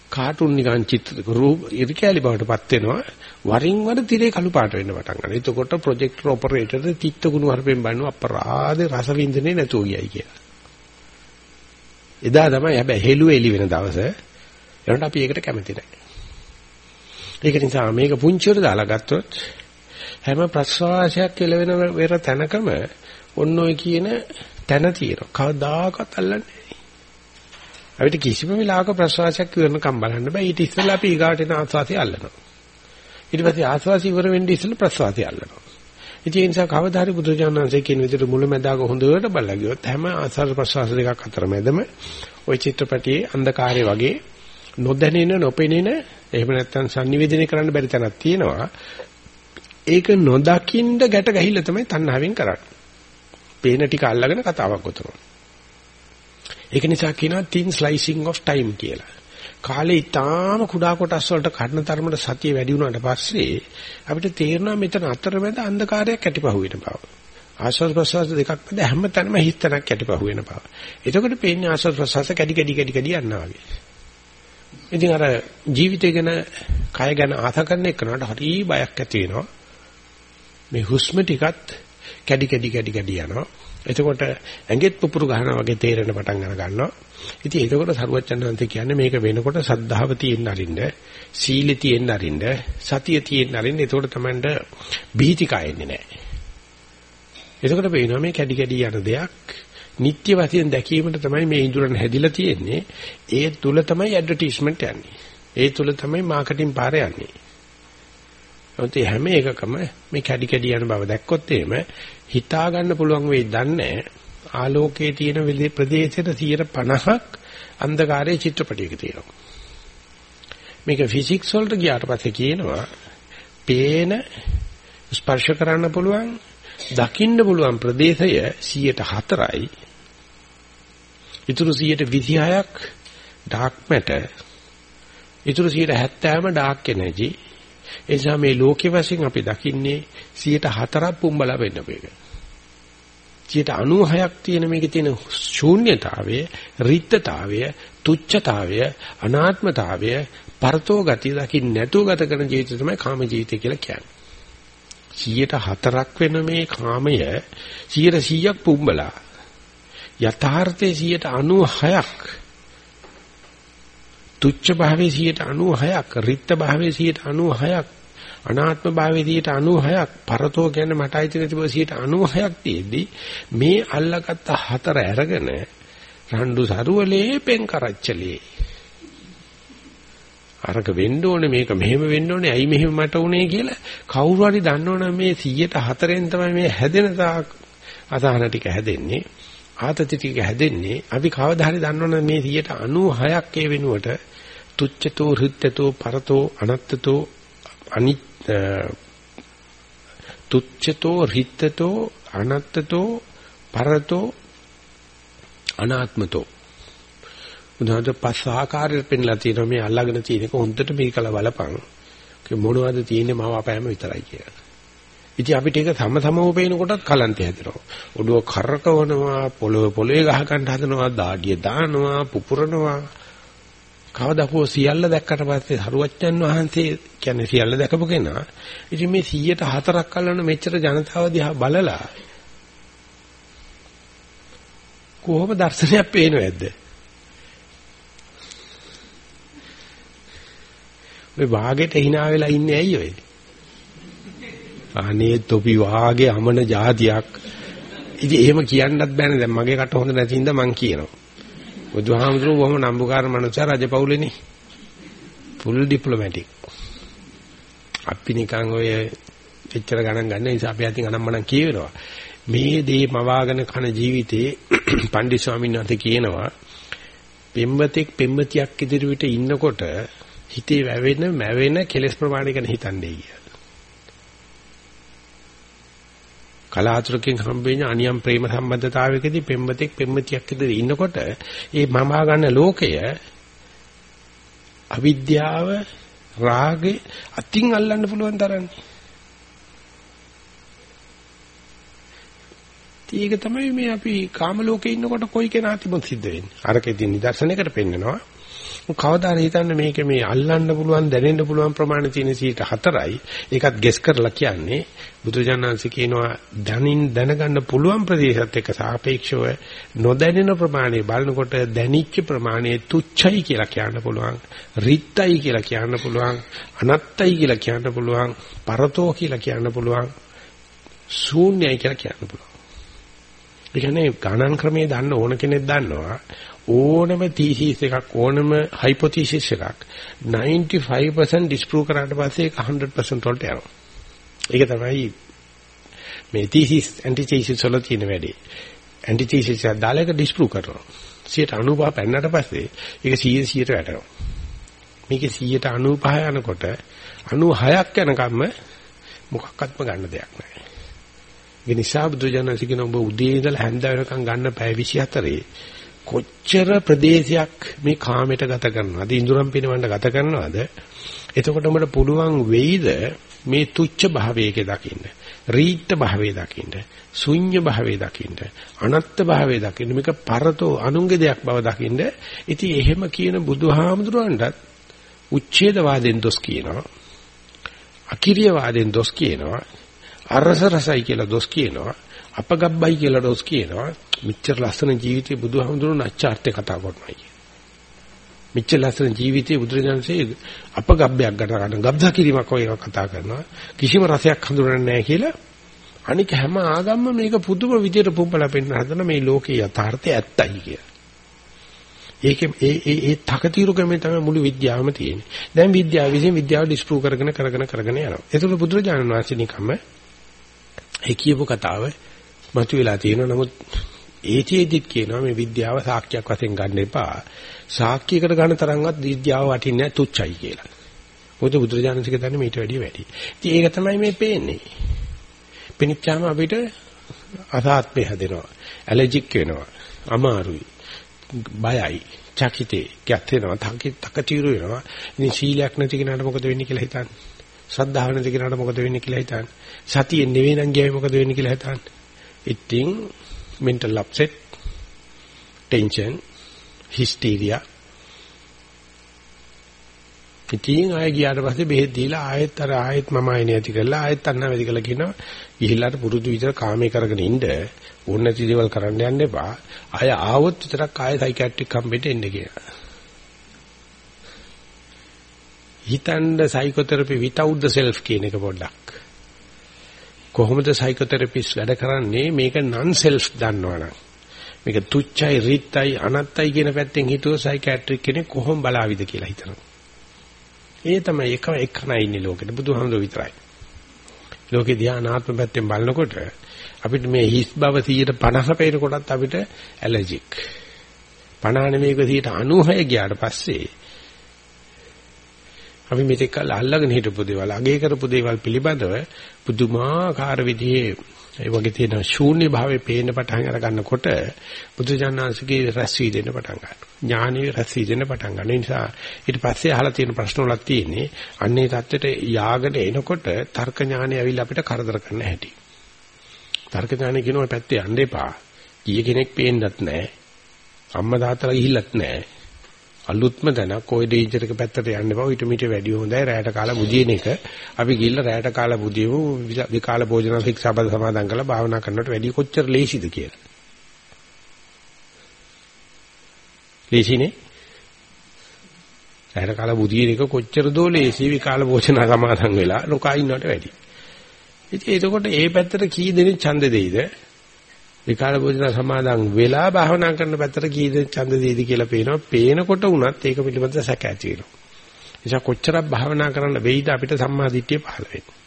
කාටුන් නිකන් චිත්‍ර රූප ඉරිකැලි බවටපත් වෙනවා වරින් වර තිරේ කළු පාට වෙන්න පටන් ගන්නවා. එතකොට ප්‍රොජෙක්ටර් ඔපරේටර් තිත්ත ගුණ හරපෙන් බලනවා අපරාධේ රස විඳින්නේ නැතුව ගියයි කියලා. එදා තමයි හැබැයි හෙළුවේ එලි වෙන දවස එනකොට අපි ඒකට කැමති නැහැ. ඒක නිසා මේක පුංචිවට දාලා ගත්තොත් හැම ප්‍රස්වාසයක් කෙලවෙන වෙර තැනකම ඔන්න ඔය කියන තැන තියෙනවා. කවදාකවත් අල්ලන්නේ අපිට කිසිම වෙලාවක ප්‍රසවාසයක් ඉවරනකම් බලන්න බෑ. ඊට ඉස්සෙල්ලා අපි ඊගාට එන ආස්වාසිය අල්ලනවා. ඊට පස්සේ ආස්වාසිය ඉවර වෙන්න ඉස්සෙල්ලා ප්‍රසවාසය අල්ලනවා. ඉතින් ඒ නිසා කවදා හරි බුදුජානනාංශයේ කියන විදිහට මුලැමැදාක හොඳට බලලා ගියොත් හැම ආස්වාද ප්‍රසවාස දෙකක් අතර මැදම ওই චිත්‍රපටියේ අන්ධකාරය වගේ නොදැනෙන නොපෙනෙන එහෙම නැත්නම් sannivedana කරන්න බැරි තැනක් තියෙනවා. ඒක නොදකින්ද ගැට ගහිල්ල තමයි තණ්හාවෙන් කරන්නේ. පේන ටික අල්ලගෙන කතාවක් ගොතනවා. ඒක නිසා කියනවා thin slicing of time කියලා. කාලේ ඊටාම කුඩා කොටස් වලට කඩන තරමට සතිය වැඩි වුණාට පස්සේ අපිට තේරෙනවා මෙතන අතරමැද අන්ධකාරයක් ඇතිපහුවෙන බව. ආශ්වාස ප්‍රශ්වාස දෙකක් මැද හැම තැනම හිස්තැනක් ඇතිපහුවෙන බව. එතකොට පේන්නේ ආශ්වාස ප්‍රශ්වාස කැඩි කැඩි කැඩි කැඩි යනවා වගේ. ඉතින් අර ජීවිතය ගැන කය ගැන ආස කරන එකනට හරි බයක් ඇති වෙනවා. මේ හුස්ම ටිකත් කැඩි කැඩි කැඩි කැඩි යනවා. එතකොට ඇඟෙත් පුපුරු ගන්නවා වගේ තේරෙන පටන් අර ගන්නවා. ඉතින් එතකොට සරුවච්චන්හන්ත කියන්නේ මේක වෙනකොට සද්ධාව තියෙන්න අරින්න, සීලෙ තියෙන්න අරින්න, සතිය තියෙන්න අරින්න. එතකොට තමයි බීතිකා එන්නේ නැහැ. එතකොට පේනවා මේ කැඩි කැඩි යන දෙයක් නිත්‍ය වශයෙන් දැකීමට තමයි මේ ඉඳුරන් හැදිලා තියෙන්නේ. ඒ තුල තමයි ඇඩ්වර්ටයිස්මන්ට් යන්නේ. ඒ තුල තමයි මාකටිං පාර යන්නේ. ඔතේ හැම එකකම මේ කැඩි කැඩි යන බව දැක්කොත් එහෙම හිතා ගන්න පුළුවන් වෙයි දන්නේ ආලෝකයේ තියෙන ප්‍රදේශයට 50ක් අන්ධකාරයේ චිත්‍රපටයක තියෙනවා. මේක ෆිසික්ස් වලට ගියාට පස්සේ කියනවා පේන ස්පර්ශ කරන්න පුළුවන් දකින්න පුළුවන් ප්‍රදේශය 104යි. ඊටු 126ක් ඩාර්ක් මැටර්. ඊටු 170ම ඩාර්ක් එනර්ජි. ඒ නිසා මේ ලෝකේ වශයෙන් අපි දකින්නේ 104ක් පුම්බලා වෙන්න මේක. 96ක් තියෙන මේකේ තියෙන ශූන්‍යතාවය, රික්තතාවය, තුච්ඡතාවය, අනාත්මතාවය, පරතෝ ගතිය දකින්න නැතුව ගත කරන ජීවිතය තමයි කාම ජීවිතය කියලා කියන්නේ. 104ක් වෙන මේ කාමය 100ක් පුම්බලා යථාර්ථයේ 96ක් තුච්ඡ භාවයේ 96ක් රිත්ත භාවයේ 96ක් අනාත්ම භාවයේ 96ක් පරතෝ කියන්නේ මට අයිති නැති බව 96ක් තියෙද්දි මේ අල්ලගත්ත හතර අරගෙන රණ්ඩු සරුවලේ පෙන් කරච්චලේ. අරක වෙන්න ඕනේ මේක මෙහෙම වෙන්න ඕනේ ඇයි මෙහෙම මට උනේ කියලා කවුරු හරි දන්නවනම් මේ 104න් තමයි මේ හැදෙන තාක් අසහන ටික හැදෙන්නේ. ආතති ටික හැදෙන්නේ අපි කවදා හරි දන්නවනම් මේ 96ක් ඒ වෙනුවට තුච්ඡතෝ හෘත්තතෝ පරතෝ අනත්තතෝ අනිත් තුච්ඡතෝ හෘත්තතෝ අනත්තතෝ පරතෝ අනාත්මතෝ. උදාහරණ පස් ආකාරයට පෙන්ලා තියෙනවා මේ අල්ලාගෙන තියෙන එක හොඳට මේකල බලපං. මොනවද තියෙන්නේ? මාව අපෑම විතරයි කියලා. ඉතින් අපිට ඒක සම සමව පේන කොටත් කලන්තය හැදෙනවා. ඔළුව කරකවනවා, පොළොව පොළවේ ගහ ගන්න හදනවා, දාඩිය දානවා, පුපුරනවා. කවදා හෝ සියල්ල දැක්කට පස්සේ හරුවච්චන් වහන්සේ කියන්නේ සියල්ල දැකපු කෙනා. ඉතින් මේ 104ක් අල්ලන මෙච්චර ජනතාව දිහා බලලා කොහොම දර්ශනයක් පේනවද? ඔය වාගෙට hina වෙලා ඉන්නේ ඇයි ඔය? අනේ තොපි වාගේ අමන જાතියක්. ඉතින් එහෙම කියන්නත් බෑනේ දැන් මගේ කට හොඳ නැති හින්දා මං කියනවා. බුදුහාමුදුරුවෝ බොහොම නම්බුකාර මනුස්සයා රජපෞලේනේ. Full diplomatic. අපි නිකන් ඔය එච්චර ගණන් ගන්න නිසා අපි අතින් අනම්මනම් කියවෙනවා. මේ දේ මවාගෙන කන ජීවිතේ <clears throat> පණ්ඩිත ස්වාමීන් වහන්සේ කියනවා පෙම්වතෙක් පෙම්වතියක් ඉදිරියට ඉන්නකොට හිතේ වැවෙන මැවෙන කෙලෙස් ප්‍රමාණය ගැන හිතන්නේ කියලා. කලාතුරකින් හම්බෙන අනියම් ප්‍රේම සම්බන්ධතාවයකදී පෙම්වතෙක් පෙම්වතියක් ඉදිරි ඉන්නකොට ඒ මමා ගන්න ලෝකය අවිද්‍යාව රාගේ අතින් අල්ලන්න පුළුවන් තරන්නේ. ඒක තමයි මේ අපි කාම ලෝකේ ඉන්නකොට කොයි කෙනා තිබුණ සිද්ධ වෙන්නේ. අරකෙදී නිදර්ශනයකට පෙන්නනවා. කවදා හරි හිතන්න මේක මේ අල්ලන්න පුළුවන් දැනෙන්න පුළුවන් ප්‍රමාණය තියෙන 4යි. ඒකත් ගෙස් කරලා කියන්නේ බුදුජානන්සේ කියනවා දැනින් දැනගන්න පුළුවන් ප්‍රදේශات එක්ක සාපේක්ෂව නොදැනෙන ප්‍රමාණය බලනකොට දැනිච්ච ප්‍රමාණය තුච්චයි කියලා කියන්න පුළුවන්. රිත්යි කියලා කියන්න පුළුවන්. අනත්තයි කියලා කියන්න පුළුවන්. පරතෝ කියලා කියන්න පුළුවන්. ශූන්‍යයි කියලා කියන්න පුළුවන්. ඒ කියන්නේ ගණන් ක්‍රමයේ දන්න ඕන කෙනෙක් දන්නවා ඕනම තීසිස් එකක් ඕනම හයිපොතීසිස් එකක් 95% ඩිස්ප්‍රූව් කරාට පස්සේ ඒක 100% වලට යනවා. ඒක තමයි මේ තීසිස් ඇන්ටිතීසිස් වල තියෙන වැඩේ. ඇන්ටිතීසිස් එක දාලා ඒක ඩිස්ප්‍රූව් කරනවා. 95 පෙන්නට පස්සේ ඒක 100 100ට වැටෙනවා. මේකේ 195 යනකොට 96ක් යනකම්ම මොකක්වත්ම ගන්න දෙයක් නැහැ. ඒ නිසා බුදුජානසිකන ඔබ උදේ ඉඳලා හැන්ද වෙනකම් ගන්න පැය 24 කොච්චර ප්‍රදේශයක් මේ කාමයට ගත කරනවද? ඉඳුරම් පිනවන්න ගත කරනවද? එතකොට උඹට පුළුවන් වෙයිද මේ තුච්ච භාවයක දකින්න රීත්ත භාවයේ දකින්න ශුන්‍ය භාවයේ දකින්න අනත්ත් භාවයේ දකින්න මේක පරතෝ අනුන්ගේ දෙයක් බව දකින්න? ඉතින් එහෙම කියන බුදුහාමුදුරන්ටත් උච්ඡේදවාදෙන් දොස් කියනවා අකිරියවාදෙන් දොස් කියනවා අරස රසයි කියලා දොස් කියනවා. අපගබ්බයි කියලා දොස් කියනවා. මිච්ඡර ලස්සන ජීවිතේ බුදුහාමුදුරුවෝ නැච්චාර්ථේ කතා කරනවා කිය. මිච්ඡර ලස්සන ජීවිතේ බුදුරජාණන්සේ අපගබ්බයක් ගන්න ගබ්සා කිරීමක් වගේ කතා කරනවා. කිසිම රසයක් හඳුනන්නේ නැහැ කියලා අනික හැම ආගම්ම මේක පුදුම විදියට පුම්පලා පෙන්නන හදන මේ ලෝකේ යථාර්ථය ඇත්තයි කියලා. ඒකේ ඒ ඒ ඒ තකතිරුකමේ තමයි මුළු විද්‍යාවම තියෙන්නේ. දැන් විද්‍යාව විසින් විද්‍යාව ඩිස්ප්‍රූව් කරගෙන කරගෙන කරගෙන යනවා. ඒතකොට බුදුරජාණන් වහන්සේ නිකම්ම ඒ කියපු කතාව මතුවලා තියෙනවා. නමුත් ඒතිෙදිත් කියනවා මේ විද්‍යාව සාක්ෂියක් වශයෙන් ගන්න එපා. සාක්ෂියකට ගන්න තරම්වත් විද්‍යාව වටින්නේ නැහැ තුච්චයි කියලා. මොකද බුදුරජාණන්සේ කියන්නේ මීට වැඩිය වැඩි. ඉතින් ඒක තමයි මේ පේන්නේ. පිනිච්චාම අපිට අසාත්මය හැදෙනවා. ඇලර්ජික් වෙනවා. අමාරුයි. බයයි. චකිතේ ගැටෙනවා. තකි තකතිරු වෙනවා. ඉතින් සීලයක් නැති කෙනාට මොකද වෙන්නේ කියලා හිතන්නේ. ශ්‍රද්ධාව නැති කෙනාට මොකද වෙන්නේ කියලා හිතන්නේ. සතිය නෙවෙයි නම් ගියාම මොකද වෙන්නේ කියලා හිතන්නේ. ඉතින් mental upset tension hysteria. ඉතින් ආයෙ ගියාට පස්සේ බෙහෙත් දීලා ආයෙත් අර ආයෙත් මම ආයෙ නැති කරලා ආයෙත් අන්න වැඩි කළා කියනවා. ගිහිල්ලාට පුරුදු විතර කාමේ කරගෙන ඉන්න ඕන නැති දේවල් කරන්න යන්න එපා. ආයෙ ආවොත් විතරක් ආයෙ සයිකියාට්‍රික් කම්බෙට එන්න කියලා. හිතන්න සයිකෝതെරපි without the self කියන එක පොඩ්ඩක්. කොහොමද සයිකෝതെරපිස් වැඩ කරන්නේ මේක non self දන්නවනම් මේක තුච්චයි රිත්යි අනත්තයි කියන පැත්තෙන් හිතුව සයිකියාට්‍රික් කෙනෙක් කොහොම බලාවිද කියලා හිතනවා ඒ තමයි එකම එකනයි ඉන්නේ ලෝකෙට බුදුහාමුදුරුවෝ විතරයි. ලෝකේ ධානාත්ම පැත්තෙන් බලනකොට අපිට මේ හිස් බව 150 පේන කොටත් අපිට ඇලර්ජික්. 50 නෙමේක 96 ගියාට පස්සේ අපි මෙතෙක් කල් අල්ලගෙන හිටපු දේවල් අගේ කරපු දේවල් පිළිබඳව පුදුමාකාර විදිහේ ඒ වගේ තියෙන ශූන්‍ය භාවයේ පේන්න පටන් අර ගන්නකොට බුදුජානනාංශගේ රැස් වී දෙන්න පටන් ගන්නවා. ඥානෙ රැස් වී දෙන්න පටන් ගන්න. ඒ නිසා ඊට පස්සේ අහලා තියෙන ප්‍රශ්න වලක් තියෙන්නේ අන්නේ தත්වෙට යාගෙන එනකොට තර්ක ඥානෙ ඇවිල්ලා අපිට කරදර කරන්න හැටි. තර්ක ඥානෙ කියනවා පැත්තේ යන්න එපා. කීය කෙනෙක් පේන්නත් නැහැ. අම්මා තාත්තලා ගිහිල්ලත් නැහැ. අලුත්ම දැනක් ওই ඩේන්ජර් එක පැත්තට යන්න එපා. ඊට මීට වැඩි හොඳයි රැයට කාලා බුදින එක. අපි ගිහිල්ලා රැයට කාලා බුදියමු විකාල භෝජන ශික්ෂාපද සමාදන් කරලා භාවනා කරනකොට වැඩි කොච්චර ලේසිද කියලා. ලේසිනේ. රැයට කාලා බුදින එක කොච්චර දෝ ලේසි විකාල භෝජන සමාදන් වෙලා නොකා ඉන්නවට වැඩි. ඉතින් එතකොට ඒ පැත්තට කී දෙනෙක් ඡන්ද දෙයිද? විකාල භෝජන සමාදන් වෙලා භාවනා කරන පැත්තට කී දෙනෙක් ඡන්ද දෙයිද කියලා පේනවා. පේනකොට උනත් ඒක පිළිබඳ සැක ඇති වෙනවා. නිසා කොච්චරක් භාවනා කරන්න වෙයිද අපිට සම්මා දිට්ඨිය පහළ වෙන්නේ.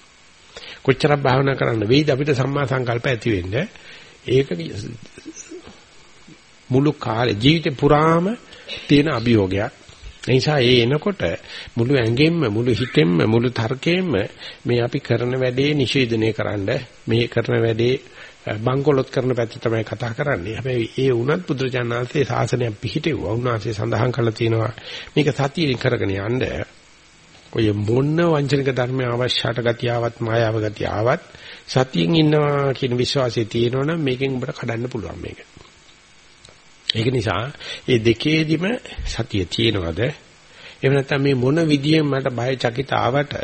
කොච්චරක් භාවනා කරන්න වෙයිද අපිට සම්මා සංකල්ප ඇති වෙන්නේ. ඒක මුළු කාලේ ජීවිතේ පුරාම තියෙන අභියෝගයක්. ඒ නිසා ඒ එනකොට මුළු ඇඟෙන්ම මුළු හිතෙන්ම මුළු තර්කයෙන්ම මේ අපි කරන වැඩේ නිෂේධනය කරන්න මේ කරන වැඩේ බංකොලොත් කරන පැත්ත තමයි කතා කරන්නේ. හැබැයි ඒ වුණත් බුදුරජාණන්සේ ශාසනයක් පිහිටෙව්වා. උන්වහන්සේ සඳහන් කළා තියෙනවා මේක සතියෙන් කරගෙන යන්න. ඔය මොන වංචනික ධර්මයේ අවශ්‍යාට ගතියාවත් මායාව ගතියාවත් සතියෙන් ඉන්නවා කියන විශ්වාසය තියෙනවනම් මේකෙන් උඹට කඩන්න පුළුවන් මේක. ඒක නිසා මේ දෙකේදිම සතිය තියෙනවද? එහෙම නැත්නම් මේ මොන විදියෙන් මට බය චකිත ආවට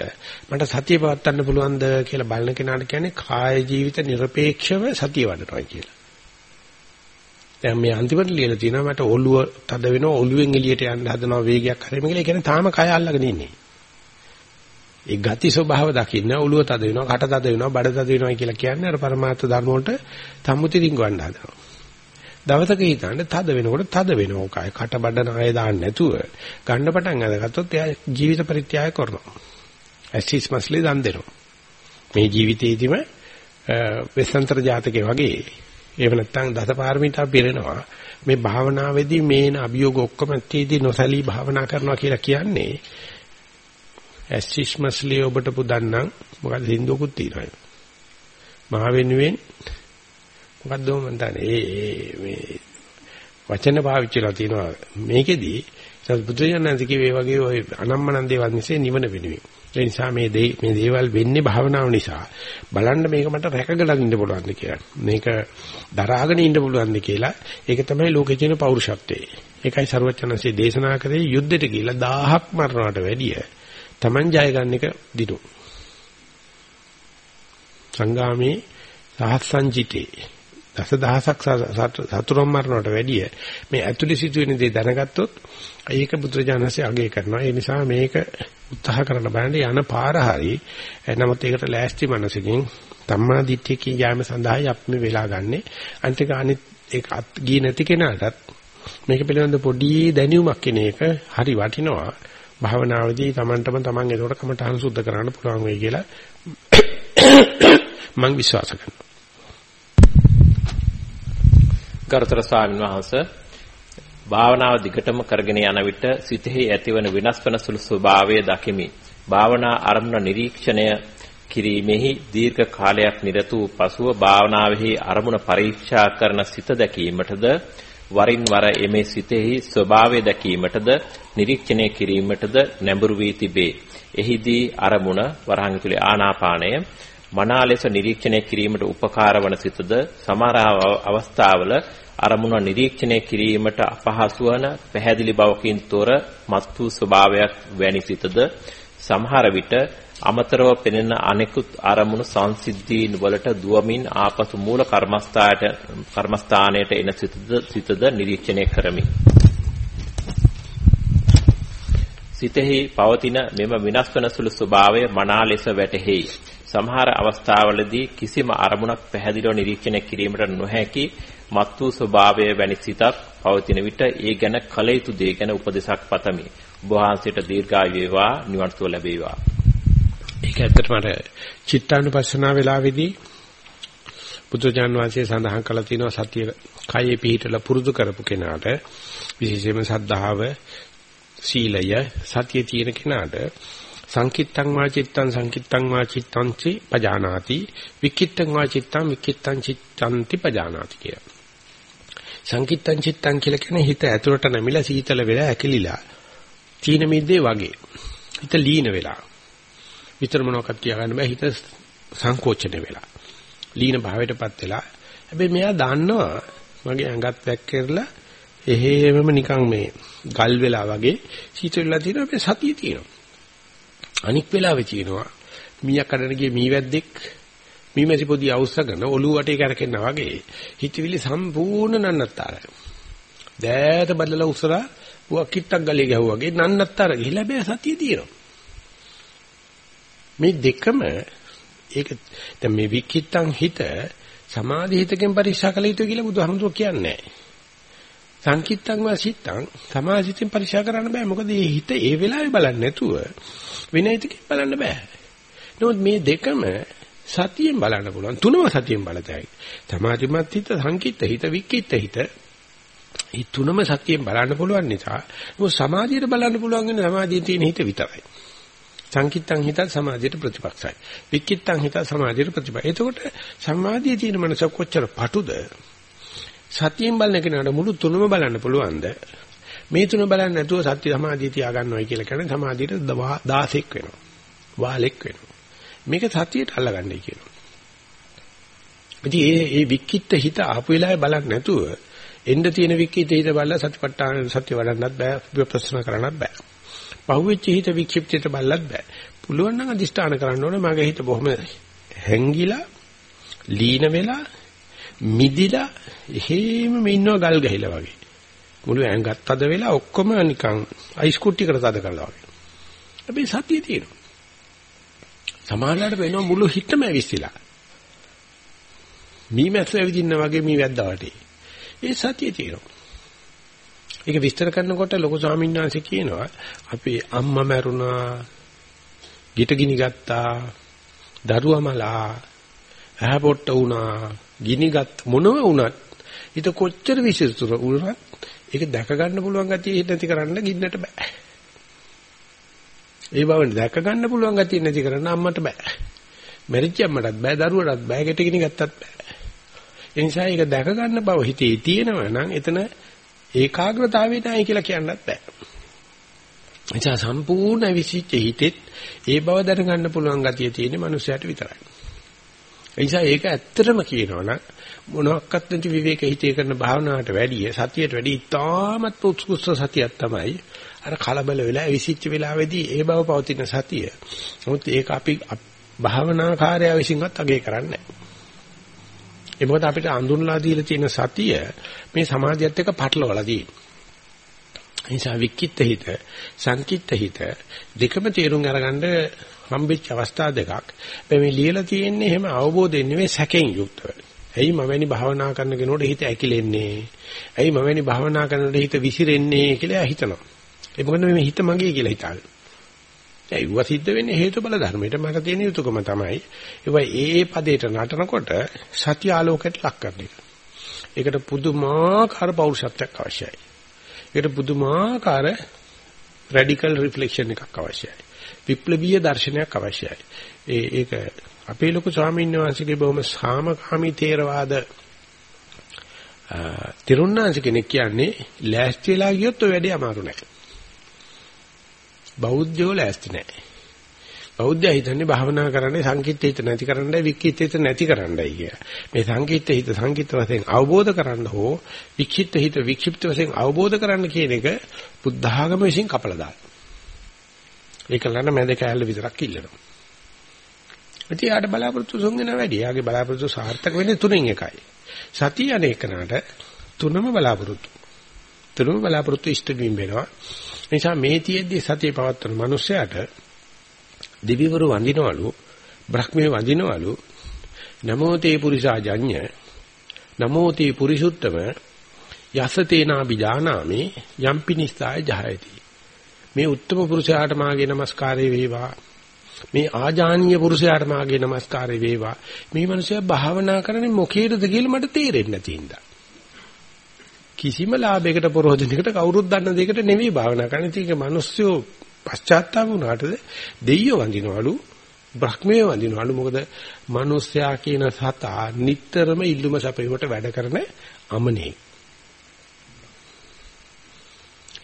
මට සතිය පවත්වන්න පුළුවන්ද කියලා බලන කෙනාට කියන්නේ කාය ජීවිත নিরপেক্ষව සතිය වඩනවා කියලා. දැන් මේ අන්තිමට ලියලා තියෙනවා මට ඔළුව තද වෙනවා ඔළුවෙන් එළියට යන්න හදනවා වේගයක් හරි මේකල කියන්නේ තාම කය අල්ලගෙන ඉන්නේ. ඒ ගති ස්වභාව දකින්න ඔළුව තද වෙනවා කට තද වෙනවා බඩ තද වෙනවා කියලා කියන්නේ අර પરමාර්ථ ධර්ම වලට සම්මුති රිංගවන්න හදනවා. දවසක හිතන්න තද වෙනකොට තද වෙනවා කය. කට බඩ නාය දාන්න නැතුව ගන්න පටන් අරගත්තොත් එයා ජීවිත පරිත්‍යාග කරනවා. ඇසිස් මස්ලි දන් දෙනවා. මේ ජීවිතේදීම වෙසන්තර ජාතකයේ වගේ එහෙම නැත්නම් දසපාරමිතා පිරෙනවා. මේ භාවනාවේදී මේන අභියෝග ඔක්කොම තීදී නොසලී භාවනා කරනවා කියලා කියන්නේ ඇසිස් මස්ලි ඔබට පුදන්නම්. මොකද හින්දුවකුත් තියෙනවා. මහ වෙනුවෙන් මොකද්ද මම දන්නේ? ඒ මේ වචන භාවිතලා තියෙනවා මේකෙදි සත්පුත්‍රයන්න්ද කිව්වේ වගේ ওই අනම්මනන්දේ වන්සේ නිවන වෙනුවෙන්. ඒ නිසා මේ දේ මේ දේවල් වෙන්නේ භාවනාව නිසා. බලන්න මේක මට රැකගලා ඉන්න පුළුවන්ද කියලා. මේක දරාගෙන ඉන්න පුළුවන්ද කියලා. ඒක තමයි ලෝකේ තියෙන පෞරුෂත්වය. ඒකයි ਸਰවචනන්සේ දේශනා කරේ යුද්ධෙට කියලා 1000ක් මරනවට වැඩිය Taman ජය ගන්න එක දිනු සංගාමේ සහසංජිතේ දස දහසක් සතුරම් මරනවට වැඩිය මේ ඇතුළේ සිදුවෙන දේ දැනගත්තොත් ඒක බුදුරජාණන්සේ අගය කරනවා. ඒ නිසා මේක උත්සාහ කරන්න බලන්න යන පාර හරි. නමුත් ඒකට ලෑස්ති මනසකින් තම්මා දිට්ඨියකින් යාම සඳහා අපි මේ වෙලා ගන්නෙ. අන්තික අනිත් ඒක ගියේ නැති කෙනාටත් මේක පිළිබඳ පොඩි දැනුමක් කෙන එක හරි වටිනවා. භාවනාවේදී Tamanටම Taman ඒකට කමටහන් සුද්ධ කරන්න පුළුවන් වෙයි කියලා මම විශ්වාස කරනවා. ගරුතර ස්වාමීන් වහන්සේ භාවනාව දිගටම කරගෙන යන විට සිතෙහි ඇතිවන වෙනස් වෙන සුළු ස්වභාවය දකිමි. භාවනා අරමුණ නිරීක්ෂණය කිරීමෙහි දීර්ඝ කාලයක් නිරත වූ පසුව භාවනාවෙහි අරමුණ පරීක්ෂා කරන සිත දැකීමටද වරින් වර එමේ සිතෙහි ස්වභාවය දැකීමටද නිරීක්ෂණය කිරීමටද නැඹුරු වී තිබේ. එහිදී අරමුණ වරහන් තුලේ ආනාපානය මනා ලෙස නිරීක්ෂණය කිරීමට උපකාර වන සිතද සමහර අවස්ථාවල අරමුණ නිරීක්ෂණය කිරීමට අපහසු වන පැහැදිලි බවකින් තොර මස්තු ස්වභාවයක් වැනි සිතද සමහර විට අමතරව පෙනෙන අනෙකුත් අරමුණු සංසිද්ධීන් වලට දුවමින් ආපසු මූල කර්මස්ථායට කර්මස්ථානයට එන සිතද සිතද නිරීක්ෂණය කරමි. සිතෙහි පවතින මෙම විනාශ වන සුළු ස්වභාවය මනා ලෙස වැටහෙයි. සමහර අවස්ථාවලදී කිසිම අරමුණක් පැහැදිලිව නිරීක්ෂණය කිරීමට නොහැකි මත් වූ ස්වභාවය වැනි සිතක් පවතින විට ඒ ගැන කල යුතු දේ ගැන උපදේශක් පතමි. ඔබ වහන්සේට දීර්ඝායු වේවා නිවන් සුව ලැබේවා. ඒක ඇත්තටම අර චිත්තානුපස්සනා වෙලාවේදී බුදුජාන් වහන්සේ සඳහන් කළා තියෙනවා සතිය කයේ පිහිටලා පුරුදු කරපු කෙනාට විශේෂයෙන්ම සද්ධාව සීලය සතිය තියෙන කෙනාට සංකිට්තං වා චිත්තං සංකිට්තං වා චිත්තං චි පජානාති විකිට්තං වා චිත්තං විකිට්තං චිත්තංති පජානාති කිය. සංකිට්තං චිත්තං කියලා කියන්නේ හිත ඇතුළට නැමිලා සීතල වෙලා ඇකිලිලා තීන මිද්දේ වගේ. හිත ලීන වෙලා. විතර මොනවක්වත් කියාගන්න බෑ හිත සංකෝචන වෙලා. ලීන භාවයටපත් වෙලා. හැබැයි මෙයා දන්නවා මගේ ඇඟත් වැක් කරලා එහෙමම නිකන් මේ ගල් වෙලා වගේ සීතලලා තියෙනවා අපේ සතිය තියෙනවා. අනික් වෙලාවෙ කියනවා මීයක් කඩන ගිය මීවැද්දෙක් මීමැසි පොඩි අවුස්සගෙන ඔළුව වටේ කරකෙනා වගේ හිතවිලි සම්පූර්ණ නන්නතරයි. දෑත බදලා උසලා ඌ කිට්ටක් ගලේ ගැහුවා වගේ නන්නතර ගිහිලා බෑ සතිය තියෙනවා. මේ දෙකම ඒක දැන් මේ විකිට්ටන් හිත සමාධි හිතකින් පරික්ෂා කළ යුතු කියලා බුදුහාමුදුරුවෝ කියන්නේ නැහැ. සංකිට්තං වාසිතං සමාසිතින් පරික්ෂා කරන්න බෑ. මොකද මේ හිත ඒ වෙලාවේ බලන්නේ නැතුව විනයිතකින් බලන්න බෑ. නමුත් මේ දෙකම සතියෙන් බලන්න පුළුවන්. තුනම සතියෙන් බලතයි සමාධිමත් හිත සංකිට්ත හිත විකිට්ත හිත. මේ තුනම සතියෙන් බලන්න පුළුවන් නිසා මොකද සමාධියට බලන්න පුළුවන් වෙන සමාධියේ තියෙන හිත විතරයි. සංකිට්තං හිත සමාධියට ප්‍රතිපක්ෂයි. විකිට්තං හිත සමාධියට ප්‍රතිපක්ෂයි. එතකොට සමාධියේ තියෙන මනස කොච්චර පටුද? සතියෙන් බලන කෙනාට මුළු තුනම බලන්න පුළුවන්ද? මේ තුන බලන්නේ නැතුව සත්‍ය සමාධිය තියා ගන්නවයි කියලා කියන්නේ සමාධියට 16ක් වෙනවා. වාලෙක් වෙනවා. මේක සතියට අල්ලගන්නයි කියනවා. ඉතින් මේ මේ වික්කිට හිත ආපු වෙලාවේ බලන්නේ නැතුව එන්න තියෙන වික්කිට හිත බලලා සතිපට්ඨාන සත්‍ය වඩන්නත් බෑ ප්‍රශ්න කරන්නත් බෑ. පහුවෙච්ච හිත වික්ෂිප්තයට බලලත් බෑ. පුළුවන් නම් අදිෂ්ඨාන කරන්න ඕනේ මගේ හිත බොහොම හැංගිලා ලීන වෙලා මිදිලා එහෙමම ඉන්නවා ගල් ගහිලා වගේ. මුළු ඇඟත් තද වෙලා ඔක්කොම නිකන් අයිස් කුට්ටියකට තද කරලා වගේ. හැබැයි සතිය තියෙනවා. සමාහලට වෙනවා මුළු හිතම ඇවිස්සලා. මීමැස්ස ඇවිදින්න වගේ මී වැද්දා වටේ. ඒ සතිය තියෙනවා. ඒක විස්තර කරනකොට ලොකු ස්වාමීන් වහන්සේ කියනවා අපි අම්මා මැරුණා, ගිට ගිනි ගත්තා, දරුවා මලා, ඇහැ පොට්ට වුණා, ගිනිගත් මොනව වුණත් හිත කොච්චර විශේෂතුර වුණත් ඒක දැක ගන්න පුළුවන් ගතිය නැති කරන්න ගින්නට බෑ. ඒ බව දැක ගන්න පුළුවන් ගතිය නැති කරන්න අම්මට බෑ. මැරිච්ච අම්මටත් බෑ දරුවටත් බෑ ගෙට ගිනි ගත්තත් බෑ. ඒ නිසා ඒක දැක ගන්න බව හිතේ තියෙනවා නම් එතන ඒකාග්‍රතාවය නැහැ කියලා කියන්නත් බෑ. එචා සම්පූර්ණ විසිච්ච හිතෙත් ඒ බව දැනගන්න පුළුවන් ගතිය තියෙන මනුස්සයාට විතරයි. ඒ නිසා ඒක ඇත්තටම කියනවනම් මොනක්වත් නැති විවේක හිතේ කරන භාවනාවට වැඩිය සතියට වැඩි ඉතාමත් උත්කෘෂ්ඨ සතියක් තමයි අර කලබල වෙලා විසිච්ච වෙලාවේදී ඒ බව පවතින සතිය. නමුත් ඒක අපි භාවනාකාරය විසින්වත් අගේ කරන්නේ නැහැ. ඒ මොකද අපිට අඳුන්ලා දීලා තියෙන සතිය මේ සමාධියත් එක්ක පටලවලා තියෙනවා. නිසා වික්කිත හිත, සංකිට හිත දෙකම තේරුම් අරගන්න හම්බෙච්ච අවස්ථා දෙකක්. මේ ලියලා තියෙන්නේ එහෙම අවබෝධයෙන් නෙවෙයි සැකෙන් යුක්තව. ඇයි මම වැනි භාවනා කරන කෙනෙකුට හිත ඇකිලෙන්නේ? ඇයි මම වැනි භාවනා කරනකොට හිත විසිරෙන්නේ කියලා හිතනවා. ඒ මොකද මේ හිත මගේ කියලා හිතාගෙන. ඒ වුව සිද්ධ වෙන්නේ හේතු බල ධර්මයට මට තියෙන යුතුයකම තමයි. ඒවා ඒ පදේට නටනකොට සත්‍ය ආලෝකයට ලක් කරන එක. ඒකට පුදුමාකාර පෞරුෂත්වයක් අවශ්‍යයි. ඒකට පුදුමාකාර රැඩිකල් රිෆ්ලෙක්ෂන් එකක් අවශ්‍යයි. විප්ලවීය දර්ශනයක් අවශ්‍යයි. ඒ ඒක අපේ ලොකු ස්වාමීන් වහන්සේගේ බොහොම සාමකාමී තේරවාද තිරුණාංශ කෙනෙක් කියන්නේ ලෑස්ති වෙලා ගියොත් ඔය වැඩේ අමාරු නෑ. බෞද්ධයෝ ලෑස්ති නෑ. බෞද්ධය හිතන්නේ භාවනා කරන්නේ සංකීර්ත හිත නැති කරන්නයි වික්කිත හිත නැති කරන්නයි කිය. මේ සංකීර්ත හිත සංකීර්ත වශයෙන් අවබෝධ කරන්න හෝ වික්ෂිප්ත හිත වික්ෂිප්ත වශයෙන් අවබෝධ කරන්න කියන එක බුද්ධ ආගම විසින් කපලා දානවා. ඒක ලන්න මැද කැලේ විතරක් ඉල්ලනවා. ඉතින් යාට බලාපොරොත්තු සුන්ගෙන වැඩි. යාගේ බලාපොරොත්තු සාර්ථක වෙන්නේ තුනෙන් එකයි. සතිය අනේකනට තුනම බලාපොරොත්තු. තුනම බලාපොරොත්තු ඉෂ්ට වීම වෙනවා. නිසා මේ තියෙද්දි සතිය පවත්වන මිනිස්සයාට දිවිවරු වඳිනවලු, බ්‍රහ්මයේ වඳිනවලු. නමෝ තේ පුරිසාජඤ්ඤ නමෝ තේ පුරිසුත්තම යසතේනා බිජානාමි යම්පිනිස්සාය ජහයති. මේ උත්තම පුරුෂයාට මාගේ নমස්කාරය වේවා. මේ ආජානීය පුරුෂයාට මාගේ নমස්කාරය වේවා. මේ මිනිසයා භාවනා කරන්නේ මොකේද කියලා මට තේරෙන්නේ නැති හින්දා. කිසිම ලාභයකට පරෝධනයකට කවුරුත් දන්න දෙයකට නෙවෙයි භාවනා කරන්නේ. ඒක මිනිස්සු පශ්චාත්තාප වුණාටද දෙයියෝ වඳිනවලු බ්‍රහ්මයේ වඳිනවලු මොකද මිනිස්සයා කියන සතා නිටතරම ඉල්ලුම සැපයුමට වැඩ කරන අමනේ.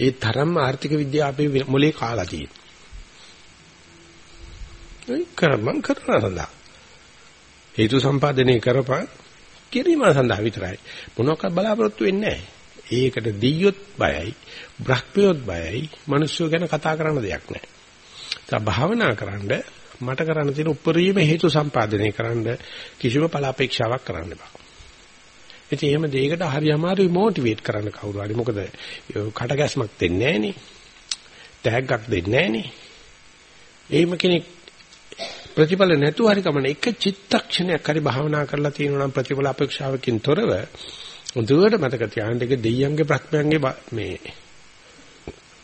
ඒ තරම් ආර්ථික විද්‍යාව අපේ මොලේ කාලා තියෙනවා. ඒ කරමං කරන සඳහා හේතු සම්පාදනය කරපන් කිරීම සඳහා විතරයි මොනවාක් බලාපොරොත්තු වෙන්නේ නැහැ. ඒකට දෙයියොත් බයයි, බ්‍රහ්මියොත් බයයි, මිනිස්සු ගැන කතා කරන්න දෙයක් නැහැ. ඒ භාවනා කරන්න මට කරන්න තියෙන උපරිම හේතු සම්පාදනය කරන්න කිසිම පලාපේක්ෂාවක් කරන්න බෑ. ඉතින් එහෙම දෙයකට හරි අමාරුයි මොටිවේට් කරන්න කවුරු හරි. මොකද කටගැස්මක් දෙන්නේ නැහනේ. තෑග්ගක් දෙන්නේ නැහනේ. එහෙම කෙනෙක් ප්‍රතිඵල නැතුව හරි කමන එක චිත්තක්ෂණයක් හරි භාවනා කරලා තියෙනවා නම් ප්‍රතිඵල අපේක්ෂාවකින් තොරව හොඳට මතක තියාගන්න එක දෙයියන්ගේ ප්‍රඥාන්ගේ මේ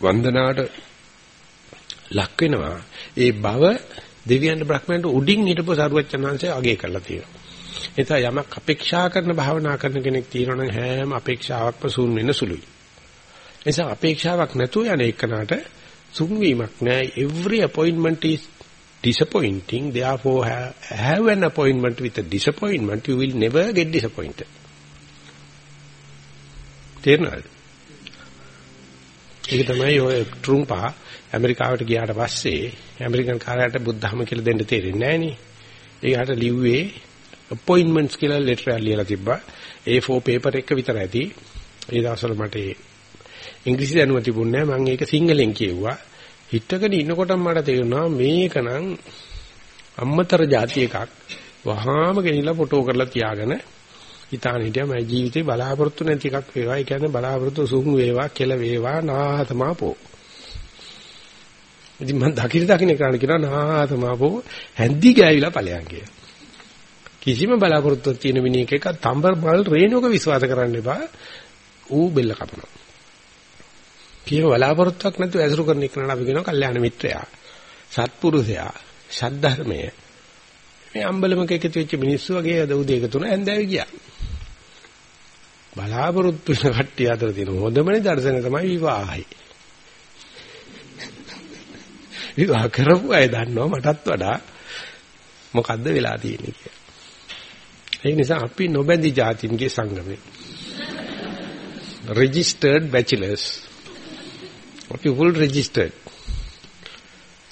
වන්දනාවට ලක් වෙනවා ඒ බව දෙවියන් බ්‍රහ්මයන්ට උඩින් හිටපු සරුවචනංශය අගය කරලා තියෙනවා එතන යමක් අපේක්ෂා කරන භාවනා කරන කෙනෙක් තියෙනවා නම් හැම අපේක්ෂාවක්ම සූන් වෙන සුළුයි. එනිසා අපේක්ෂාවක් නැතුව යන එකනට සුන් වීමක් නෑ every appointment is disappointing. Therefore have, have an appointment with a disappointment you will never get disappointed. තේරෙනවද ඒක තමයි ඔය ට්‍රම්පා ඇමරිකාවට ගියාට පස්සේ ඇමරිකන් කාරයට බුද්ධහම කියලා දෙන්න තේරෙන්නේ නැහැ නේ. ඒකට ලිව්වේ අපොයින්ට්මන්ට්ස් කියලා ලෙටර් එකක් ලියලා තිබ්බා. A4 පේපර් එක විතර ඇති. ඒ දවස්වල මට ඉංග්‍රීසි දැනුම තිබුණේ නැහැ. මම ඒක සිංහලෙන් කියෙව්වා. හිටගෙන ඉන්නකොටම මට තේරුණා මේකනම් අම්මතර જાති එකක්. වහාම ගෙනිලා ෆොටෝ කරලා තියාගෙන හිතාන හිටියා මගේ ජීවිතේ බලාපොරොත්තු නැති එකක් වේවා. ඒ කියන්නේ බලාපොරොත්තු සුහුම් වේවා, කෙල වේවා, නාහතමාපෝ. ඉතින් මම දකින දකින්න කරන්න කියනවා නාහතමාපෝ හැන්දි ගෑවිලා ඵලයන් කියලා. කිසිම බලාපොරොත්තුවක් තියෙන මිනිහෙක් එක තඹර මල් රේණුවක විශ්වාස කරන්න එපා. ඌ බෙල්ල කපනවා. කියන බලාපොරොත්තුවක් නැතුව ඇසුරු කරන එක නඩ අපි කියනවා කල්යාණ මිත්‍රයා. සත්පුරුෂයා, සද්ධර්මය. මේ අම්බලමක එකතු වෙච්ච මිනිස්සු වගේ අද උදේ එකතු වුණා ඇඳාවි ගියා. බලාපොරොත්තු වෙන කට්ටිය අතර තියෙන හොඳමනේ දර්ශන තමයි විවාහය. විවාහ කරපු අය දන්නවා මටත් වඩා මොකද්ද වෙලා තියෙන්නේ කියලා. ඒ නිසා අපි නොබැඳි જાතින්ගේ සංගමේ. registered bachelors. අපි full registered.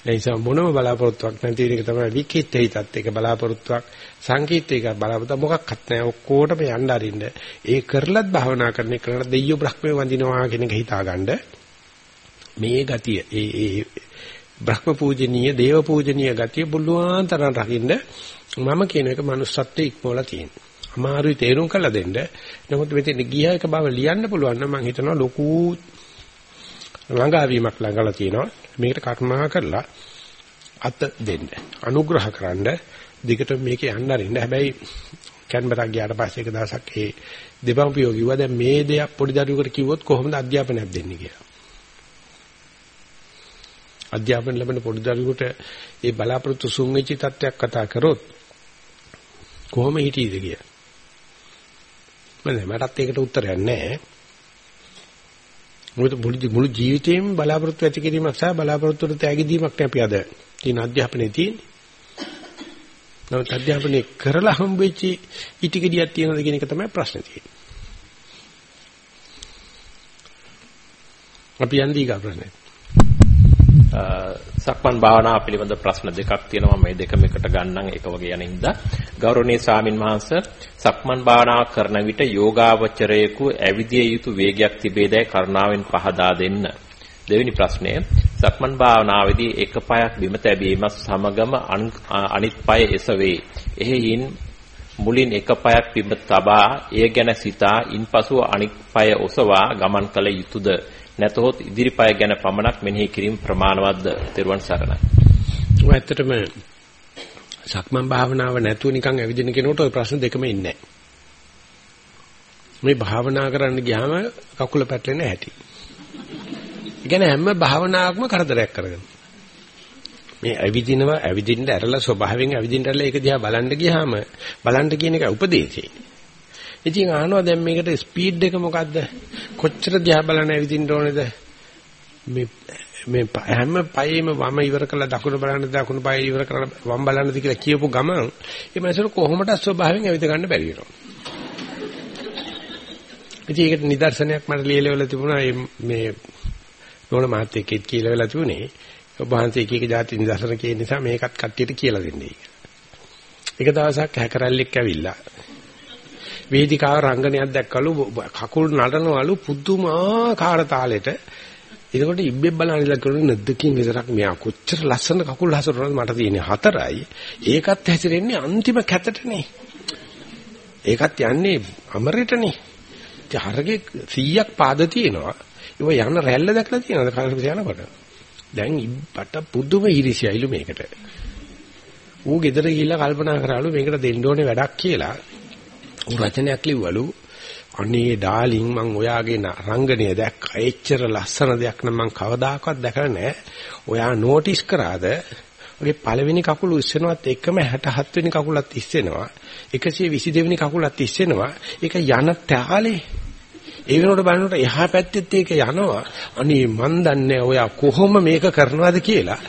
ඒ නිසා මොනම බලාපොරොත්තුවක් නැති එක තමයි විකිත හිතත් එක බලාපොරොත්තුවක් සංකීර්ත එක බලාපොරොත්තු මොකක්වත් නැහැ ඔක්කොටම යන්න අරින්න ඒ කරලත් භාවනා කරන එක කරලා දෙයියෝ බ්‍රහ්මේ වඳිනවා කියන එක හිතාගන්න මේ ගතිය ඒ ඒ බ්‍රහ්ම පූජනීය, දේව පූජනීය ගතිය බුල්ලුවාන් තරම් රකින්න මම කියන එක manussත්වයේ ඉක්මවලා තියෙනවා. අමාරුයි තේරුම් කරලා දෙන්න. නමුත් මෙතන ගියා එක බව ලියන්න පුළුවන් නම් මම හිතනවා ලොකු ළඟාවීමක් ළඟලා තියෙනවා. මේකට කර්මා කරලා අත දෙන්න. අනුග්‍රහ කරන්න දිගට මේක යන්න අරින්න. හැබැයි කැන්බරා ගියාට පස්සේ එක දවසක් ඒ දෙපම්පියෝ කිව්වා දැන් මේ දෙයක් පොඩි දරුවෙකුට කිව්වොත් කොහොමද අධ්‍යාපනයක් දෙන්නේ කියලා. අධ්‍යාපන ලැබෙන පොඩි දරුවෙකුට ඒ බලාපොරොත්තු සුන් වෙච්ච තත්ත්වයක් කතා කරොත් කොහොම හිටියේද කියලා. මම මටත් ඒකට උත්තරයක් නැහැ. මොකද මුළු ජීවිතේම බලාපොරොත්තු ඇති කිරීමක් සහ බලාපොරොත්තු වලට තෑගි දීමක් නේ අපි අද තියෙන අධ්‍යාපනයේ තියෙන්නේ. නමුත් අධ්‍යාපනය කරලා හම්බෙච්ච ඉටිකඩියක් තියෙනවද කියන එක තමයි ප්‍රශ්නේ තියෙන්නේ. අපි යන්නේ ඊගා ප්‍රශ්නේ. සක්මන් භාවනාව පිළිබඳ ප්‍රශ්න දෙකක් තියෙනවා මේ දෙකම එකට ගන්නම් එක වගේ යන හින්දා ගෞරවනීය ස්වාමින් වහන්සේ සක්මන් භාවනාව කරන විට යෝගාවචරයෙකු ඇවිදිය යුතු වේගයක් තිබේදයි කරුණාවෙන් පහදා දෙන්න. දෙවෙනි ප්‍රශ්නය සක්මන් භාවනාවේදී එක පායක් බිම තැබීමත් සමගම අනිත් පාය එසවේ. එහෙයින් මුලින් එක පායක් බිම තබා එය ගැන සිතා ඉන්පසු අනිත් පාය ඔසවා ගමන් කළ යුතුයද නැතහොත් ඉදිරි පාය ගැන පමණක් මෙනෙහි කිරීම ප්‍රමාණවත්ද? තෙරුවන් සරණයි. ඔය ඇත්තටම සක්මන් භාවනාව නැතුව නිකන් ඇවිදින කෙනෙකුට ওই ප්‍රශ්න දෙකම ඉන්නේ මේ භාවනා කරන්න ගියාම කකුල පැටලෙන හැටි. කියන්නේ හැම භාවනාවක්ම කරදරයක් කරගෙන. මේ ඇවිදිනවා ඇවිදින්න ඇරලා ස්වභාවයෙන් ඇවිදින්න ඇරලා ඒක දිහා බලන්න ගියාම බලන්න කියන එක උපදේශේ. ඉතින් අහනවා දැන් මේකට ස්පීඩ් එක මොකද්ද? කොච්චර දිහා බලන්න ඇවිදින්න ඕනේද? මේ මේ හැම පයෙම වම ඉවර කළා දකුණ බලන්න දකුණු පය ඉවර කරලා වම් බලන්නද කියලා කියපු ගමන් ඒ මනසට කොහොමද ස්වභාවයෙන් ඇවිද ගන්න බැරි වෙනවා. ඉතින් ඒකට නිදර්ශනයක් මට ලියලවල තිබුණා මේ නෝන මහත්තයෙක්ගෙත් කියලා වෙලා තිබුණේ ඔබ වහන්සේ එක එක જાති නිදර්ශන කියන නිසා මේකත් කට්ටියට කියලා දෙන්නේ කියලා. එක දවසක් හැකරල්ලෙක් ඇවිල්ලා වේදිකාව රංගනයක් දැක්කලු කකුල් නටනවලු පුදුමාකාර තාලෙට එතකොට ඉබ්බෙක් බලන ඉඳලා කරන්නේ නැද්දකින් විතරක් මෙයා කොච්චර ලස්සන කකුල් හසුරනවද මට තියෙන්නේ හතරයි ඒකත් හැසිරෙන්නේ අන්තිම කැතටනේ ඒකත් යන්නේ අමරෙටනේ ඉතින් හරගේ 100ක් පාද තියෙනවා ඒව යන රැල්ල දැකලා තියෙනවද කාලෙක යනකොට? දැන් ඉබ්බට පුදුම ඉරිසියයිලු මේකට. ඌ ගෙදර ගිහිල්ලා කල්පනා කරාලු මේකට දෙන්න ඕනේ වැඩක් කියලා. ඌ රචනයක් ලිව්වලු. අනේ ඩාලින් මං ඔයාගේ රංගනය දැක්ක. එච්චර ලස්සන දෙයක් නම් මං කවදාකවත් දැකලා නැහැ. ඔයා නෝටිස් කරාද? ඔගේ පළවෙනි කකුල ඉස්සෙනවත් එකම 67 වෙනි කකුලත් ඉස්සෙනවා 122 වෙනි කකුලත් ඉස්සෙනවා ඒක යන තාලේ ඒ වෙනකොට බලනකොට එහා පැත්තෙත් ඒක යනවා. අනේ මන් දන්නේ ඔයා කොහොම මේක කරනවද කියලා.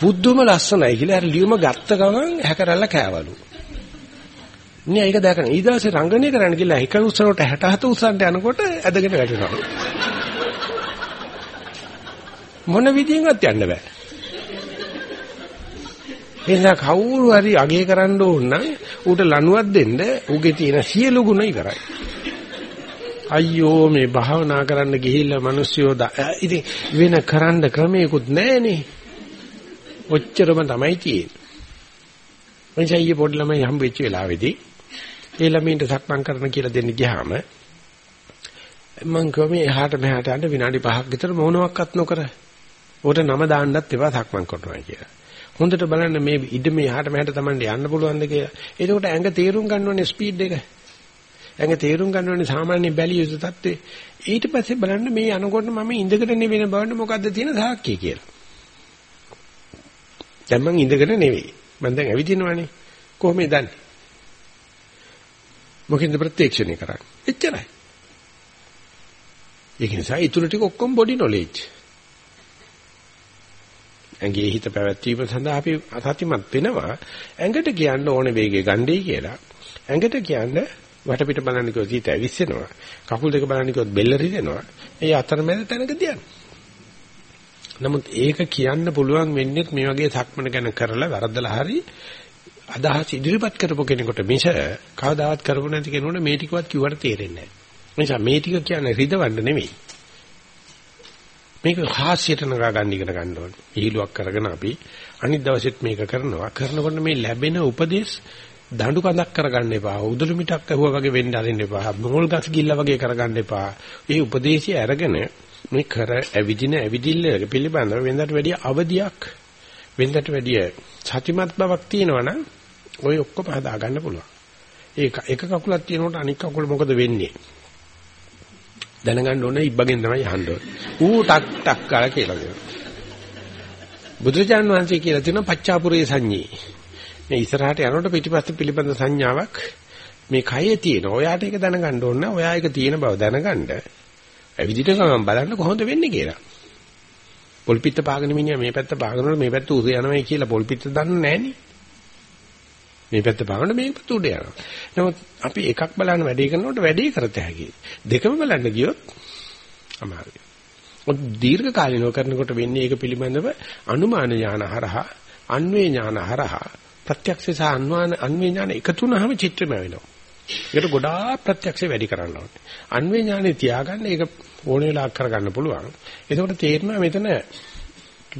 බුද්ධුම ලස්සනයි කියලා අර ලියුම ගත්ත ගමන් හැකරල්ල කෑවලු. ඉන්නේ ඒක දැකන ඊදාසේ රංගනය කරන්න කියලා එක උස්සනට 67 උස්සන්ට යනකොට ඇදගෙන වැටෙනවා. මොන විදියෙන්වත් යන්න බෑ. එනිසා කවුරු හරි අගේ කරන්න ඕන නම් ඌට ලණුවක් දෙන්න ඌගේ තියෙන සියලු ගුණ ඉවරයි. අයියෝ මේ භාවනා කරන්න ගිහිල්ලා මිනිස්සුયો ඉතින් වෙන කරන්න ක්‍රමයකුත් නැහනේ. ඔච්චරම තමයි තියෙන්නේ. මං ඊයේ පොඩි ළමයි හම්බෙච්ච වෙලාවේදී ඒ ළමයින්ට සක්මන් කරන්න කියලා දෙන්න ගියාම මං කෝමේ එහාට මෙහාට යන්න විනාඩි 5ක් විතර මොනවත් නොකර උකට නම දාන්නත් එපා සක්මන් කරනවා කියලා. හොඳට බලන්න මේ ඉඩ මේ එහාට මෙහාට Tamande යන්න පුළුවන්ද කියලා. එතකොට ඇඟ තේරුම් ගන්න ඕනේ ස්පීඩ් එක. ඇඟ තේරුම් ගන්න ඕනේ සාමාන්‍ය බැලිය යුතු தත්ත්වේ. ඊට පස්සේ බලන්න මේ යනකොට මම ඉඳගෙන නෙවෙයි බලන්න මොකද්ද තියෙන සාක්කිය කියලා. දැන් මං ඉඳගෙන නෙවෙයි. මං දැන් ඇවිදිනවනේ. කොහොමද දන්නේ? මොකෙන්ද ප්‍රත්‍යක්ෂණය කරන්නේ? එච්චරයි. ඒක නිසා ඊටු ටික ඔක්කොම බොඩි නොලෙජ්. ඇඟේ හිත පැවැත්වීම සඳහා අපි සතිමත් වෙනවා. ඇඟට කියන්න ඕනේ වේගය ගන්නයි කියලා. ඇඟට කියන්නේ වටපිට බලන්න කිව්වොත් ඊට ඇවිස්සෙනවා. කකුල් දෙක බලන්න කිව්වොත් බෙල්ල රිදෙනවා. ඒ අතරමැද තැනකදී යනවා. නමුත් ඒක කියන්න පුළුවන් වෙන්නේ මේ වගේ සක්මන ගැන කරලා වරද්දලා හරි අදහස් ඉදිරිපත් කරපු කෙනෙකුට මිස කවදාවත් කරපු නැති කෙනෙකුට මේ ටිකවත් කිව්වට තේරෙන්නේ නැහැ. නිසා මේ ටික කියන්නේ රිදවන්න නෙමෙයි. මේක හාස්‍යයට නගා ගන්න ඉගෙන ගන්න ඕනේ. ඊළුවක් කරගෙන අපි අනිත් දවසෙත් මේක කරනවා. කරනකොට මේ ලැබෙන උපදේශ දඬු කඳක් කරගන්න එපා. උදළු මිටක් ඇහුවා වගේ වෙන්න අරින්න එපා. මොල් ගස් ගිල්ල වගේ කරගන්න එපා. මේ උපදේශය අරගෙන මේ කර ඇවිදින ඇවිදිල්ල පිළිබඳව වෙනදට වැඩිය අවදියක් වෙනදට වැඩිය සතිමත් බවක් තියෙනවනම් ওই ඔක්කොම හදා ගන්න පුළුවන්. ඒක එක කකුලක් තියෙනකොට අනිත් කකුල මොකද වෙන්නේ? දැනගන්න ඕනේ ඉබ්බගෙන් තමයි අහන්න ඕනේ. ඌ ටක් ටක් කාලා කියලා දෙනවා. බුදුරජාණන් වහන්සේ කියලා තියෙනවා පච්චාපුරේ සංඤී. මේ ඉස්සරහට යනකොට පිටිපස්සේ පිළිබඳ සංඥාවක් මේ කයේ තියෙන. ඔයාට ඒක දැනගන්න ඕනේ. ඔයා ඒක තියෙන බව දැනගන්න. ඇවිදිට ගමන් බලන්න කොහොමද වෙන්නේ කියලා. පොල්පිට පාගන මිනිහා මේ පැත්ත පාගනකොට මේ පැත්ත උස යනවායි කියලා පොල්පිට දන්නේ නැහනේ. මේ පැත්ත බලනකොට මේ පැත්ත උඩ යනවා. නමුත් අපි එකක් බලන්න වැඩේ කරනකොට වැඩේ කරත හැකියි. දෙකම බලන්න ගියොත් අමාරුයි. ඔත් දීර්ඝ කාලිනව කරනකොට වෙන්නේ ඒක පිළිබඳව අනුමාන ඥාන හරහා, අන්වේ ඥාන හරහා, ප්‍රත්‍යක්ෂ සහ අන්වාන අන්වේ ඥාන එකතු වුනහම චිත්‍රම වෙනවා. ඒකට ගොඩාක් ප්‍රත්‍යක්ෂ වැඩි කරන්න ඕනේ. අන්වේ ඥානෙ තියාගන්න ඒක ඕන වෙලාවක් කරගන්න පුළුවන්. එතකොට තේරෙනවා මෙතන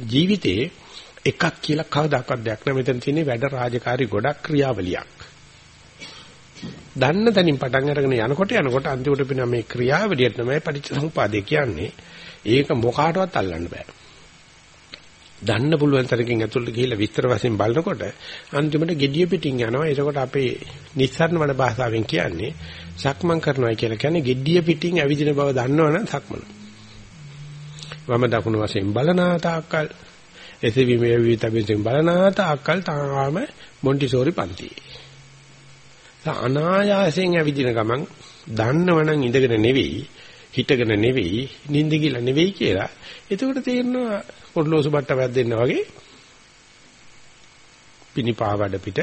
ජීවිතේ එකක් කියලා කවදාකවත් දෙයක් නෑ මෙතන තියෙන්නේ වැඩ රාජකාරී ගොඩක් ක්‍රියාවලියක්. දන්න තැනින් පටන් අරගෙන යනකොට යනකොට අන්තිමට පින මේ ක්‍රියාවලිය තමයි පටිච්චසමුපාදේ කියන්නේ. ඒක මොකාටවත් අල්ලන්න බෑ. දන්න පුළුවන් තරකින් ඇතුළට ගිහිල්ලා විස්තර වශයෙන් බලනකොට අන්තිමට gediya පිටින් යනවා. ඒකකොට අපේ නිස්සාරණ වන භාෂාවෙන් කියන්නේ සක්මන් කරනවා කියලා කියන්නේ gediya පිටින් ඇවිදින බව දන්නවනම් සක්මන. වම දකුණු වශයෙන් බලන තාක්කල් එසවි මේ විතබෙන් බලනාත අක්කල් තාම මොන්ටිසෝරි පන්තියේ. අනායාසයෙන් ඇවිදින ගමන් දන්නවනම් ඉඳගෙන නෙවෙයි හිටගෙන නෙවෙයි නිින්ද කියලා නෙවෙයි කියලා. එතකොට තේරෙනවා ඔර්ලෝසු බට්ට වැද්දෙන්න වගේ පිනිපාවඩ පිට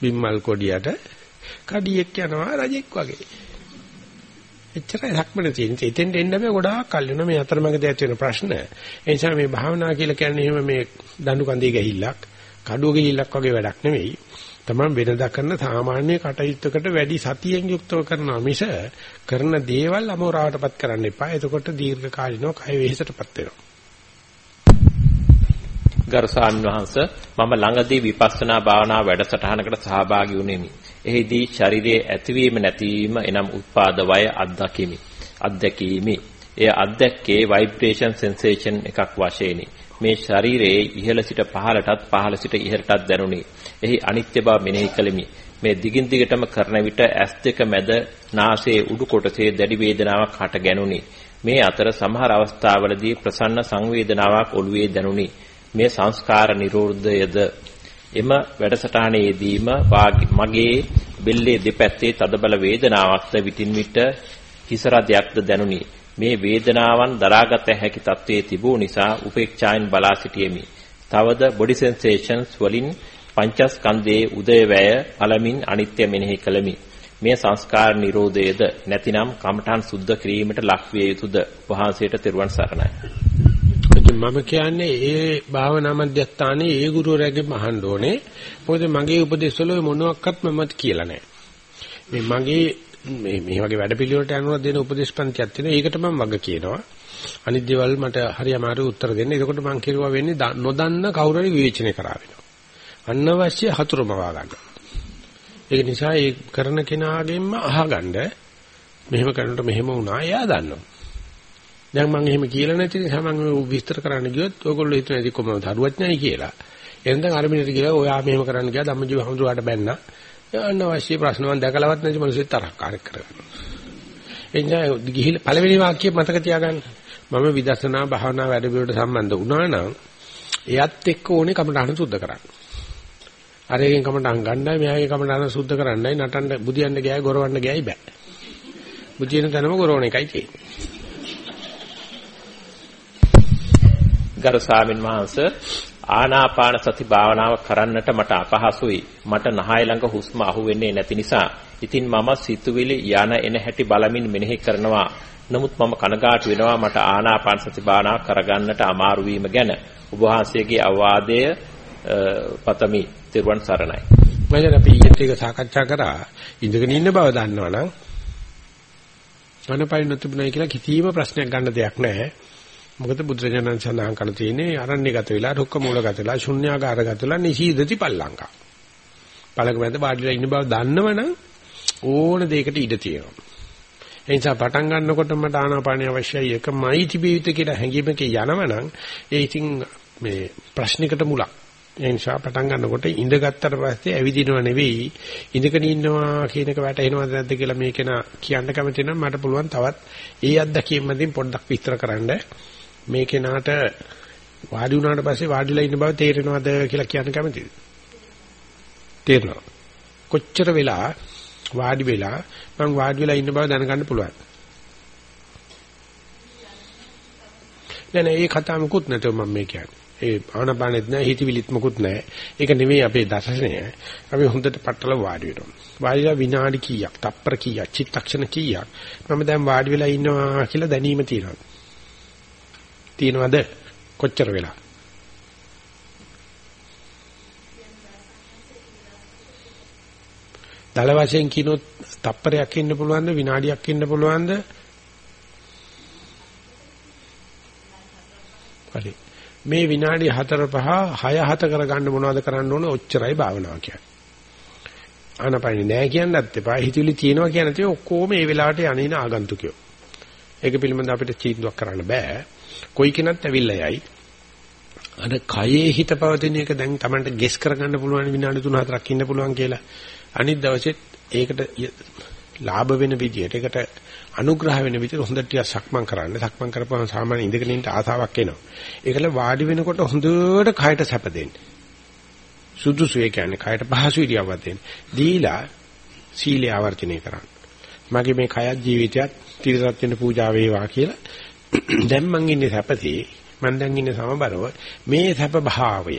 බිම්මල් කොඩියට කඩියෙක් යනවා රජෙක් වගේ. එච්චරයි ලක්මන තියෙන්නේ. එතෙන් එන්න බෑ ගොඩාක් කල් වෙනවා මේ අතරමඟදී ඇති වෙන ප්‍රශ්න. ඒ නිසා මේ භාවනා කියලා කියන්නේ එහෙම මේ දඬු කඳේ ගහිල්ලක්, කඩුව ගිහිල්ලක් වගේ වැඩක් නෙවෙයි. තමන් වෙනදා කරන සාමාන්‍ය කටයුත්තකට වැඩි සතියෙන් යුක්තව කරනවා මිස කරන දේවල් අමෝරාවටපත් කරන්න එපා. එතකොට දීර්ඝ කාලිනව කය වෙහෙසටපත් වෙනවා. ගරු සාන්වහන්ස මම ළඟදී විපස්සනා භාවනා වැඩසටහනකට සහභාගී වුනිමි. එෙහිදී ශරීරයේ ඇතිවීම නැතිවීම එනම් උත්පාද වය අත්දකිමි. අත්දැකීමි. එය අත්දැක්කේ ভাইබ්‍රේෂන් සෙන්සේෂන් එකක් වශයෙන්ි. මේ ශරීරයේ ඉහළ සිට පහළටත් පහළ සිට ඉහළටත් දැනුනි. එහි අනිත්‍ය බව මෙනෙහි කළෙමි. මේ දිගින් දිගටම කරන විට ඇස් දෙක මැද නාසයේ උඩු කොටසේ දැඩි වේදනාවක් හට ගැනුනි. මේ අතර සමහර අවස්ථාවලදී ප්‍රසන්න සංවේදනාවක් ඔළුවේ දැනුනි. මේ සංස්කාර නිරෝධයද එම වැඩසටහනේදීම මගේ බෙල්ලේ දෙපැත්තේ තදබල වේදනාවක්ද විටින් විට හිස රදයක්ද දැනුනි. මේ වේදනාවන් දරාගත හැකි තත්වයේ තිබූ නිසා උපේක්ෂාවෙන් බලා සිටියෙමි. තවද body sensations වලින් පංචස්කන්ධයේ උදයවැය අලමින් අනිත්‍ය මෙනෙහි කළමි. මේ සංස්කාර නිරෝධයේද නැතිනම් කමඨාන් සුද්ධ කිරීමට ලක්විය යුතුද වහන්සේට තෙරුවන් සරණයි. මම කියන්නේ ඒ භාවනා මධ්‍යස්ථානයේ ඒ ගුරුවරයාගෙන් අහන්න ඕනේ. මොකද මගේ උපදේශවල මොනවත් මම කියලා නැහැ. මේ මගේ මේ මේ වගේ වැඩ පිළිවෙලට අනුව දෙන උපදේශ පන්තියක් තියෙනවා. ඒකට මම වග කියනවා. අනිත් දේවල් මට හරි අමාරු උත්තර දෙන්න. එතකොට මම කිරුවා වෙන්නේ නොදන්න කවුරු හරි විවේචනය කරා වෙනවා. අනවශ්‍ය හතුරුමවා ගන්න. ඒක නිසා ඒ කරන කෙනාගෙන්ම අහගන්න මෙහෙම කරනකොට මෙහෙම වුණා. එයා දන්නවා. දැන් මම එහෙම කියලා නැති නිසා මම විස්තර කරන්න ගියොත් ඔයගොල්ලෝ හිතන ඇති කොහොමද හරුවත්ඥයි කියලා. එහෙනම් අරමිනේට කියලා ඔයා මෙහෙම කරන්න ගියා ධම්මජීව හමුදුරාට බැන්න. අනවශ්‍ය ප්‍රශ්න මම දැකලවත් නැති මිනිස්සුත් තරහ කාර්ය කරගන්නවා. එනිසා ගිහිල්ලා පළවෙනි වාක්‍යය මතක තියාගන්න. මම විදර්ශනා භාවනා වැඩ පිළිවෙලට සම්බන්ධ වුණා නම් එයත් එක්ක ඕනේ කමටහන සුද්ධ කරන්න. අර එකෙන් කමටහන් ගන්නයි මෙයාගේ කමටහන සුද්ධ කරන්නයි නටන්න බුදියන්න ගෑයි ගොරවන්න ගෑයි බෑ. බුදියන තැනම ගොරවන එකයි තියෙන්නේ. ගරු ස්වාමින් වහන්සේ ආනාපාන සති භාවනාව කරන්නට මට අපහසුයි. මට නහය ළඟ හුස්ම අහුවෙන්නේ නැති නිසා. ඉතින් මම සිතුවිලි යන එන හැටි බලමින් මෙනෙහි කරනවා. නමුත් මම කනගාටු වෙනවා මට ආනාපාන සති භාවනාව කරගන්නට අමාරු වීම ගැන. ඔබ වහන්සේගේ අවවාදය පතමි. තිරුවන් සරණයි. මම අපි ඊයේත් ඒක සාකච්ඡා කරා. ඉඳගෙන ඉන්න බව දන්නවනම් අනපයි නොතිබුණයි කියලා කිසිම ප්‍රශ්නයක් ගන්න දෙයක් නැහැ. මොකද බුදුරජාණන් සඳහන් කරලා තියෙන්නේ අරණ්‍යගත වෙලා රුක්ක මූලගත වෙලා ශුන්‍යාකාරගත වෙලා නිසීදති පල්ලංකා. පළක මැද වාඩිලා ඉන්න බව දන්නවනම් ඕන දෙයකට ඉඩ තියෙනවා. ඒ නිසා පටන් ගන්නකොට මට ආනාපානිය අවශ්‍යයි එකමයි තිබිය යුතු කියලා හැඟීමක යනවනම් ඒ ඉතින් මේ ප්‍රශ්නිකට මුලක්. ඒ නිසා පටන් ගන්නකොට ඉඳගත්තට පස්සේ ඇවිදිනව නෙවෙයි ඉඳගෙන ඉන්නවා කියන එක වැටහෙනවද නැද්ද කියලා මේක නා කියන්න කැමති නම් මට පුළුවන් තවත් ඒ අත්දැකීම් මතින් පොඩ්ඩක් විස්තර කරන්න මේ කෙනාට වාඩි වුණාට පස්සේ වාඩිලා ඉන්න බව තේරෙනවද කියලා කියන්න කැමතිද? තේරෙනවා. කොච්චර වෙලා වාඩි වෙලා මම වාඩි වෙලා ඉන්න බව දැනගන්න පුළුවන්. නෑ නෑ ඒ කතාව මුකුත් නැතව මම මේ කියන්නේ. ඒ ආනපානෙත් නෑ හිතවිලිත් මුකුත් නෑ. ඒක නෙමෙයි අපේ දර්ශනය. අපි හොඳට පట్టල වාඩි වෙනවා. වාඩිලා විනාඩි කීයක්, තප්පර කීයක්, චිත්තක්ෂණ කීයක් මම දැන් වාඩි වෙලා ඉන්නවා කියලා දැනීම තියෙනවා. තියෙනවද? කොච්චර වෙලා? දල වශයෙන් කිනොත් තප්පරයක් ඉන්න පුළුවන්ද විනාඩියක් ඉන්න පුළුවන්ද? හරි. මේ විනාඩි 4 5 6 7 කරගන්න මොනවද කරන්න ඕනේ? ඔච්චරයි භාවනාව කියන්නේ. ආනපනිය නෑ කියන්නත් එපා. හිතවිලි තියෙනවා කියන තේ ඔක්කොම මේ වෙලාවට යනින ආගන්තුකයෝ. ඒක පිළිබඳව අපිට චීන්දුවක් කරන්න බෑ. කොයි කෙනත් ඇවිල්ලා යයි. අර කයේ හිත පවතින එක දැන් Tamanට ගෙස් කරගන්න පුළුවන් විනාඩි 3-4ක් ඉන්න පුළුවන් කියලා. අනිත් දවසෙත් ඒකට ලාභ වෙන විදියට ඒකට අනුග්‍රහ වෙන විදියට හොඳට ටිකක් සක්මන් කරන්න. සක්මන් කරපුවම සාමාන්‍ය ඉඳගෙන ඉන්න ආසාවක් එනවා. ඒකල වාඩි වෙනකොට හොඳට කයට සැප දෙන්න. සුදුසු ඒ කියන්නේ කයට පහසු ඉරියව්වක් දෙන්න. දීලා සීලය ආවර්ජනය කරන්න. මගේ මේ කයත් ජීවිතයත් තිරසත් වෙන පූජා වේවා කියලා <coughs> දැන් මං ඉන්නේ සැපතේ මං දැන් ඉන්නේ සමබරව මේ සැප භාවය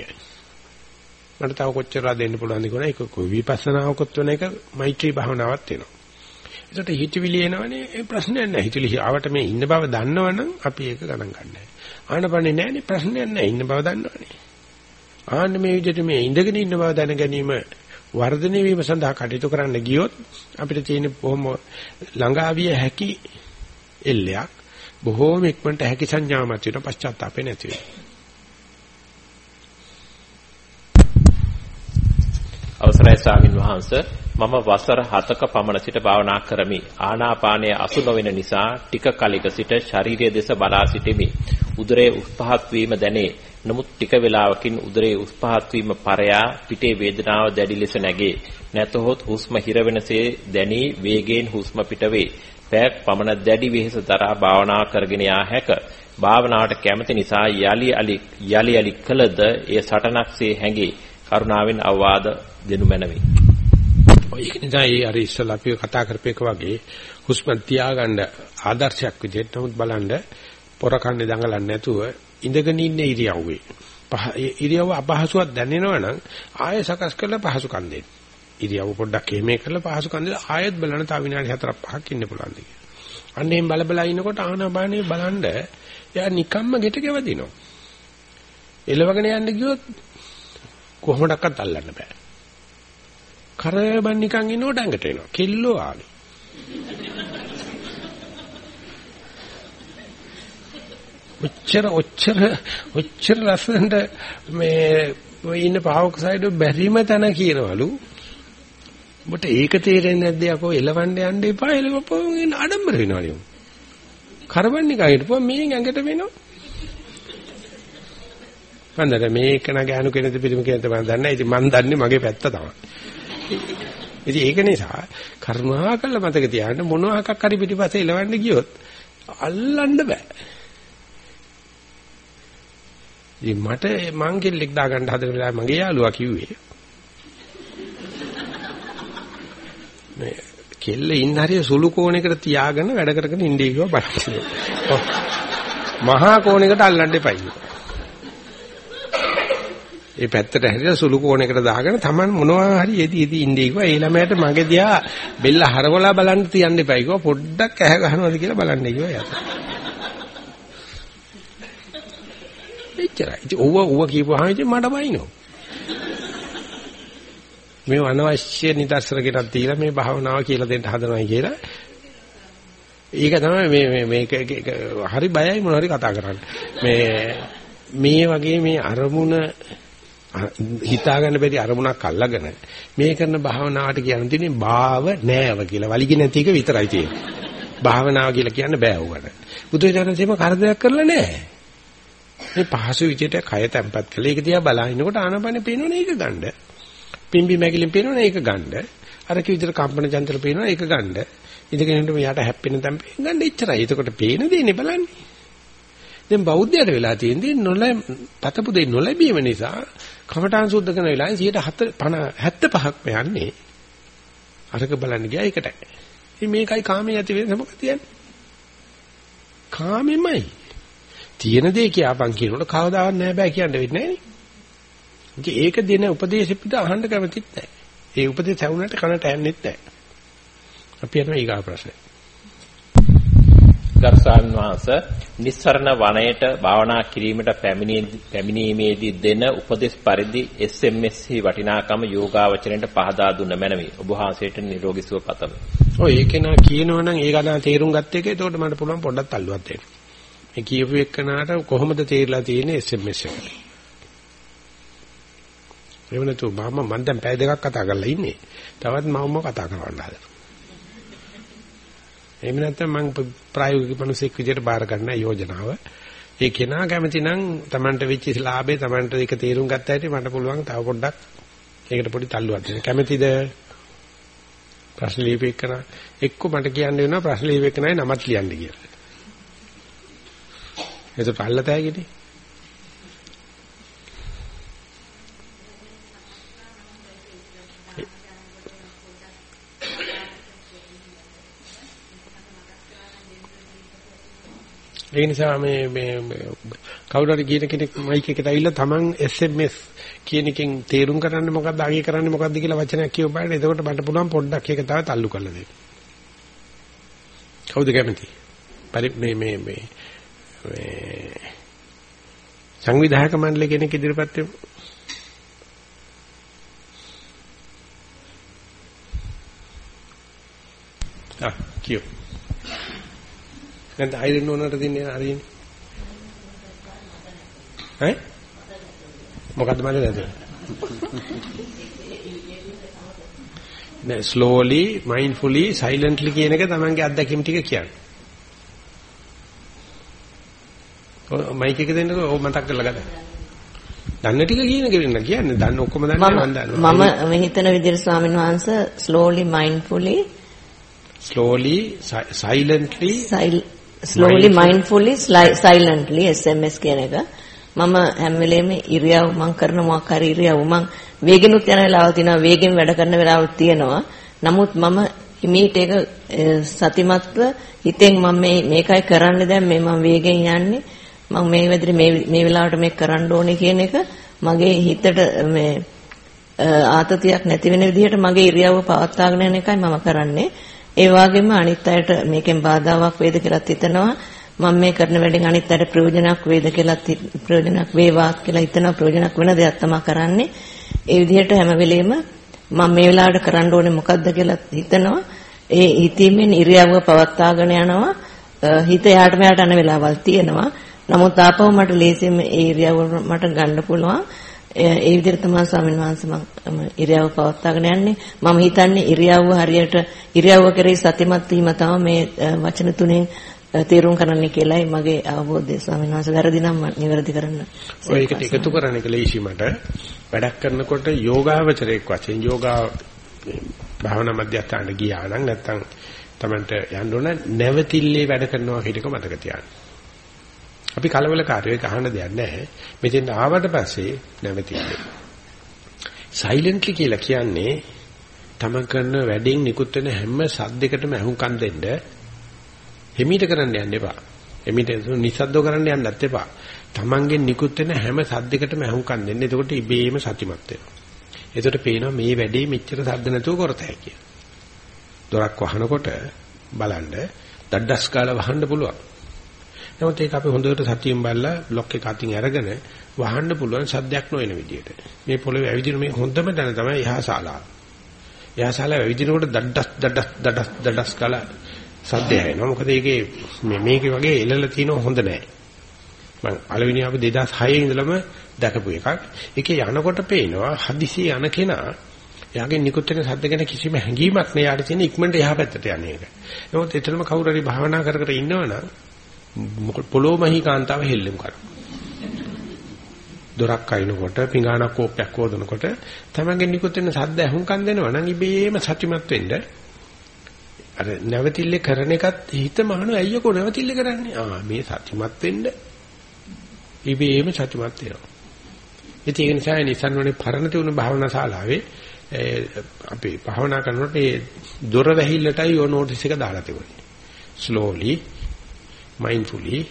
මට තව කොච්චරද දෙන්න පුළුවන්ද කියලා ඒක කොයි විපස්සනාවකොත් වෙන එක මෛත්‍රී භාවනාවක් වෙනවා. ඒකට හිතවිලි එනවනේ ඒ ප්‍රශ්නයක් නැහැ. හිතවිලි ආවට මේ ඉන්න බව දන්නවනම් අපි ඒක ගණන් ගන්නෑ. ආනපනේ නැහැනේ ප්‍රශ්නයක් නැහැ. ඉන්න බව දන්නවනේ. ආන්න මේ විදිහට මේ ඉඳගෙන ඉන්න බව දැන ගැනීම වර්ධනය වීම සඳහා කටයුතු කරන්න ගියොත් අපිට තියෙන බොහොම ළඟාවිය හැකි එල්ලයක් බොහෝම ඉක්මනට හැකි සංඥාවක් වෙන පශ්චාත්තාපේ නැති වෙනවා. අවසරයි ස්වාමින් වහන්සේ මම වසර 7ක පමණ සිට භාවනා කරමි. ආනාපානයේ අසු නොවන නිසා ටික කලෙක සිට ශාරීරිය දෙස බලා සිටිමි. උදරයේ උස්පහත් වීම දැනේ. නමුත් ටික වේලාවකින් උදරයේ උස්පහත් වීම පරයා පිටේ වේදනාව දැඩි ලෙස නැගේ. නැතහොත් හුස්ම හිර වෙනසේ දැනී වේගයෙන් හුස්ම පිට වේ. පැයක් පමණ දැඩි වෙහෙස දරා භාවනා කරගෙන යා හැක. භාවනාවට කැමති නිසා යලි යලි යලි යලි කළද එය සටනක්සේ හැඟේ. කරුණාවෙන් අවවාද දෙනු මැනවි. ඔය ඒක නිසා ඒ අර ඉස්සලා අපි කතා කරපේක වගේ හුස්ම තියාගන්න ආදර්ශයක් විදිහට නමුත් බලන්න පොර කන්නේ දඟලන්නේ නැතුව ඉඳගෙන ඉන්න ඉරියව්වේ. ඉරියව්ව අපහසුවක් දැනෙනවා නම් ආයෙ සකස් කරලා පහසුකම් දෙන්න. ඉරියව්ව පොඩ්ඩක් එහෙම කරලා පහසුකම් දෙලා ආයෙත් බලන්න තව විනාඩි 4ක් 5ක් ඉන්න පුළුවන් දෙක. අන්න එහෙම බල බල ඉනකොට ආනාපානේ බලන්න එයා නිකම්ම ගෙට ගෙවදිනවා. එලවගෙන යන්න ගියොත් කොහොමඩක්වත් අල්ලන්න බෑ. කරබන් නිකන් ඉන්නකොට ඇඟට එනවා. කෙල්ලෝ ආවේ. ඔච්චර ඔච්චර ඔච්චර ලස්සනට මේ ඔය ඉන්න පාවක සයිඩ් බැරිම තැන කියනවලු ඔබට ඒක තේරෙන්නේ නැද්ද යකෝ? එලවන්න යන්න එපා. එලවපුවම ඉන්න ආඩම්බර වෙනවලු කරවන්නේ කයිටපුවා මේ ඇඟට වෙනවා. මන්දර මේක නගානු කෙනෙක්ද පිළිම කෙනෙක්ද මම දන්නේ නැහැ. ඉතින් මම දන්නේ මගේ පැත්ත තමයි. ඉතින් ඒක නිසා කරුණාකරලා මතක තියාගන්න මොනවා එකක් හරි පිටිපස්සේ එලවන්න ගියොත් අල්ලන්න බෑ. ඉතින් මට මං කෙල්ලෙක් දාගන්න හදන වෙලාවේ මගේ යාළුවා කිව්වේ මේ කෙල්ල ඉන්න හරිය සුළු කෝණයකට තියාගෙන වැඩ කරගෙන ඉන්නේ කිව්වා බලන්න. මහා කෝණයකට අල්ලන්න එපයි. ඒ පැත්තට හැරිලා සුළු කෝණයකට දාගෙන Taman මොනවා හරි එදි එදි ඉන්නේ කිව්වා. ඒ ළමයාට මගේ දිහා බෙල්ල හරවලා බලන්න තියන්න එපයි කිව්වා. පොඩ්ඩක් ඇහ ගන්නවද කියලා බලන්න කිව්වා යාට. එච්චරයි. ඉතින් ඔව්ව ඔව්ව කියපුවාම ඉතින් මට බයිනෝ. මේ අනවශ්‍ය නිදර්ශන ගෙනත් දීලා මේ භාවනාව කියලා දෙන්න හදනවයි කියලා ඒක තමයි මේ මේ මේක හරි බයයි මොන හරි කතා කරන්න. මේ මේ වගේ මේ අරමුණ හිතා ගන්න බැරි අරමුණක් අල්ලගෙන මේ කරන භාවනාවට කියන තියෙන්නේ භාව නෑව කියලා. වලිගි නැති එක විතරයි තියෙන්නේ. භාවනාව කියලා කියන්න බෑ උකට. බුදුරජාණන්සේම කරදරයක් කරලා නෑ. මේ පහසු විදියට කය තැම්පත් කළා. ඒක දිහා බලනකොට ආනපනේ පේනවනේ ඒක ගන්න. පිම්බි මැකිලින් පේනවනේ ඒක ගන්න. අර කි විදියට කම්පන චන්ත්‍ර පේනවනේ ඒක ගන්න. ඉඳගෙන ඉන්න යට හැප්පෙන තැන් ගන්න එච්චරයි. එතකොට පේන දේනේ බලන්නේ. දැන් බෞද්ධයට වෙලා තියෙන්නේ නොලැ පතපු දෙයි නොලැබීම නිසා කමඨාන් සුද්ධ කරන වෙලාවේ 150 75ක් යන්නේ අරක බලන්න ගියා ඒකටයි. ඉතින් මේකයි කාමයේ ඇති වෙන මොකද කියන්නේ? කාමෙමයි. තියෙන දේ කියපන් කියනකොට කවදාවත් නෑ බෑ කියන්න වෙන්නේ නෑනේ. ඒක දෙන උපදේශ පිට අහන්න කැමතිත් නෑ. ඒ උපදේශ ඇහුනට කනට ඇන්නෙත් නෑ. අපි යනවා ඊගා ප්‍රශ්නේ. ගර්සාන් වහන්සේ නිස්සරණ වනයේට භාවනා කිරීමට පැමිණීමේදී දෙන උපදෙස් පරිදි SMS හි වටිනාකම යෝගාවචරයට පහදා දුන්න මැනවි. ඔබ වහන්සේට නිරෝගී සුව පතමි. ඔය ඒක නා කියනවනම් ඒ ගණන් තේරුම් ගත්ත එක එතකොට මට පුළුවන් පොඩ්ඩක් තල්ලුවක් දෙන්න. මේ කියපු එක්කනට කොහොමද තේරිලා තියෙන්නේ SMS එකට? එහෙම නැතු මම මම දැන් පැය දෙකක් කතා කරලා ඉන්නේ. තවත් මම කතා කරන්න හදනවා. එහෙම නැත්නම් මම ප්‍රායෝගික මිනිසෙක් විදියට බාර ගන්න යෝජනාව. ඒ කෙනා කැමති නම් Tamanට වෙච්ච ලාභේ Tamanට ඒක තේරුම් ගත්ත හැටි මට පුළුවන් තව පොඩ්ඩක් ඒකට පොඩි තල්ලුවක් දෙන්න. කැමතිද? ප්‍රශ්න ලියපෙකන එක්ක මට කියන්න වෙනවා ප්‍රශ්න ලියපෙකනයි නමත් ලියන්න කියලා. ඒක පල්ලතෑගිනේ. ඒ නිසා මේ මේ කවුරු හරි කියන කෙනෙක් මයික් එකට ඇවිල්ලා Taman SMS කියන එකෙන් තේරුම් කරන්නේ මොකද්ද අගය කරන්නේ මොකද්ද කියලා වචනයක් කියව බලන්න. එතකොට මට පුළුවන් පොඩ්ඩක් ඒක තව තල්ලු කරලා දෙන්න. කවුද කැමති? පරි මේ මේ මේ මේ සංවිධායක මණ්ඩල කෙනෙක් ඉදිරිපත් වෙමු. ආ කියෝ නැත්නම් අයිරන් ඕනකට දෙන්නේ හරියන්නේ. ඈ? මොකද්ද මම දැන්නේ? නෑ slowly mindfully silently කියන එක තමන්ගේ අත්දැකීම් ටික කියන්නේ. ඔය මයික් එක දෙන්නකෝ ඔය මතක් කරලා ගන්න. දන්න ටික කියන කෙනෙක් කියන්නේ දන්න ඔක්කොම දන්නේ මම දන්නවා. මම හිතන විදිහට ස්වාමීන් වහන්සේ slowly mindfully slowly silently slowly mindfully silently SMS කියන එක මම හැම වෙලේම ඉරියව් මං කරන මොකක් හරි ඉරියව්. මං වේගෙනුත් යන වෙලාවල් තියෙනවා වේගෙන් වැඩ කරන වෙලාවල් තියෙනවා. නමුත් මම හිමීට ඒක සතිමත්ව හිතෙන් මම මේ මේකයි කරන්න දැන් මේ මම වේගෙන් යන්නේ. මම මේ විදිහට මේ මේ වෙලාවට මේක කරන්න ඕනේ කියන එක මගේ හිතට මේ ආතතියක් නැති වෙන විදිහට මගේ ඉරියව්ව පවත්වාගෙන යන එකයි මම කරන්නේ ඒ වගේම අනිත් අයට මේකෙන් බාධාවක් වේද කියලාත් හිතනවා. මම මේ කරන වැඩෙන් අනිත් අයට ප්‍රයෝජනක් වේද කියලාත් ප්‍රයෝජනක් වේවා කියලා හිතනවා ප්‍රයෝජනක් වෙන දෙයක් තමයි කරන්නේ. ඒ විදිහට හැම වෙලෙම මම මේ වෙලාවට කරන්න ඕනේ මොකද්ද කියලා හිතනවා. ඒ හිතීමෙන් ඉරියව්ව පවත්වාගෙන යනවා. හිත යාට මෙයාට යන වෙලාවල් තියෙනවා. නමුත් ආපහු මට ලේසියෙන් ඒ ඉරියව්ව මට ගන්න පුළුවන්. ඒ විදිහට තමයි ස්වාමීන් වහන්සේ මම ඉරියව්ව පවත්වාගෙන යන්නේ. මම හිතන්නේ ඉරියව්ව හරියට ඉරියව්ව කරේ සතිමත් වීම තමයි මේ වචන තුනෙන් තේරුම් කරන්නේ කියලායි මගේ අවබෝධය ස්වාමීන් වහන්සේ වැරදි නම් නිවැරදි කරන්න. ඔය එකට එකතු කරන එක ලේසි මට. වැඩක් කරනකොට යෝගාවචරයක් වශයෙන් යෝගා භාවනා මධ්‍යස්ථානට ගියා නම් නැත්තම් Tamanට යන්න ඕන නැවතිල්ලේ වැඩ කරනවා කියන එක මතක තියාගන්න. අපි කලබලකාරයෝ ඒක අහන්න දෙයක් නැහැ. මෙතෙන් ආවට පස්සේ නැවතින්නේ. සයිලන්ට්ලි කියලා කියන්නේ තම කරන වැඩෙන් නිකුත් වෙන හැම සද්දයකටම අහුම්කම් දෙන්න හිමීට කරන්න යන්න එපා. එමිට නිසද්දව කරන්න යන්නත් එපා. තමන්ගෙන් නිකුත් වෙන හැම සද්දයකටම අහුම්කම් දෙන්න. එතකොට ඉබේම සතිමත් වෙනවා. එතකොට පේනවා මේ වැඩේ මෙච්චර සද්ද නැතුව කරත හැකියි. දොරක් වහනකොට බලන්න දඩඩස් කාලා වහන්න පුළුවන්. නමුත් ඒක අපි හොඳට සතියෙන් බලලා බ්ලොක් එක අතින් අරගෙන වහන්න පුළුවන් සද්දයක් නොවන විදියට. මේ පොළවේ ඇවිදින මේ හොඳම තැන තමයි යහශාලාව. යහශාලාව ඇවිදිනකොට දඩඩස් දඩඩස් දඩඩස් දඩඩස් කාලා සද්දය ඇහෙනවා. මොකද ඒකේ මේ මේකේ වගේ එළලා තියෙනව හොඳ නැහැ. මම පළවෙනි ආපු 2006 ඉඳලම දැකපු එකක්. ඒකේ යනකොට පේනවා හදිසිය යන කෙනා එයාගේ නිකුත් වෙන සද්ද ගැන කිසිම හැඟීමක් නෑ. යාට තියෙන ඉක්මනට එහා පැත්තට යන එක. නමුත් එතරම් කවුරු හරි භාවනා කර කර ඉන්නවනම් පොළොමහි කාන්තාව හෙල්ලෙමු කරනවා. දොරක් අයින්කොට පිඟානක් කෝප්පයක් හොදනකොට තමන්ගේ නිකුත් වෙන සද්ද ඇහුම්කන් දෙනවා නම් ඉබේම සත්‍යමත් වෙන්න. අර නැවතිල්ල කරන එකත් හිත මහණු අයියකෝ නැවතිල්ල කරන්නේ? ආ මේ සත්‍යමත් වෙන්න. ඉබේම සත්‍යමත් වෙනවා. ඉතින් ඒ නිසා නිසන් වනේ පරණ තියුණු භාවනා ශාලාවේ අපි භාවනා කරනකොට ඒ දොර වැහිල්ලටයි යෝ නෝටිස් එක දාලා තිබුණේ. Slowly mindfully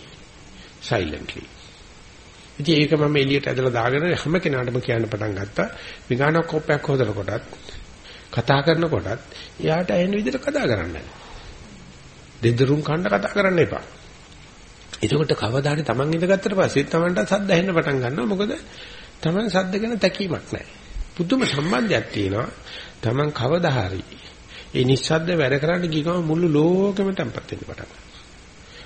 silently ඉතින් ඒක මම එළියට ඇදලා දාගෙන හැම කෙනාටම කියන්න පටන් ගත්තා. විගාන කෝපයක් හොදනකොටත් කතා කරනකොටත් එයාට ඇහෙන විදිහට කතා කරන්න. දෙදරුම් කන්න කතා කරන්න එපා. එතකොට කවදාහරි Taman ඉඳගත්තට පස්සේ Tamanට සද්ද ඇහෙන්න පටන් ගන්නවා. මොකද Taman සද්ද ගැන තැකීමක් නැහැ. පුදුම සම්බන්ධයක් තියෙනවා. Taman කවදාහරි ඒ නිස්සද්ද වැඩ කරන්න ගිහම මුළු ලෝකෙම තැම්පත් වෙන්න පටන් ගන්නවා.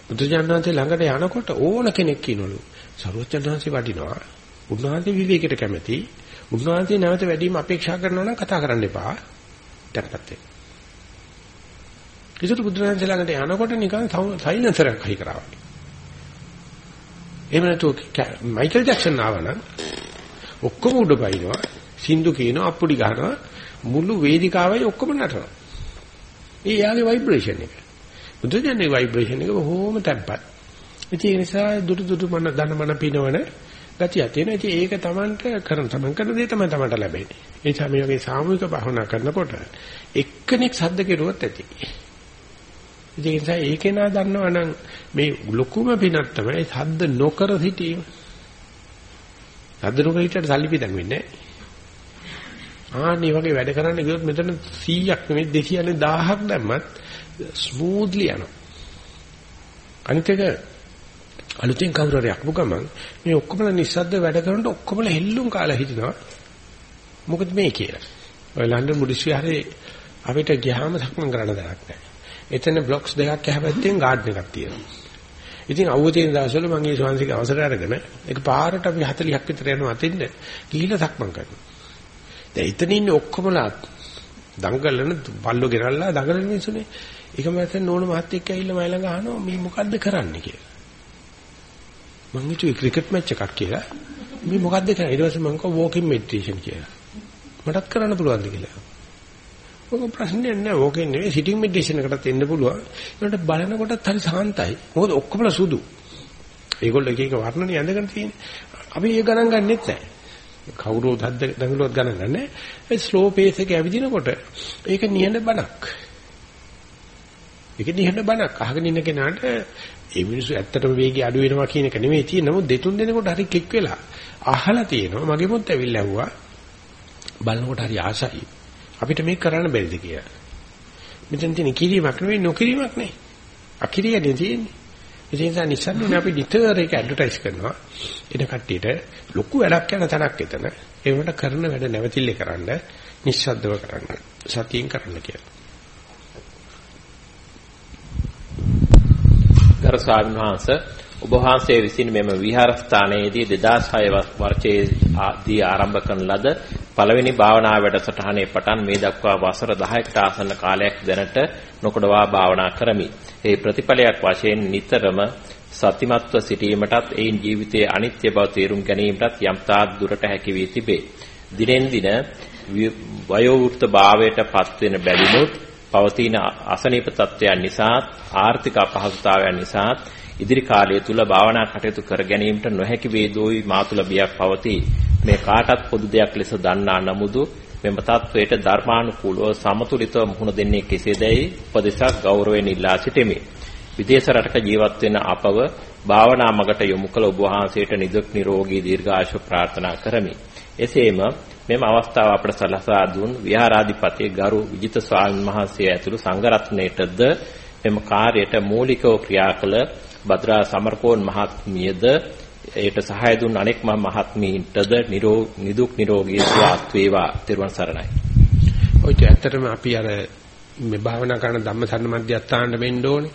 බුදුජානනාථේ ළඟට යනකොට ඕන කෙනෙක් කියනලු සරුවචනහන්සේ වඩිනවා. උන්වහන්සේ විවේකයට කැමති. උන්වහන්සේ නැවත වැඩිම අපේක්ෂා කරනවා නම් කතා කරන්න එපා. තැම්පත් වෙන්න. කිසිදු බුදුරජාණන් ළඟට යනකොට නිකන් සයිලන්සරයක් හයි කරා වගේ. එහෙම නැතුව මයිකල් ජැක්සන් ආවනම් ඔක්කොම උඩ බයිනවා. සින්දු කියනවා අප්පුඩි ගහනවා මුළු වේදිකාවයි ඔක්කොම නටනවා. ඒ යාගේ ভাইබ්‍රේෂන් එක. බුදුජානකේ ভাইබ්‍රේෂන් එක බොහොම තැම්පත්. ඒ නිසා දුරු දුරු මන දන මන පිනවන ගතිය තියෙනවා. ඉතින් ඒක Tamanට කරන Taman කරන දේ තමයි Tamanට ලැබෙන්නේ. ඒ නිසා මේ වගේ සාමූහික භාවනා කරනකොට එක්කෙනෙක් සද්ද කෙරුවොත් ඇති. ඒ නිසා ඒකේ නා දන්නවනම් මේ ලොකුම පිනක් තමයි සද්ද නොකර සිටීම. සද්ද නොකර හිටියට සල්ලි පිටන් වෙන්නේ නැහැ. ආන්නේ වගේ වැඩ කරන්න ගියොත් මෙතන 100ක් නෙමෙයි 200 1000ක් දැම්මත් ස්මූත්ලි යනවා. අනිත් එක අලුතෙන් කවුරු හරි අක්පු ගමන් මේ ඔක්කොම නිස්සද්ද වැඩ කරනකොට ඔක්කොම හෙල්ලුම් කාලා හිටිනවා. මොකද මේ කියලා. ඔය ලන්ඩන් බුද්දිස් විහාරේ අපිට ගියාම සක්මන් කරන්න දෙයක් නැහැ. එතන බ්ලොක්ස් දෙකක් යහපැත්තෙන් ගාඩන් එකක් තියෙනවා. ඉතින් අවුව තියෙන දවස්වල මම ඒ ශාන්සික අවසර අරගෙන ඒක පාරට අපි 40ක් විතර යනවා අතින්ද ගිහිල්ලා සක්මන් කරනවා. දැන් එතන ඉන්නේ ඔක්කොමලා දඟලන බල්ලෝ ගෙනල්ලා දඟලන මිනිස්සුනේ. ඒක මම හිතන්නේ නෝන මහත්තයෙක් ඇවිල්ලා මයි ළඟ අහනවා මේ මොකද්ද කරන්නේ කියලා. මං හිතුවේ ක්‍රිකට් මැච් එකක් කියලා. මේ මොකද්ද කරන්නේ? ඊට පස්සේ මං කිව්වා වෝකින් මෙඩිටේෂන් කියලා. මටත් කරන්න පුළුවන්ද කියලා. ඔක ප්‍රශ්නයක් නෑ. වෝකින් නෙවෙයි සිටින් මෙඩිටේෂන් එකටත් එන්න පුළුවන්. ඒකට බලනකොටත් හරි සාන්තයි. මොකද ඔක්කොම සුදු. ඒගොල්ලෝ එක එක වර්ණනේ ඇඳගෙන තියෙන්නේ. අපි ඒක ගණන් ගන්නෙත් නෑ. කවුරුත් හද්ද දඟලුවත් ගණන් ගන්නෑ. ඒ ස්ලෝ පේස් එකේ ඇවිදිනකොට ඒක නිහඬ බණක්. ඒක නිහඬ බණක්. අහගෙන ඉන්න කෙනාට ඒ මිනිස්සු ඇත්තටම වේගය අඩු වෙනවා කියන එක නෙමෙයි තියෙන්නේ. නමුත් දෙතුන් දෙනෙකුට හරි කික් වෙලා අහලා තියෙනවා. මගෙමුත් ඇවිල්ලා ඇහුවා. බලනකොට හරි ආසයි. අපිට මේක කරන්න බැරිද කියලා. මෙතන තියෙන කිරීමක් නෙවෙයි නොකිරීමක් නේ. අකිරියනේ තියෙන්නේ. ඒ නිසා නිසන්වනේ අපි නිතර ඒක ඇඩ්වර්ටයිස් කරනවා. එන කට්ටියට ලොකු වැඩක් යන තැනක් එතන. ඒ වුණාට කරන වැඩ නැවතිල්ලේ කරන්න, නිස්සද්දව කරන්න, සතියෙන් කරන්න කියලා. ගරු ස්වාමීන් වහන්සේ ඔබ වහන්සේ විසින් මෙම විහාරස්ථානයේදී 2006 වර්ෂයේදී ආරම්භ කරන ලද පළවෙනි භාවනා වැඩසටහනේ පටන් මේ දක්වා වසර 10කට ආසන්න කාලයක් දැනට නොකඩවා භාවනා කරමි. ඒ ප්‍රතිඵලයක් වශයෙන් නිතරම සතිමත්ව සිටීමටත් එයින් ජීවිතයේ අනිත්‍ය බව තේරුම් ගැනීමටත් යම් තාක් දුරට හැකි වී තිබේ. දිනෙන් දින වයෝවෘත්ත භාවයට පත්වෙන බැවිනුත් පවතින අසනීප තත්ත්වයන් නිසා ආර්ථික අපහසුතාවයන් නිසා ඉදිරි කාලය තුල භාවනා කටයුතු කර ගැනීමට නොහැකි වේදෝයි මා තුල බියක් පවතී. මේ කාටත් පොදු දෙයක් ලෙස දන්නා නමුදු මෙම තත්වයට ධර්මානුකූලව සමතුලිතව මුහුණ දෙන්නේ කෙසේදයි උපදේශක් ගෞරවයෙන් ඉල්ලා සිටිමි. විදේශ රටක ජීවත් වෙන අපව භාවනා මගට යොමු කළ ඔබ වහන්සේට නිදුක් නිරෝගී දීර්ඝායුෂ ප්‍රාර්ථනා කරමි. එසේම මෙම අවස්ථාව අපට සලසා දුන් විහාරාධිපති ගරු විජිත ස්වාමීන් වහන්සේ ඇතුළු සංඝ රත්නයේටද මෙම කාර්යයට මූලිකව ක්‍රියා කළ බද්‍රා සමරකෝන් මහත්මියද ඒට සහාය දුන් අනෙක් මහ මහත්මීන්ටද නිදුක් නිරෝගී සුවපත් වේවා. ත්වන් සරණයි. ඔය ඇත්තටම අපි අර මේ භාවනා කරන ධම්මසන්න මධ්‍යස්ථානට වෙන්න ඕනේ.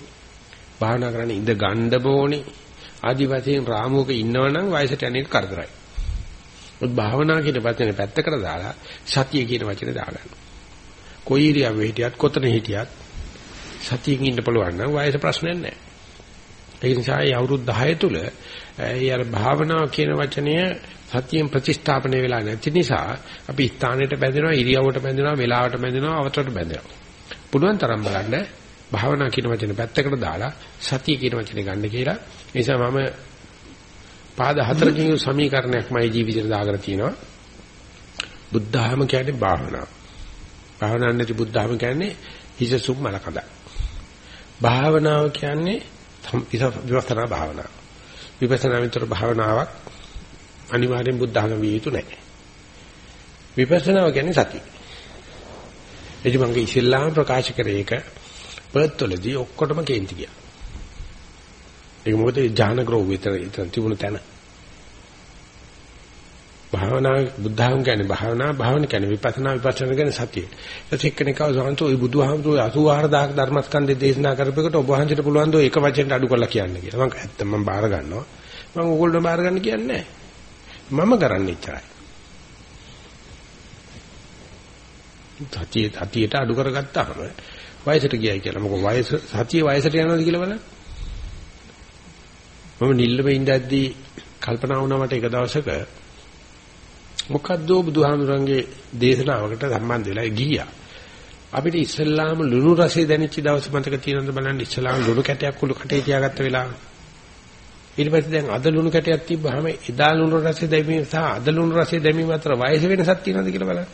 භාවනා කරන්න ඉඳ ගන්න ඕනේ. ආදි වශයෙන් රාමුවක ඉන්නවනම් වයසට යන්නේ කරදරයි. මොකද භාවනා කියන වචනේ පැත්තකට දාලා සතිය කියන වචනේ දාගන්න. කොයි ඉරියව්වෙ හිටියත් කොතන හිටියත් සතියෙන් ඉන්න පුළුවන් නම් වයස ප්‍රශ්නයක් නැහැ. ඒ නිසා ඒ අවුරුදු 10 තුල ඒ අර භාවනාව කියන වචනය සතියෙන් ප්‍රතිස්ථාපනය වෙලා නැති නිසා අපි ස්ථානෙට බැඳෙනවා ඉරියව්වට බැඳෙනවා වෙලාවට බැඳෙනවා අවතරට බැඳෙනවා. පුළුවන් තරම් බලන්න භාවනා කියන වචනේ පැත්තකට දාලා සතිය කියන වචනේ ගන්න කියලා. ඒ නිසා මම පාද හතරකින් සමීකරණයක් මගේ ජීවිතේට දාගෙන තියෙනවා. බුද්ධහම කියන්නේ භාවනාව. භාවනාවක් නැති බුද්ධහම කියන්නේ හිසසුම් මලකඳ. භාවනාව කියන්නේ විපස්සනා භාවනාව. විපස්සනා විතර භාවනාවක් අනිවාර්යෙන් බුද්ධහම විය යුතු නැහැ. විපස්සනාව කියන්නේ සතිය. එදි මගේ ඉස්ලාම ප්‍රකාශ කරේ එක පර්ත්වලදී ඔක්කොටම කේන්ති ගියා. ඒක මොකද ඥාන ග්‍රෝ විතර ඉතින් තිබුණ තැන. භාවනා බුද්ධහම කියන්නේ භාවනා භාවන කියන්නේ විපස්සනා විපස්සනා කියන්නේ සතිය. ඒක එක්කෙනෙක්ව සාන්තෝ ඒ බුදුහාමුදුරුවෝ 84000ක් ධර්මස්කන්ධය දේශනා කරපෙකට ඔබ වහන්සේට පුළුවන් දෝ එක වචෙන්ට අඩු කරලා කියන්න කියලා. මම ඇත්ත මම බාර ගන්නවා. මම ඕගොල්ලෝ බාර ගන්න කියන්නේ මම කරන්නේ ඉච්චරයි. සතිය සතියට අඩු කරගත්තාම වයසට ගියයි කියලා. මොකද වයස සතිය වයසට යනවාද කියලා බලන්න. මම නිල්ලම ඉඳද්දී කල්පනා වුණා මට එක දවසක මොකද්ද බුදුහාමුදුරන්ගේ දේශනාවකට සම්බන්ධ වෙලා ගියා. අපිට ඉස්සල්ලාම ලුණු රසය දැනෙච්ච දවස් මතක තියෙනවද බලන්න ඉස්සල්ලාම ලුණු කැටයක් කුළු කටේ තියාගත්ත වෙලාව. ඊට පස්සේ දැන් අද ලුණු කැටයක් තිබ්බහම එදා ලුණු රසය දැමීම සහ අද ලුණු රසය දැමීම අතර වයස වෙනසක් තියෙනවද කියලා බලන්න.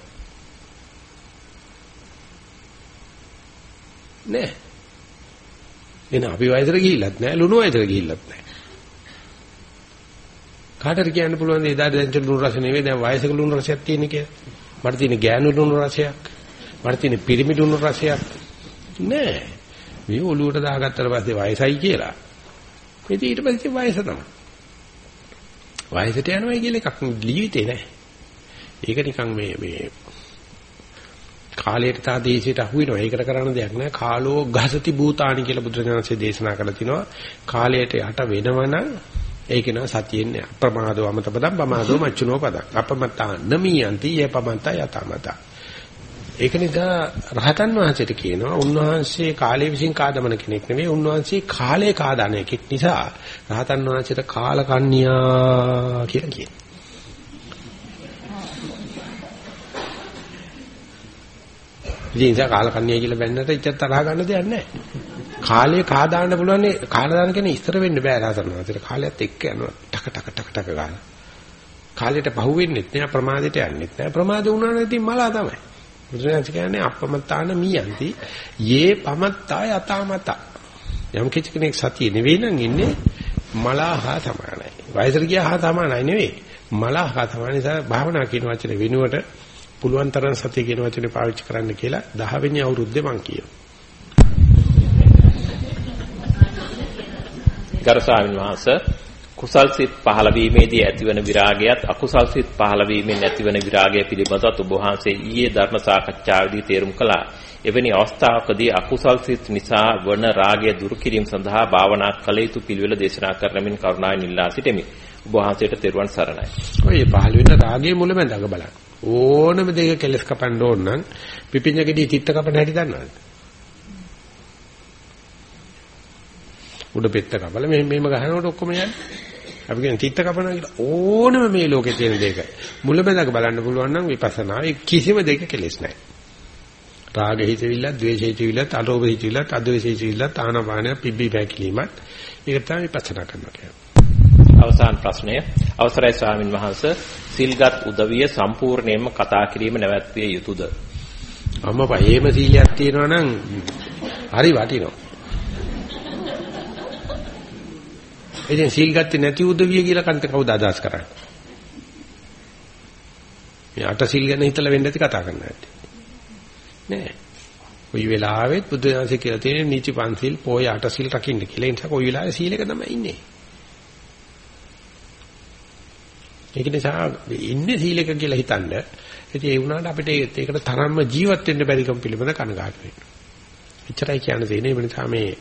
නෑ. එන අපි වයසට ගිහිල්ලත් නෑ ලුණු වයසට ගිහිල්ලත් නෑ. කාටද කියන්න පුළුවන් එදා දැන් ලුණු රස නෙවෙයි දැන් වයසක ලුණු රසයක් තියෙන කියලා. මට තියෙන ගෑනු ලුණු රසයක්. මට තියෙන පිරිමි ලුණු රසයක්. නෑ. මේ ඔලුවට දාගත්තට පස්සේ වයසයි කියලා. ඉතින් ඊට පස්සේ වයස තමයි. වයසට යනවා කියලා එකක් ජීවිතේ නෑ. ඒක නිකන් මේ මේ කාලයට තා දේශයට අහු වෙනවා. ඒකට කරන්න දෙයක් නෑ. කාලෝ ගසති භූතානි කියලා බුදුරජාණන්සේ දේශනා කරලා තිනවා. කාලයට යට වෙනවනම් ඒක නා සතියෙන් අප්‍රමාදව අමතපදම් පමාදෝ මච්චුනෝ පදං අපමතා නමියන්ති යපමත යතමත ඒක නිසා රහතන් වහන්සේට කියනවා උන්වහන්සේ කාලය විසින් කාදමන කෙනෙක් නෙවෙයි උන්වහන්සේ කාලය කාදාන එකෙක් නිසා රහතන් වහන්සේට කාලකන්‍යා කියලා කියනවා. ඉතින් කාලකන්‍යා කියලා බැන්නට ඉච්ච තරහ ගන්න දෙයක් නැහැ කාලය කා දාන්න පුළුවන් කාල දාන කියන්නේ ඉස්තර වෙන්න බෑ රහතන්වහන්සේට කාලයත් එක්ක යනවා. ටක ටක ටක ටක ගන්න. කාලයට පහු වෙන්නෙත් නෑ ප්‍රමාදයට යන්නෙත් නෑ. ප්‍රමාද වුණා නම් ඉතින් මලා තමයි. බුදුරජාණන් කියන්නේ අපමත්තාන මියන්ති. යේ පමත්තා යතාමත යම් කිසි කෙනෙක් සතිය නෙවෙයි නම් ඉන්නේ මලා හා සමානයි. වයසට ගියා හා සමානයි නෙවෙයි. මලා හා සමානයි නිසා භාවනා කියන වචනේ වෙනුවට පුළුවන් තරම් සතිය කියන වචනේ පාවිච්චි කරන්න කියලා 10 වෙනි අවුරුද්දේ මං කියනවා. ගරු ස්වාමීන් වහන්සේ කුසල් සිත් පහළ වීමේදී ඇතිවන විරාගයත් අකුසල් සිත් පහළ වීමෙන් ඇතිවන විරාගය පිළිබඳව ඔබ වහන්සේ ඊයේ ධර්ම සාකච්ඡාවේදී තේරුම් කළා. එවැනි අවස්ථාවකදී අකුසල් සිත් නිසා වන රාගය දුරු කිරීම සඳහා භාවනා කළ යුතු පිළිවෙල දේශනා කරනමින් කරුණාවෙන් ඉල්ලා සිටිමි. ඔබ වහන්සේට තෙරුවන් සරණයි. ඔය පහළ වෙන රාගයේ මුලමඳග බලන්න. ඕනම දෙයක කෙලස් කපන්න ඕන නම් පිපිඤ්ඤකදී තිත්ත කපන හැටි දන්නවද? උඩ පෙත්ත කපලා මෙහෙම මෙහෙම ගහනකොට ඔක්කොම යන්නේ. අපි කියන තිත්ත කපනවා කියලා ඕනම මේ ලෝකේ තියෙන දෙයක මුලබඳක බලන්න පුළුවන් නම් විපස්සනා ඒ කිසිම දෙයක කෙලෙස් නැහැ. රාග හිතවිල්ල, ද්වේෂ හිතවිල්ල, අලෝභ හිතවිල්ල, අද්වේෂ හිතවිල්ල, තානපාන, පිබ්බි පැකිලීමත් ඒක තමයි විපස්සනා කරනවා කියන්නේ. අවසාන ප්‍රශ්නය අවසරයි ස්වාමින් වහන්සේ සිල්ගත් උදවිය සම්පූර්ණයෙන්ම කතා කිරීම නැවැත්විය යුතුයද? අම්මපා එහෙම සීලයක් තියෙනවා නම් හරි වටිනවා. ඉතින් සීල් ගත්තේ නැති උදවිය කියලා කන්ට කවුද අදහස් කරන්නේ? මේ අට සීල් ගැන හිතලා වෙන්න ඇති කතා කරන්න ඇති. නෑ. කොයි වෙලාවෙත් බුදුදහමේ කියලා තියෙන නීති පන්සිල් පොය අට සීල් රකින්න කියලා. ඒ නිසා කොයි වෙලාවෙ සීලක තමයි ඉන්නේ. ඒක නිසා ඉන්නේ සීලක කියලා හිතනද ඉතින් ඒ වුණාට අපිට ඒකට තරම්ම ජීවත් වෙන්න බැරිකම පිළිබඳ කනගාටු වෙනවා. එච්චරයි කියන්න තියෙන්නේ. ඒ නිසා මේ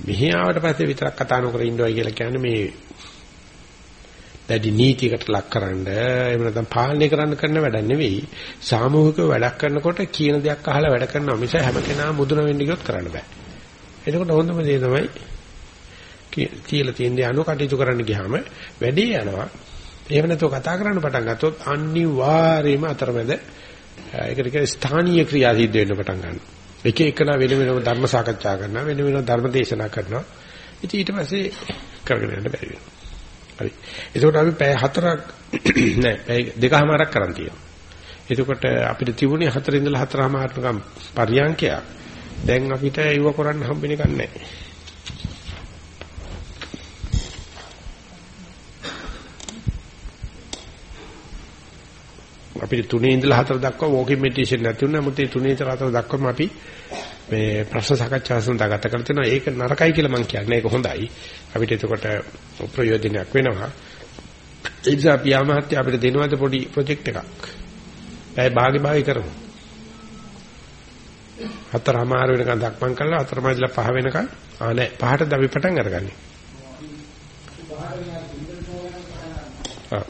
මෙහි ආවට පස්සේ විතරක් කතා නොකර ඉන්නවයි කියලා කියන්නේ මේ දැඩි නීතියකට ලක්කරනද එහෙම නැත්නම් පාලනය කරන්න කරන වැඩ නෙවෙයි. සාමූහිකව වැඩක් කරනකොට කියන දෙයක් අහලා වැඩ කරනවා. මිස හැම කෙනාම මුදුන වෙන්න ගියොත් කරන්න බෑ. එතකොට හොඳම දේ තමයි කියලා තියෙන දේ අනුව කටයුතු කරන්න ගියාම වැඩේ යනවා. එහෙම නැතුව කතා කරන්න පටන් ගත්තොත් අනිවාර්යයෙන්ම අතරමැද ඒකට කියන ස්ථානීය ක්‍රියා සිද්ධ වෙන්න පටන් ගන්නවා. එක එකනා වෙන වෙනම ධර්ම සාකච්ඡා කරනවා වෙන වෙනම ධර්ම දේශනා කරනවා ඉතින් ඊට පස්සේ කරගෙන යන්න බැරි වෙනවා හරි. එතකොට අපි පැය හතරක් <clears throat> නෑ පැය දෙකමාරක් කරන් තියෙනවා. එතකොට අපිට තිබුණේ හතර ඉඳලා හතරමාරකම් පරියන්කයක්. දැන් අපිට ඒව කරන්න හම්බෙන එකක් අපිට තුනේ ඉඳලා හතර දක්වා වෝකින් මෙඩිටේෂන් නැති වුණා. නමුත් ඒ තුනේ ඉඳලා හතර දක්වාම අපි මේ ප්‍රශ්න සාකච්ඡා සඳහා ගත කරලා තියෙනවා. ඒක නරකයි කියලා මම කියන්නේ. ඒක හොඳයි. අපිට එතකොට ප්‍රයෝජනයක් වෙනවා. ඒ නිසා පියා මහත්තයා අපිට දෙනවද පොඩි ප්‍රොජෙක්ට් එකක්. පැය භාගෙ භාගෙ කරමු. හතරමාර වෙනකන් දක්මන් කළා හතරමාරිලා පහ වෙනකන් ආ නෑ පහටද අපි පටන් අරගන්නේ. ආ.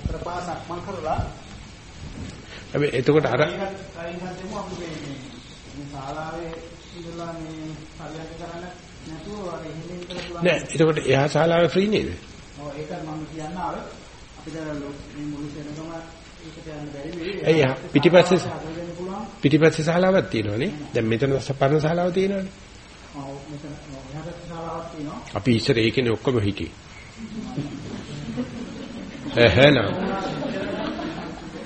හතර පාසක් මං කරලා හැබැයි එතකොට අර. නෑ එතකොට එහා ශාලාවේ ෆ්‍රී නේද? ඔව් ඒක මම කියන්න ආවේ අපිට මුළු සෙනගම ඒකට යන්න බැරි වෙයි. ඇයි පිටිපස්සේ. පිටිපස්සේ ශාලාවක් තියෙනවනේ. දැන් මෙතන සපරණ ශාලාව තියෙනවනේ. ඔව් මෙතන එහාට ශාලාවක් තියෙනවා. අපි ඉස්සර ඒකනේ ඔක්කොම හිටියේ. <laughs> එහෙනම් නෑ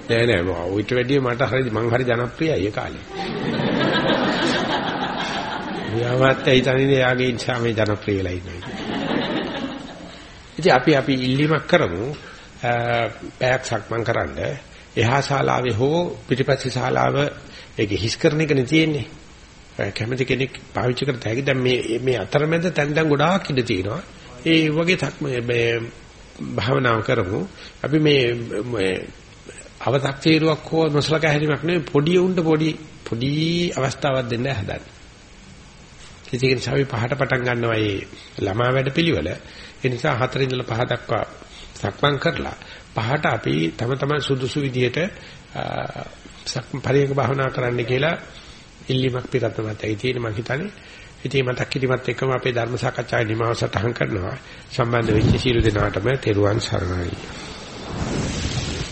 නෑ මම ඌට වැඩිය මට හරි මං හරි ජනප්‍රියයි ඒ කාලේ. යාමත් ඇයිතනිනේ යාගේ ඉච්ඡා මේ ජනප්‍රිය වෙලා ඉන්නේ. ඉතින් අපි අපි ඉල්ලීමක් කරමු පැයක් සක්මන් කරන්න එහා ශාලාවේ හෝ පිටිපස්සේ ශාලාව ඒක හිස් කරන එකනේ තියෙන්නේ. කැමති කෙනෙක් පාවිච්චි කරත හැකි දැන් මේ මේ අතරමැද තැන් තැන් ගොඩාක් ඉඳ තියෙනවා. ඒ වගේ මේ භාවනාව කරමු. අපි මේ අව탁තීරුවක් හෝ නොසලකා හැරීමක් නෙවෙයි පොඩි උන්ට පොඩි පොඩි අවස්ථාවක් දෙන්න හදන්නේ. ඒක නිසා අපි පහට පටන් ගන්නවා මේ ළමා වැඩපිළිවෙල. ඒ නිසා හතර ඉඳලා පහ දක්වා සක්මන් කරලා පහට අපි තම තමන් සුදුසු විදිහට පරියක භාවනා කරන්න කියලා ඉල්ලීමක් පිටතමත් ඇයි තියෙන මම හිතන්නේ. ඉතින් මතක් කිරීමත් එක්කම අපේ ධර්ම සාකච්ඡාවේ නිමාව සටහන් කරනවා. සම්බන්ධ වෙච්ච සියලු දෙනාටම තෙරුවන් සරණයි.